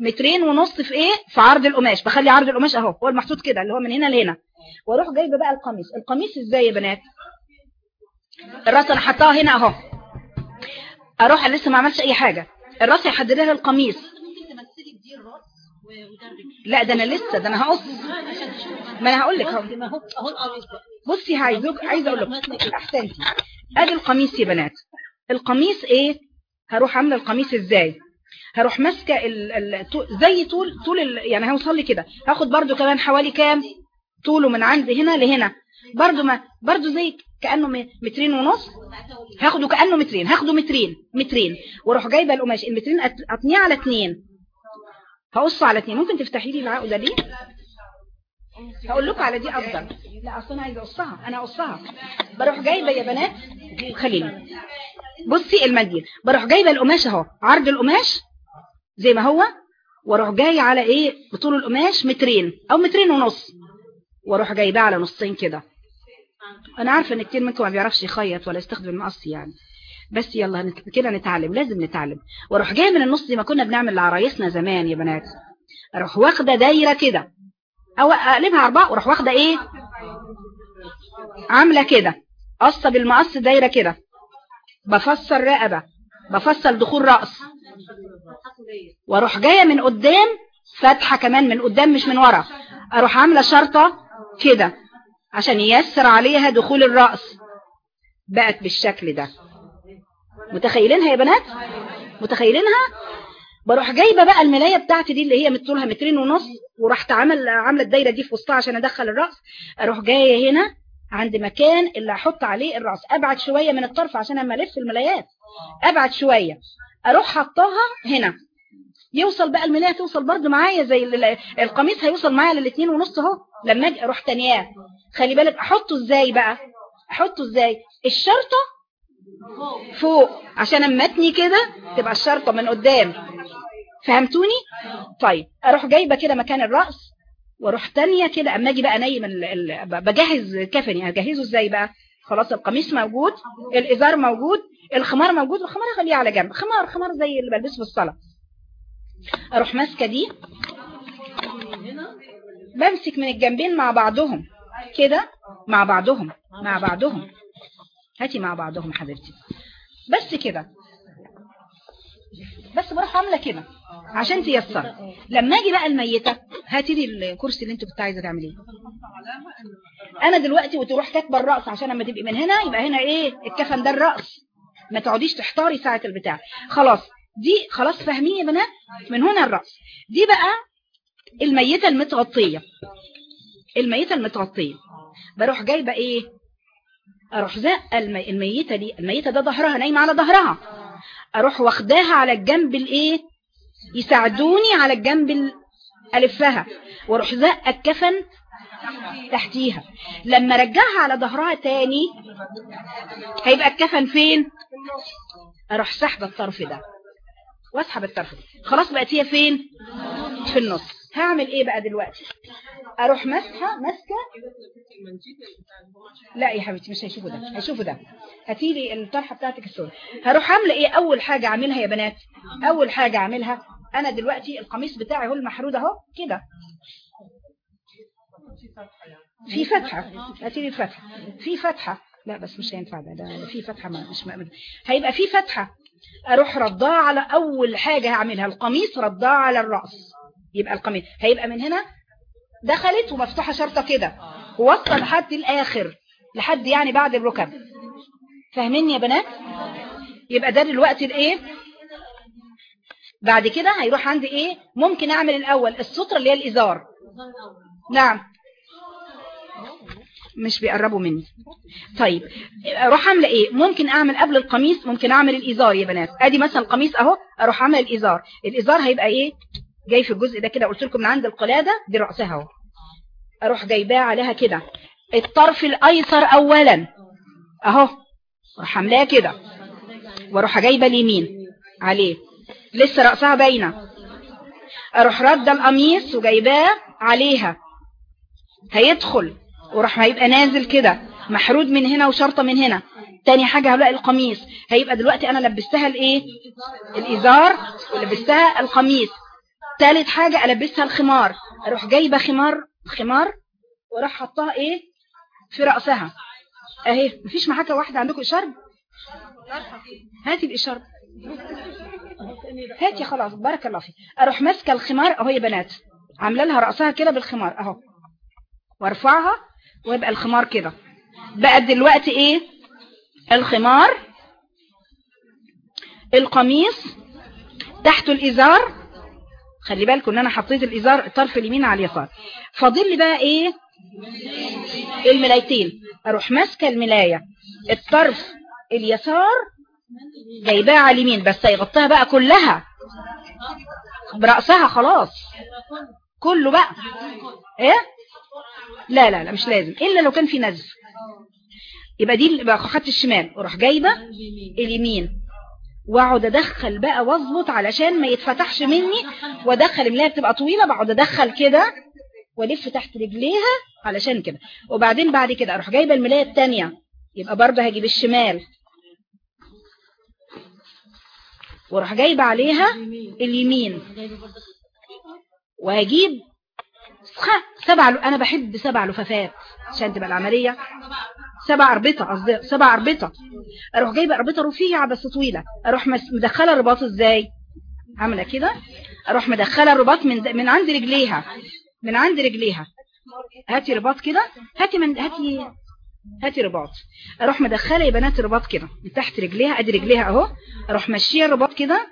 مترين ونص في إيه؟ في عرض القماش. بخلي عرض القماش أهو. هو المحطوط كده اللي هو من هنا لهنا. وأروح جايبة بقى القميص. القميص إزاي يا بنات؟ الرأس أنا حطاها هنا أهو. أروح لسه ما عملتش أي حاجة. الرأس هيحددها القميص لا ده أنا لسه ده أنا هقص. ما أنا هقول لك أهو. بصي عايزك عايزة أقول لك احسنتي أدي القميص يا بنات. القميص إيه؟ هروح عاملة القميص إزاي؟ هروح ماسكة. زي طول طول. يعني هوصل لي كده. هاخد برده كمان حوالي كام؟ طوله من عند هنا لهنا. برده ما برده زي كأنه م- مترين ونص. هاخده كأنه مترين. هاخده مترين. مترين. وأروح جايبة القماش. المترين اطنيه على اتنين. هقصه على اتنين. ممكن تفتحي لي العقده دي هقول لكم على دي أفضل. لا أصل أنا عايزة أقصها. أنا أقصها. بروح جايبة يا بنات خليني بصي المنديل. بروح جايبة القماش أهو. عرض القماش زي ما هو. وأروح جاي على إيه؟ بطول القماش مترين. أو مترين ونص. وأروح جايباه على نصين كده. أنا عارفة إن كتير منكم ما بيعرفش يخيط ولا يستخدم المقص يعني. بس يلا كده نتعلم لازم نتعلم. وأروح جاي من النص زي ما كنا بنعمل لعرايسنا زمان يا بنات. أروح واخدة دايرة كده. أو أقلبها أربعة وأروح واخدة إيه؟ عاملة كده. قصة بالمقص دايرة كده. بفصل رقبة بفصل دخول رأس. وأروح جاية من قدام فاتحة كمان من قدام مش من ورا. أروح عاملة شرطة كده عشان ييسر عليها دخول الرأس. بقت بالشكل ده. متخيلينها يا بنات؟ متخيلينها؟ بروح جايبة بقى الملاية بتاعتي دي اللي هي متطولها مترين ونص ورحت عامل عاملة الدايرة دي في وسطها عشان أدخل الرأس. أروح جاية هنا عند مكان اللي هحط عليه الرأس. أبعد شوية من الطرف عشان أما ألف الملايات. أبعد شوية. أروح حطاها هنا. يوصل بقى الملاية توصل برضو معايا زي ال- ال- القميص هيوصل معايا للاتنين ونص أهو. لما أجي أروح تانياه خلي بالك أحطه إزاي بقى؟ أحطه إزاي؟ الشرطة فوق. عشان اما اتني كده تبقى الشرطة من قدام. فهمتوني؟ طيب أروح جايبة كده مكان الرأس وأروح تانية كده اما أجي بقى نايم ال... ال... بجهز كفني هجهزه إزاي بقى؟ خلاص القميص موجود الإزار موجود الخمار موجود الخمار اخليه على جنب. خمار خمار زي اللي بلبسه في الصلاه أروح ماسكة دي بمسك من الجنبين مع بعضهم. كده مع بعضهم مع بعضهم. هاتي مع بعضهم حبيبتي. بس كده. بس بروح عاملة كده. عشان تيسر. لما أجي بقى الميتة هاتي لي الكرسي اللي انت كنت عايزة تعمليه. أنا دلوقتي وتروح كاتبة الرأس عشان لما تبقي من هنا يبقى هنا إيه؟ الكفن ده الرأس. ما تقعديش تحتاري ساعة البتاع. خلاص. دي خلاص فاهمين يا بنات؟ من هنا الرأس. دي بقى الميتة المتغطية. الميتة المتغطية. بروح جايبة إيه؟ أروح زقه المي... الميتة دي الميتة ده ظهرها نايمة على ظهرها. أروح واخداها على الجنب الإيه؟ يساعدوني على الجنب ال- ألفها. وأروح زقه الكفن تحتيها. لما أرجعها على ظهرها تاني هيبقى الكفن فين؟ أروح سحب الطرف ده. وأسحب الطرف ده. خلاص بقت هي فين؟ في النص. هعمل إيه بقى دلوقتي؟ أروح ماسحه ماسكة؟ لا يا حبيبتي مش هيشوفوا ده هيشوفوا ده. هاتي لي الطرحة بتاعتك السوداء هروح عاملة إيه؟ أول حاجة اعملها يا بنات أول حاجة اعملها أنا دلوقتي القميص بتاعي هو المحرود أهو كده. في فتحة هاتي لي الفتحة. في فتحة. لا بس مش هينفع ده ده في فتحة مش مأمن. هيبقى في فتحة. أروح رداه على أول حاجة هعملها القميص رداه على الرأس. يبقى القميص. هيبقى من هنا دخلت ومفتوحة شرطة كده. ووصل لحد الآخر لحد يعني بعد الركب. فاهمين يا بنات؟ يبقى ده دلوقتي الإيه؟ بعد كده هيروح عندي إيه؟ ممكن أعمل الأول السترة اللي هي الإزار. نعم. مش بيقربوا مني. طيب أروح أعمل إيه؟ ممكن أعمل قبل القميص ممكن أعمل الإزار يا بنات. أدي مثلا القميص أهو أروح أعمل الإزار. الإزار هيبقى إيه؟ جاي في الجزء ده كده قلت لكم من عند القلادة دي رأسها أهو. أروح جايباه عليها كده. الطرف الأيسر اولا. أهو. أروح عاملاه كده. وأروح جايبة اليمين. عليه. لسه رأسها باينة. أروح رده القميص وجايباه عليها. هيدخل. وراح هيبقى نازل كده. محرود من هنا وشرطة من هنا. تاني حاجة هلاقي القميص. هيبقى دلوقتي أنا لبستها الإيه؟ الإزار. ولبستها القميص. تالت حاجة ألبسها الخمار. أروح جايبة خمار خمار وراح حطها إيه؟ في رأسها. أهي مفيش محاكة واحدة عندكم اشارب هاتي الاشارب هاتي خلاص بارك الله فيك. أروح ماسكة الخمار أهو يا بنات. عاملة لها رأسها كده بالخمار أهو. وأرفعها ويبقى الخمار كده. بقى دلوقتي إيه؟ الخمار القميص تحته الإزار خلي بالكم إن أنا حطيت الإزار الطرف اليمين على اليسار. فاضل لي بقى إيه؟ الملايتين. أروح ماسكة الملاية. الطرف اليسار جايباها على اليمين بس هيغطيها بقى كلها. برأسها خلاص. كله بقى. إيه؟ لا لا لا مش لازم. إلا لو كان في نزف. يبقى دي بقى خدت الشمال. وأروح جايبة اليمين. واقعد ادخل بقى واظبط علشان ما يتفتحش مني وادخل الملاية بتبقى طويلة بقعد ادخل كده والف تحت رجليها علشان كده. وبعدين بعد كده أروح جايبة الملاية الثانية يبقى برضه هجيب الشمال. وأروح جايبة عليها اليمين. وهجيب سبع أنا بحب سبع لفافات عشان تبقى العملية. سبع أربطة قصدي سبع أربطة. أروح جايبة أربطة رفيعة بس طويلة. أروح مدخلة الرباط إزاي؟ عاملة كده؟ أروح مدخلة الرباط من من عند رجليها. من عند رجليها. هاتي رباط كده. هاتي من هاتي هاتي رباط. أروح مدخلة يا بنات الرباط كده. من تحت رجليها أدي رجليها أهو. أروح ماشيه الرباط كده.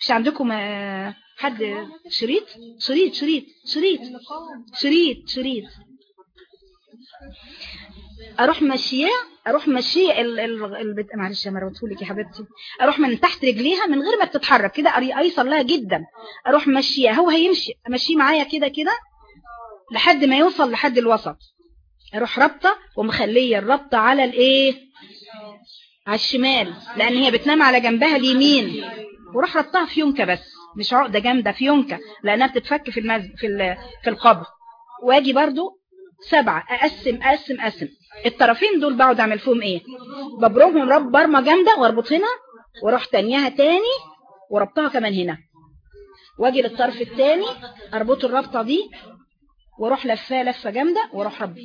مش عندكم آه، حد شريط؟ شريط شريط شريط شريط شريط. أروح ماشيه أروح ماشيه ال ال ال معلش يا مروته لك يا حبيبتي. أروح من تحت رجليها من غير ما تتحرك كده أيسر لها جدا. أروح ماشيه هو هيمشي امشيه معايا كده كده لحد ما يوصل لحد الوسط. أروح رابطة ومخلية الرابطة على الإيه؟ على الشمال لأن هي بتنام على جنبها اليمين. وراح ربطها في يونكة بس مش عقدة جامدة في يونكة لأنها بتتفك في المز... في في القبر. وآجي برضو سبعة. أقسم أقسم أقسم. الطرفين دول بقعد اعمل فيهم إيه؟ ببرمهم رب برمة جامدة وأربط هنا وأروح تانيها تاني وربطها كمان هنا. وأجي للطرف التاني اربط الربطه دي وأروح لفاه لفة جامدة وأروح رب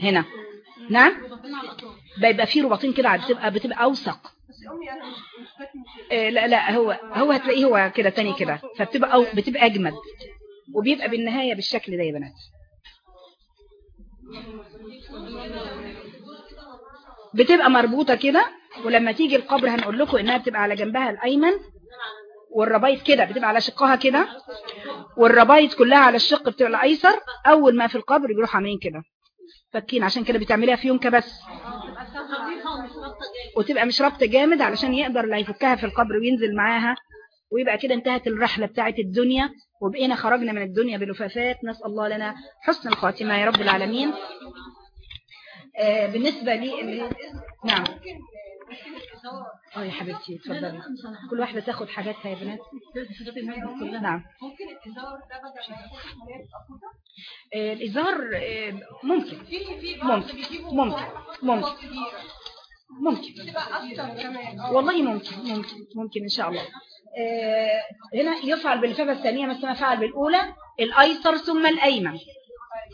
هنا. نعم؟ بيبقى فيه رباطين كده بتبقى بتبقى أوثق. إيه لا لا هو هو هتلاقيه هو كده تاني كده. فبتبقى أو بتبقى أجمد. وبيبقى بالنهاية بالشكل ده يا بنات. بتبقى مربوطة كده ولما تيجي القبر هنقول لكم إنها بتبقى على جنبها الأيمن والربايط كده بتبقى على شقها كده والربايط كلها على الشق بتبقى الأيسر. أول ما في القبر بيروحوا عاملين كده فكين عشان كده بتعمليها في يونكه بس وتبقى مش ربط جامد علشان يقدر اللي هيفكها في القبر وينزل معاها ويبقى كده انتهت الرحلة بتاعت الدنيا وبقينا خرجنا من الدنيا بلفافات. نسأل الله لنا حسن الخاتمة يا رب العالمين. آه بالنسبة لي نعم. آه يا حبيبتي اتفضلي. كل واحدة تاخد حاجاتها يا بنات. نعم. ممكن الازار ده الازار آه، ممكن. ممكن. ممكن. ممكن. ممكن. والله ممكن. ممكن. ممكن إن شاء الله. هنا يفعل باللفافة الثانية مثل ما فعل بالأولى الأيسر ثم الأيمن.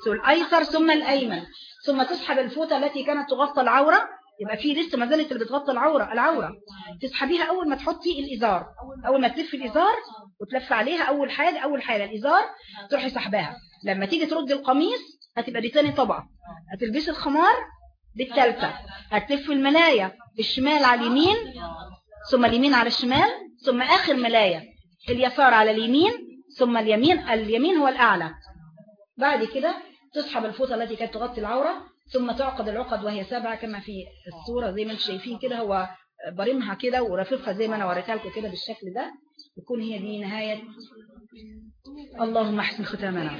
الأيسر ثم الأيمن. ثم تسحب الفوطة التي كانت تغطى العورة يبقى في لسه ما زالت اللي بتغطي العورة العورة. تسحبيها أول ما تحطي الإزار. أول ما تلف الإزار وتلف عليها أول حاجة أول حاجة الإزار تروحي سحباها. لما تيجي ترد القميص هتبقى دي تاني طبقة. هتلبسي الخمار بالثالثة هتلف الملاية بالشمال على اليمين ثم اليمين على الشمال ثم آخر ملاية اليسار على اليمين ثم اليمين اليمين هو الأعلى. بعد كده تسحب الفوطة التي كانت تغطي العورة ثم تعقد العقد وهي سبعة كما في الصورة زي ما أنتم شايفين كده هو برمها كده ورفقها زي ما أنا وريتها لكم كده بالشكل ده تكون هي دي نهاية. اللهم احسن ختامنا.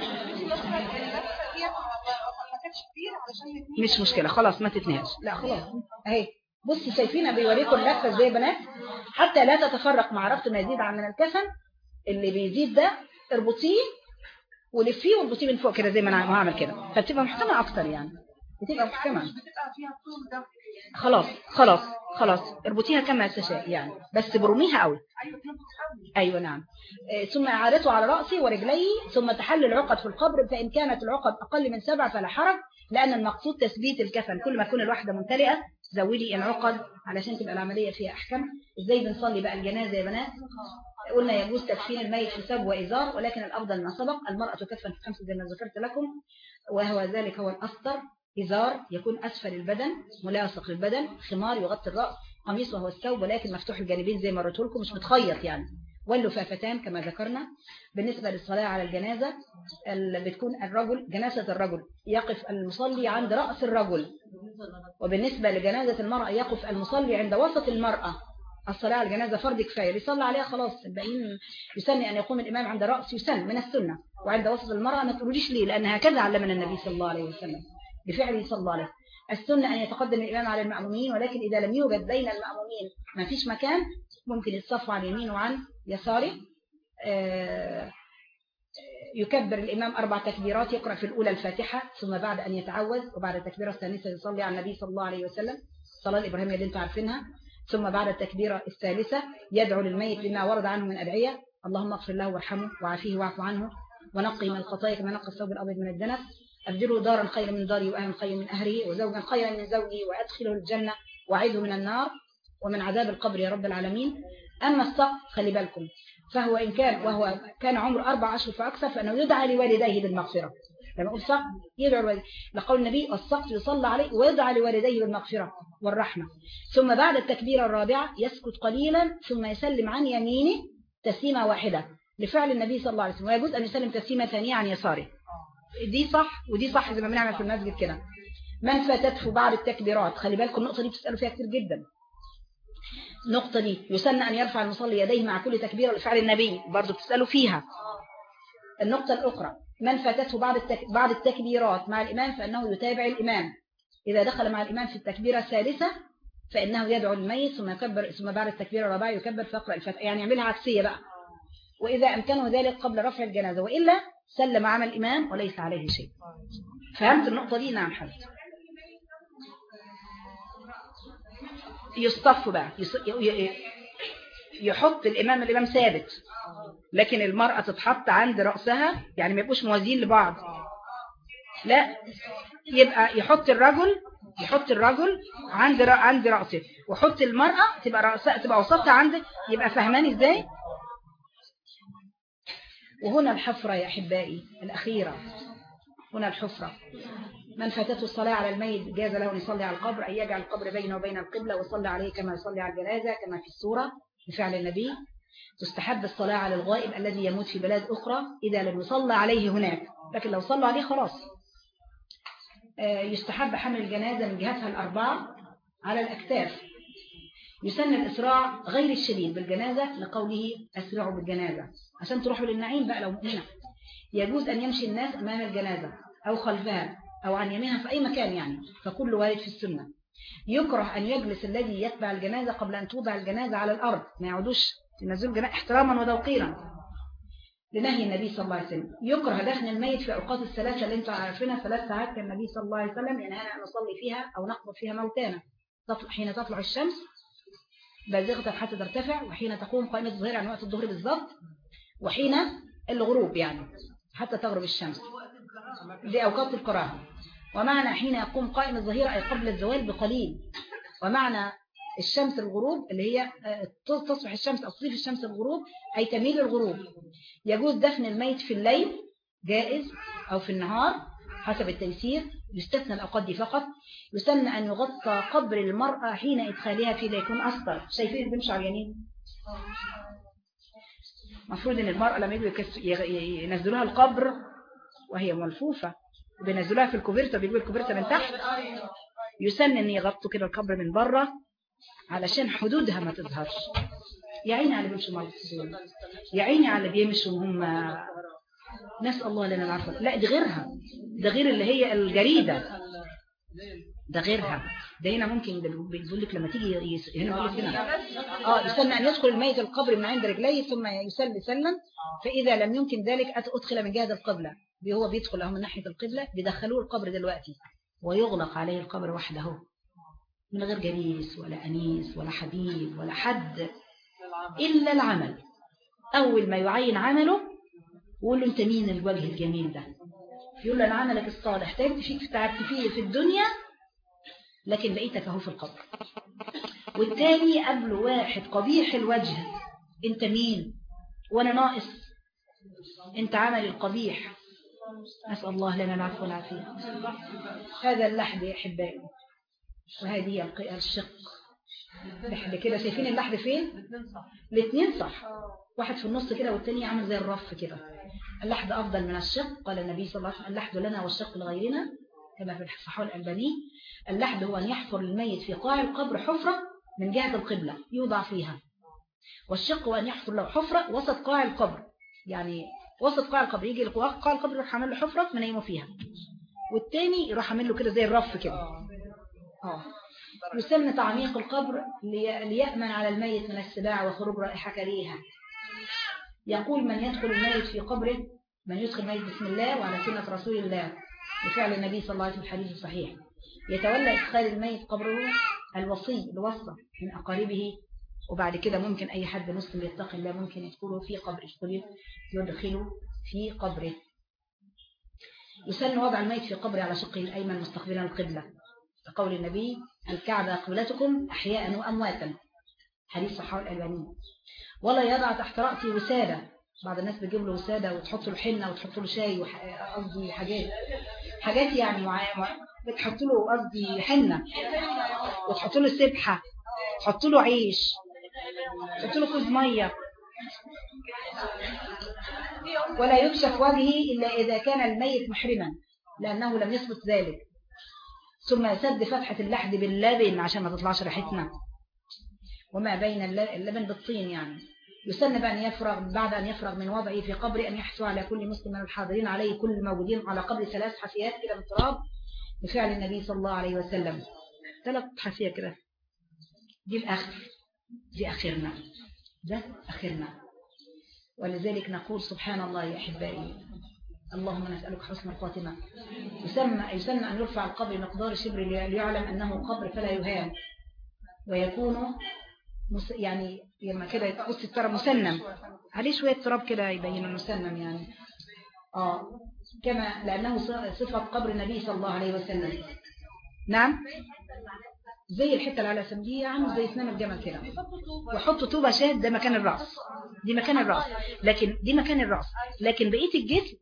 مش مشكلة خلاص ما تتنهاش. لا خلاص. اهي. بصي شايفين بيوريكم اللفه إزاي يا بنات؟ حتى لا تتفرق مع ربط ما يزيد عن الكفن اللي بيزيد ده اربطيه ولفيه واربطيه من فوق كده زي ما أنا هعمل كده. فبتبقى محكمة أكتر يعني. بتبقى محكمة. خلاص خلاص خلاص. اربطيها كما تشاء يعني. بس برميها قوي. أيوه نعم. آه، ثم اعادته على رأسي ورجلي ثم تحل العقد في القبر فإن كانت العقد أقل من سبع فلا حرج لأن المقصود تثبيت الكفن كل ما تكون الواحدة ممتلئة زودي العقد علشان تبقى العملية فيها أحكام. إزاي بنصلي بقى الجنازة يا بنات؟ قلنا يجوز تكفين الميت في ثوب وإزار ولكن الأفضل ما سبق المرأة تكفن في خمسة زي ما ذكرت لكم وهو ذلك هو الأسطر. إزار يكون أسفل البدن ملاصق للبدن خمار يغطي الرأس قميص وهو الثوب ولكن مفتوح الجانبين زي ما قلت لكم مش متخيط يعني. واللفافتان كما ذكرنا بالنسبة للصلاة على الجنازة ال- بتكون الرجل جنازة الرجل يقف المصلي عند رأس الرجل. وبالنسبة لجنازة المرأة يقف المصلي عند وسط المرأة. الصلاة على الجنازة فرض كفاية يصلى عليها خلاص. الباقيين يسن أن يقوم الإمام عند رأس يسن من السنة. وعند وسط المرأة ما تقوليش ليه لأن هكذا علمنا النبي صلى الله عليه وسلم. بفعله صلى الله عليه السنة أن يتقدم الإمام على المأمومين ولكن إذا لم يوجد بين المأمومين ما فيش مكان ممكن يتصف عن يمين وعن يساره آه، يكبر الإمام أربع تكبيرات يقرأ في الأولى الفاتحة ثم بعد أن يتعوذ وبعد التكبيرة الثالثة يصلي على النبي صلى الله عليه وسلم. الصلاة الإبراهيمية اللي أنتم عارفينها. ثم بعد التكبيرة الثالثة يدعو للميت بما ورد عنه من أدعية. اللهم اغفر له وارحمه وعافيه واعف عنه ونقي من الخطايا كما نقى الثوب الأبيض من الدنس. أبدله دارا خيرا من داري وأهلا خيرا من أهله وزوجا خيرا من زوجي وأدخله الجنة وأعيده من النار. ومن عذاب القبر يا رب العالمين. أما السقط خلي بالكم. فهو إن كان وهو كان عمره أربع أشهر فأكثر فأنه يدعى لوالديه بالمغفرة. لما أقول سقط يدعو لوالديه. لقول النبي السقط يصلى عليه ويدعى لوالديه بالمغفرة والرحمة. ثم بعد التكبيرة الرابعة يسكت قليلا ثم يسلم عن يمينه تسليمة واحدة. لفعل النبي صلى الله عليه وسلم. ويجوز أن يسلم تسليمة ثانية عن يساره. دي صح ودي صح زي ما بنعمل في المسجد كده. من فاتته بعد التكبيرات؟ خلي بالكم النقطة دي بتسألوا فيها كتير جدا. النقطة دي. يسن أن يرفع المصلي يديه مع كل تكبيرة لفعل النبي. برضو بتسألوا فيها. النقطة الأخرى. من فاتته التك... بعد التكبيرات مع الإمام فإنه يتابع الإمام. إذا دخل مع الإمام في التكبيرة الثالثة فإنه يدعو الميت ثم يكبر ثم بعد التكبيرة الرابعة يكبر فيقرأ الفاتحة يعني يعملها عكسية بقى. وإذا أمكنه ذلك قبل رفع الجنازة وإلا سلم عمل الإمام وليس عليه شيء. فهمت النقطة دي؟ نعم حبيبتي يصطف بقى. يحط الإمام الإمام ثابت. لكن المرأة تتحط عند رأسها يعني ما يبقوش موازين لبعض. لا يبقى يحط الرجل يحط الرجل عند. عند رأسه. ويحط المرأة تبقى رأسها تبقى وسطها عند يبقى فهماني إزاي؟ وهنا الحفرة يا أحبائي الأخيرة. هنا الحفرة. من فاتته الصلاة على الميت جاز له أن يصلي على القبر أن يجعل القبر بينه وبين القبلة ويصلي عليه كما يصلي على الجنازة كما في السورة بفعل النبي. تستحب الصلاة على الغائب الذي يموت في بلاد أخرى إذا لم يصلى عليه هناك. لكن لو صلى عليه خلاص. آه، يستحب حمل الجنازة من جهتها الأربعة على الأكتاف. يسن الإسراع غير الشديد بالجنازة لقوله أسرعوا بالجنازة. عشان تروحوا للنعيم بقى لو مؤمنة. يجوز أن يمشي الناس أمام الجنازة أو خلفها. أو عن يمينها في أي مكان يعني فكل وارد في السنة. يكره أن يجلس الذي يتبع الجنازة قبل أن توضع الجنازة على الأرض. ما يعودوش ينزلوا الجنازة احتراما وتوقيرا لنهي النبي صلى الله عليه وسلم. يكره دفن الميت في أوقات الثلاثة اللي أنتم عارفينها ثلاث ساعات كان النبي صلى الله عليه وسلم ينهانا أن نصلي فيها أو نقبض فيها موتانا. حين تطلع الشمس بازغة حتى ترتفع وحين تقوم قائمة الظهير عن وقت الظهر بالضبط وحين الغروب يعني حتى تغرب الشمس. دي أوقات الكراهة. ومعنى حين يقوم قائم الظهيرة أي قبل الزوال بقليل. ومعنى الشمس الغروب اللي هي آه، تصبح الشمس أو تصيف الشمس الغروب أي تميل الغروب. يجوز دفن الميت في الليل جائز أو في النهار حسب التيسير. يستثنى الأوقات دي فقط. يسن أن يغطى قبر المرأة حين إدخالها فيه ليكون أسطر شايفين اللي بيمشي اليمين المفروض إن المرأة لما يجوا ينزلوها القبر وهي ملفوفة بينزلوها في الكوفرتة بيجيبوا الكوفرتة من تحت. يسن إن يغطوا كده القبر من بره علشان حدودها ما تظهرش. يا عيني على بيمشوا ملفوفين يا عيني على بيمشوا هم نسأل الله لنا العفو لا دي غيرها. ده غير اللي هي الجريدة. ده غيرها. ده هنا ممكن بيقول لك لما تيجي. هنا بيقول لك هنا. آه يستنى أن يدخل الميت القبر من عند رجليه ثم يسل سلا فإذا لم يمكن ذلك أدخل من جهة القبلة. هو بيدخل أهو من ناحية القبلة بيدخلوه القبر دلوقتي ويغلق عليه القبر وحده من غير جليس ولا أنيس ولا حبيب ولا حد إلا العمل. أول ما يعين عمله ويقول له أنت مين الوجه الجميل ده؟ يقول له أنا عملك الصالح. تعبت فيك تعبت فيه في الدنيا لكن لقيتك أهو في القبر. والتاني قبله واحد قبيح الوجه. أنت مين؟ وأنا ناقص. أنت عمل القبيح. أسأل الله لنا العفو والعافية. هذا اللحد يا أحبائي وهذه الشق. لحد كده شايفين اللحد فين؟ الاثنين صح. واحد في النص كده والتاني عامل زي الرف كده. اللحد أفضل من الشق. قال النبي صلى الله عليه وسلم اللحد لنا والشق لغيرنا. كما في الصحابة الألباني اللحد هو أن يحفر الميت في قاع القبر حفرة من جهة القبلة يوضع فيها. والشق هو أن يحفر له حفرة وسط قاع القبر. يعني وسط قاع القبر يجي قاع القبر يروح عامل له حفرة منيمه فيها والتاني يروح عامل له كده زي الرف كده. آه. يسمى تعميق القبر ليأمن على الميت من السباع وخروج رائحة كريهة. يقول من يدخل الميت في قبره من يدخل الميت بسم الله وعلى سنة رسول الله. بفعل النبي صلى الله عليه وسلم الحديث الصحيح. يتولى إدخال الميت قبره الوصي الوصى من أقاربه وبعد كده ممكن أي حد مسلم يتقي الله ممكن يدخله في قبره يدخله في قبره. يسن وضع الميت في قبره على شقه الأيمن مستقبلا القبلة. كقول النبي الكعبة قبلتكم أحياء وأمواتا. حديث صحابة الألباني. ولا يضع تحت رأسي وسادة. بعض الناس بيجيب له وسادة وتحط له حنة وتحط له شاي قصدي حاجات. حاجات يعني بتحط له قصدي حنة. وتحط له سبحة. تحط له عيش. تحط له كوز مية ولا يكشف وجهه إلا إذا كان الميت محرما لأنه لم يثبت ذلك. ثم يسد فتحة اللحد باللبن عشان ما تطلعش ريحتنا. وما بين اللبن بالطين يعني. يسن بأن يفرغ بعد أن يفرغ من وضعه في قبر أن يحثو على كل مسلم من الحاضرين عليه كل الموجودين على قبر ثلاث حفيات كده من تراب بفعل النبي صلى الله عليه وسلم. ثلاث حفية كده. دي الآخر. دي آخرنا ده آخرنا. ولذلك نقول سبحان الله يا أحبائي اللهم نسألك حسن الخاتمة. يسمى يسمى أن يرفع القبر مقدار شبر ليعلم أنه قبر فلا يهان. ويكون يعني لما كده يتقص الترى مسنم. عليه شوية تراب كده يبين المسنم يعني. آه كما لأنه صفة قبر النبي صلى الله عليه وسلم. نعم؟ زي الحتة اللي على سمدية عامل زي سنام الجمل كده. وحطوا طوبة شاد ده مكان الرأس. دي مكان الرأس. لكن دي مكان الرأس. لكن بقية الجسم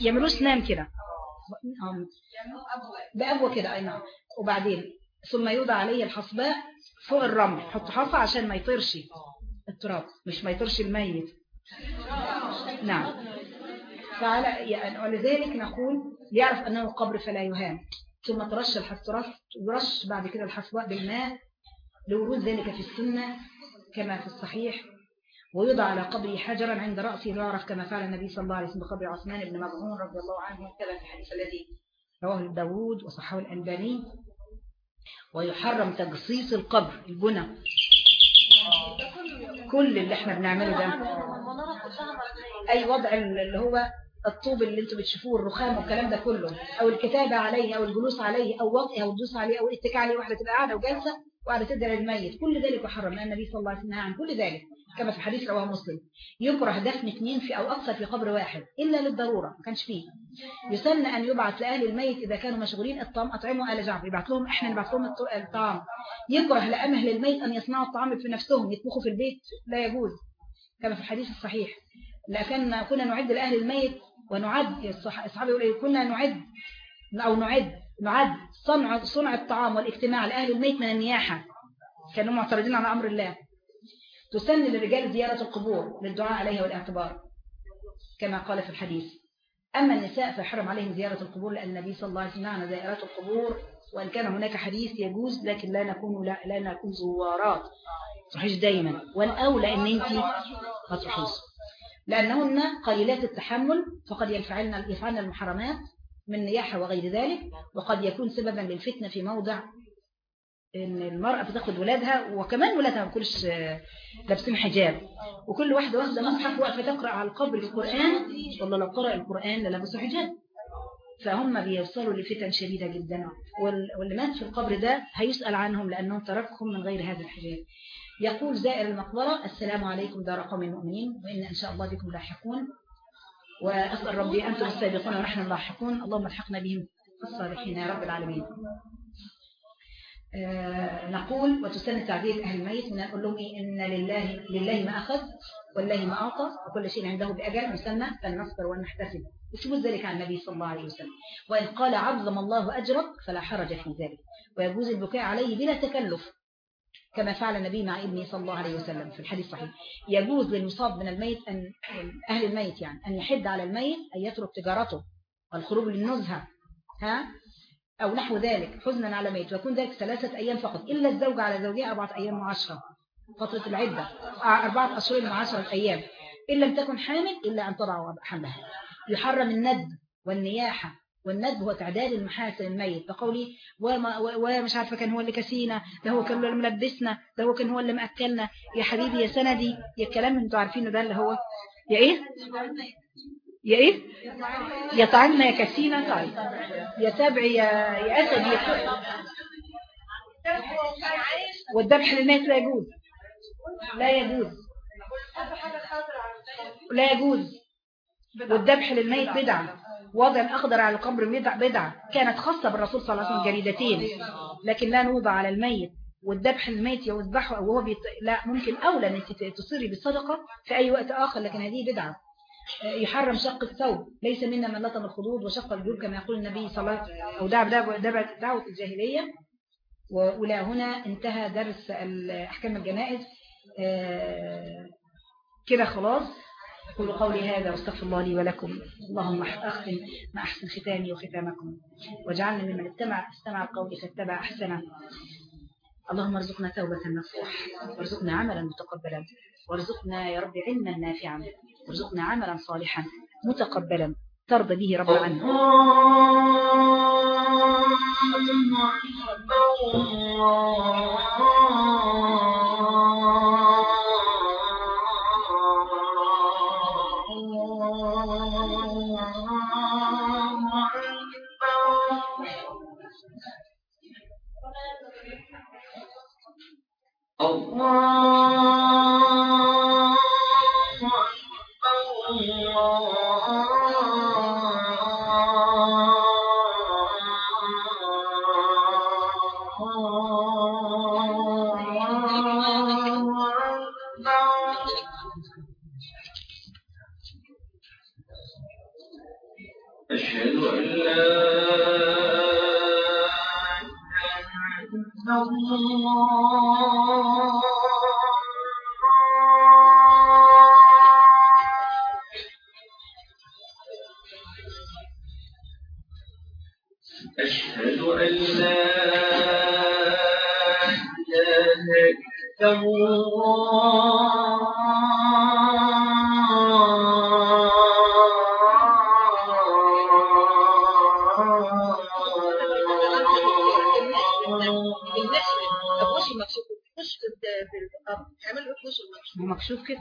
يعملوه سنام كده. بأبوة كده. أي نعم. وبعدين ثم يوضع عليه الحصباء فوق الرمل. حط حصى عشان ما يطيرش التراب مش ما يطيرش الميت. نعم. فعلى يعني ولذلك نقول يعرف أنه قبر فلا يهان. ثم ترش الحصرات ورش بعد كده الحصباء بالماء لورود ذلك في السنة كما في الصحيح ويضع على قبره حجرا عند رأسه ليعرف كما فعل النبي صلى الله عليه وسلم بقبر عثمان بن مظعون رضي الله عنه كذا في الحديث الذي رواه داود وصححه الألباني ويحرم تجصيص القبر البنى كل اللي إحنا بنعمله ده اي وضع اللي هو الطوب اللي أنتوا بتشوفوه الرخام والكلام ده كله أو الكتابة عليه أو الجلوس عليه أو وضعه أو الدوس عليه أو الاتكاء عليه واحدة تبقى قاعدة وجالسة وقاعدة تدعي الميت. كل ذلك محرم لأن النبي صلى الله عليه وسلم عن كل ذلك كما في حديث رواه مسلم. يكره دفن اثنين في أو أكثر في قبر واحد إلا للضرورة ما كانش فيه. يسن أن يبعث لأهل الميت إذا كانوا مشغولين الطعام أطعموا آل جعفر يبعث لهم إحنا نبعث لهم الطعام. يكره لأهل الميت أن يصنعوا الطعام في نفسهم يطبخوا في البيت لا يجوز كما في الحديث الصحيح. لكن كنا نعد لأهل الميت ونعد الصحابة يقول كنا نعد أو نعد نعد صنع صنع الطعام والاجتماع لأهل الميت من النياحة كانوا معترضين على أمر الله تسن للرجال زيارة القبور للدعاء عليها والاعتبار كما قال في الحديث أما النساء فحرم عليهم زيارة القبور لأن النبي صلى الله عليه وسلم عن زيارات القبور وإن كان هناك حديث يجوز لكن لا نكون لا, لا نكون زوارات تروحيش دايما والأولى أن أنت ما تروحيش لأنهن قليلات التحمل فقد يفعلن يفعلن المحرمات من نياحة وغير ذلك وقد يكون سببا للفتنة في موضع إن المرأة بتاخد ولادها وكمان ولادها ما كلش لابسين حجاب. وكل واحدة واخدة مصحف واقفة تقرأ على القبر القرآن والله لو قرأ القرآن للبسوا حجاب. فهم بيوصلوا لفتن شديدة جدا واللي مات في القبر ده هيسأل عنهم لأنهم تركهم من غير هذا الحجاب. يقول زائر المقبرة السلام عليكم دار قوم المؤمنين وإن إن شاء الله بكم لاحقون. وأسأل ربي أنتم السابقون ونحن اللاحقون. اللهم الحقنا بهم الصالحين يا رب العالمين. آه نقول وتسن تعبير أهل الميت ونقول لهم إيه؟ إن لله, لله ما أخذ والله ما أعطى وكل شيء عنده بأجل مسمى فلنصبر ونحتسب. يثبت ذلك عن النبي صلى الله عليه وسلم. وإن قال عظم الله أجرك فلا حرج في ذلك. ويجوز البكاء عليه بلا تكلف. كما فعل النبي مع ابنه صلى الله عليه وسلم في الحديث الصحيح. يجوز للمصاب من الميت أن أهل الميت يعني أن يحد على الميت أن يترك تجارته والخروج للنزهة ها؟ أو نحو ذلك حزنا على ميت ويكون ذلك ثلاثة أيام فقط إلا الزوج على زوجها أربعة أيام وعشرة فترة العدة أربعة أشهر وعشرة أيام. إن لم تكن حامل إلا أن تضع حملها. يحرم الند والنياحة والندب هو تعداد المحاسن الميت. بقولي وما ومش عارفة كان هو اللي كسينا ده هو كان هو اللي ملبسنا ده هو كان هو اللي مأكلنا. يا حبيبي يا سندي يا الكلام أنتوا عارفينه ده اللي هو يا إيه؟ يا إيه؟ يا طعمنا يا كسينا طيب. يا تبع يا يا أسد يا والذبح للميت لا يجوز. لا يجوز. لا يجوز. والذبح للميت بدعة. وضع الأخضر على القبر بدعة كانت خاصة بالرسول صلى الله عليه وسلم جريدتين. لكن لا نوضع على الميت والذبح الميت يذبحه وهو بيط... لا ممكن أولى أن تصيري بالصدقة في أي وقت آخر لكن هذه بدعة. يحرم شق الثوب. ليس منا من لطم الخدود وشق الجيوب كما يقول النبي صلى الله عليه وسلم أو دعوة, دعوة الجاهلية. ولا هنا انتهى درس أحكام الجنائز. آه، كده خلاص. أقول قولي هذا واستغفر الله لي ولكم. اللهم أختم ما أحسن ختامي وختامكم. واجعلنا ممن استمع استمع القول فاتبع أحسنه. اللهم ارزقنا توبة نصوح وارزقنا عملا متقبلا. وارزقنا يا رب علما نافعا. وارزقنا عملا صالحا متقبلا. ترضى به رب عنه مكشوف كده Porque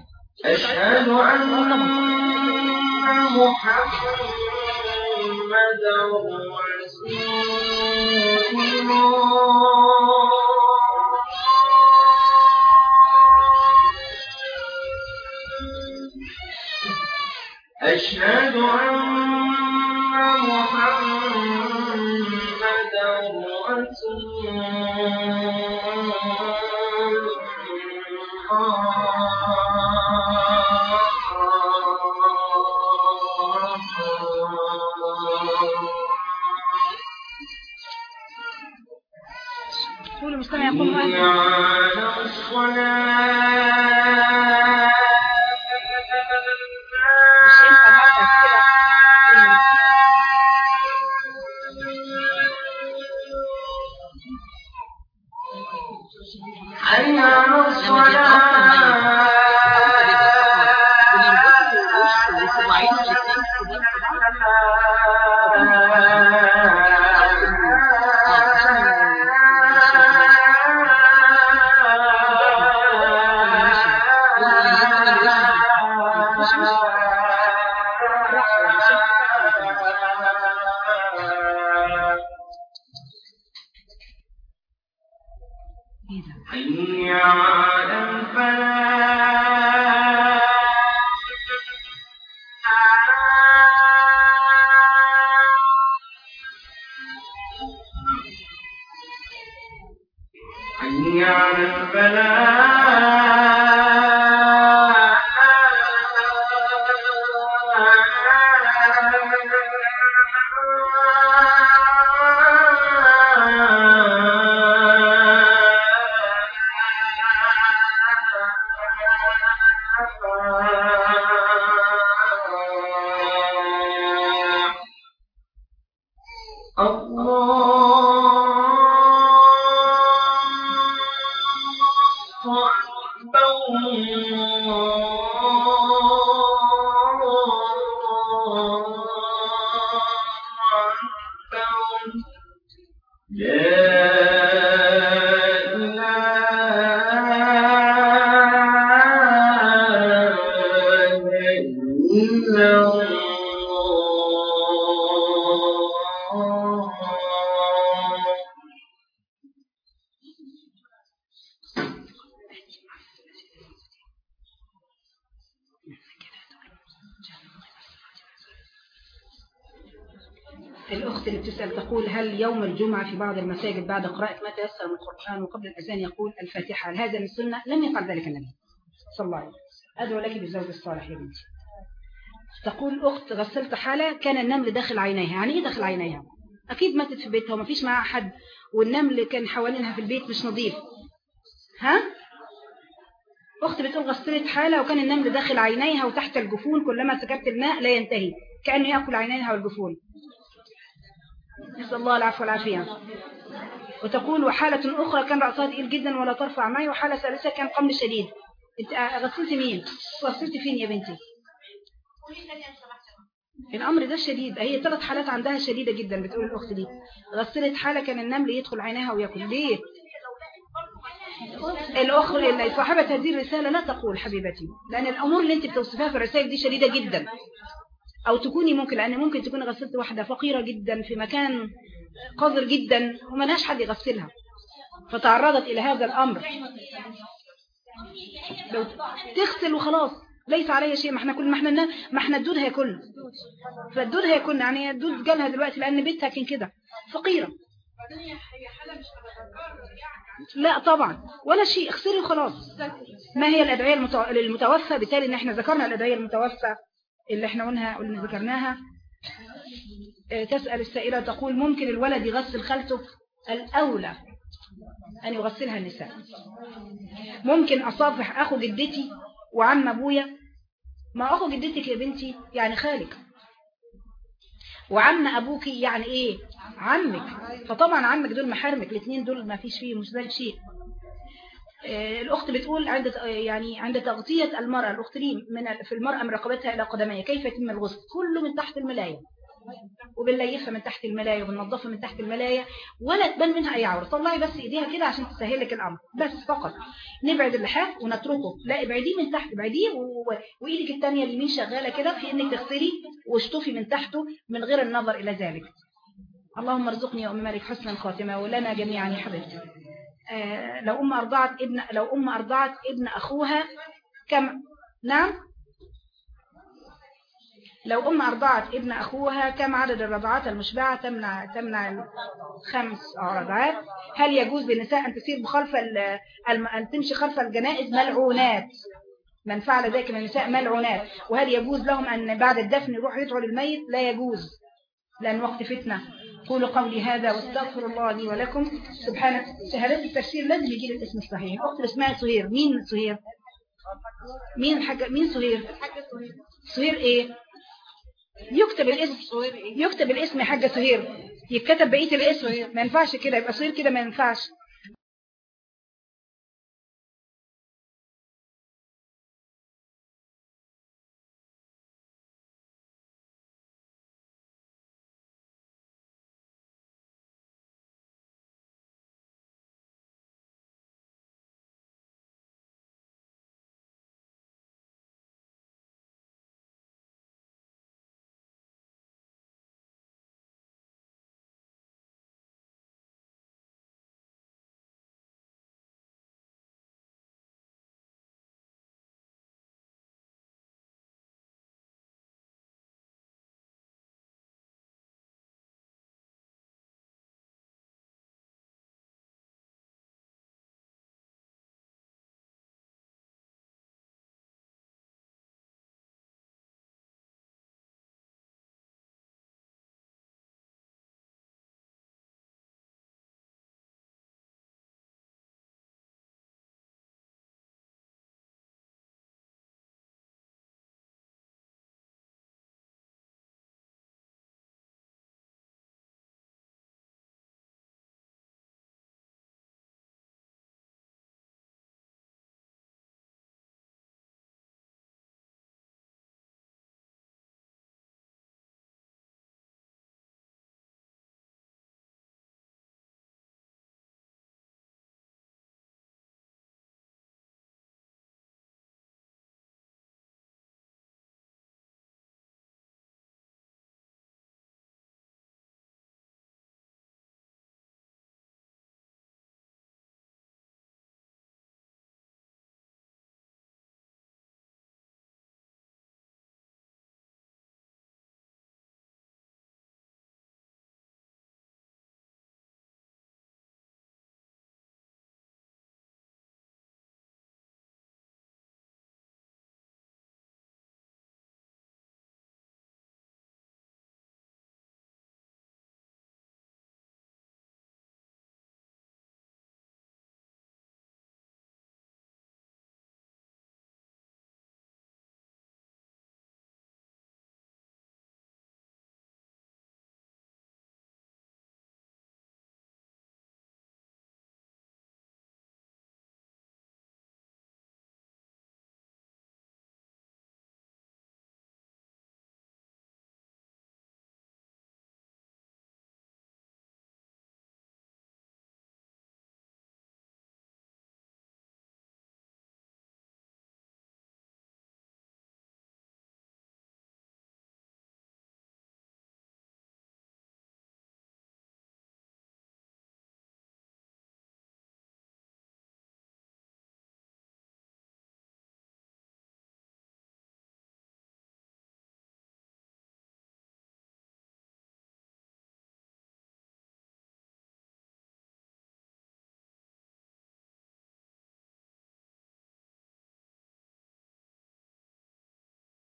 حي على الفلاح المساجد بعد قراءة ما تيسر من القرآن وقبل الأذان يقول الفاتحة هذا من السنة؟ لم يفعل ذلك النبي صلى الله عليه وسلم أدعو لك بالزوج الصالح يا بنتي تقول أخت غسلت حالة كان النمل داخل عينيها يعني إيه داخل عينيها؟ أكيد ماتت في بيتها وما فيش معاها حد والنمل كان حوالينها في البيت مش نظيف ها؟ أخت بتقول غسلت حالة وكان النمل داخل عينيها وتحت الجفون كلما سكبت الماء لا ينتهي كأنه يأكل عينيها والجفون نسأل الله العفو والعافية وتقول وحالة أخرى كان رأسها تقيل جدا ولا ترفع معي وحالة ثالثة كان قمل شديد. أنت غسلت مين؟ غسلت فين يا بنتي؟ الأمر ده شديد. هي ثلاث حالات عندها شديدة جدا بتقول الأخت دي. غسلت حالة كان النمل يدخل عينيها ويأكل. ليه؟ الأخ اللي صاحبة هذه الرسالة لا تقول حبيبتي لأن الأمور اللي أنت بتوصفها في الرسائل دي شديدة جدا. أو تكوني ممكن لأن ممكن تكون غسلت واحدة فقيرة جدا في مكان قذر جدا وملهاش حد يغسلها فتعرضت إلى هذا الأمر. لو تغسل وخلاص ليس عليها شيء. ما إحنا كل ما إحنا ما إحنا الدود هياكلنا فالدود هياكلنا يعني الدود جالها دلوقتي لأن بيتها كان كده. فقيرة. لا طبعا. ولا شيء. اغسلي وخلاص. ما هي الأدعية المتوفى بالتالي إن إحنا ذكرنا الأدعية المتوفى اللي إحنا قلنا قلنا ذكرناها. تسأل السائلة تقول ممكن الولد يغسل خالته الأولى أن يغسلها النساء. ممكن أصافح أخو جدتي وعم أبويا. ما أخو جدتك يا بنتي؟ يعني خالك. وعم أبوك يعني إيه؟ عمك. فطبعا عمك دول محارمك. الاثنين دول ما فيش فيه مش شيء. آه، الأخت بتقول عند آه، يعني عند تغطية المرأة الأخت لي من في المرأة من رقبتها إلى قدميها كيف يتم الغسل؟ كله من تحت الملاية وبنليفها من تحت الملاية وبننظفها من تحت الملاية ولا تبان منها أي عورة. طلعي بس إيديها كده عشان تسهل لك الأمر بس فقط. نبعد اللحاف ونتركه. لا ابعديه من تحت ابعديه. وإيدك التانية اليمين شغالة كده في إنك تغسلي واشطفي من تحته من غير النظر إلى ذلك. اللهم ارزقني يا أم مالك حسن الخاتمة ولنا جميعا يا حبيبتي. آه لو أم أرضعت ابن لو أم أرضعت ابن أخوها كم؟ نعم؟ لو أم أرضعت ابن أخوها كم عدد الرضعات المشبعة؟ تمنع تمنع خمس رضعات. هل يجوز للنساء أن تسير بخلف أن تمشي خلف الجنائز؟ ملعونات. من فعل ذلك من النساء ملعونات. وهل يجوز لهم أن بعد الدفن يروحوا يدعوا للميت لا يجوز لأن وقت فتنة. قولوا قولي هذا واستغفر الله لي ولكم. سبحانه شهادات التفسير لازم يجي الاسم الصحيح. اللي اسمها سهير. مين سهير؟ مين الحاجة مين سهير؟ سهير إيه؟ يكتب الاسم. يكتب الاسم حاجة سهير. يتكتب بقية الاسم. ما ينفعش كده. يبقى سهير كده ما ينفعش.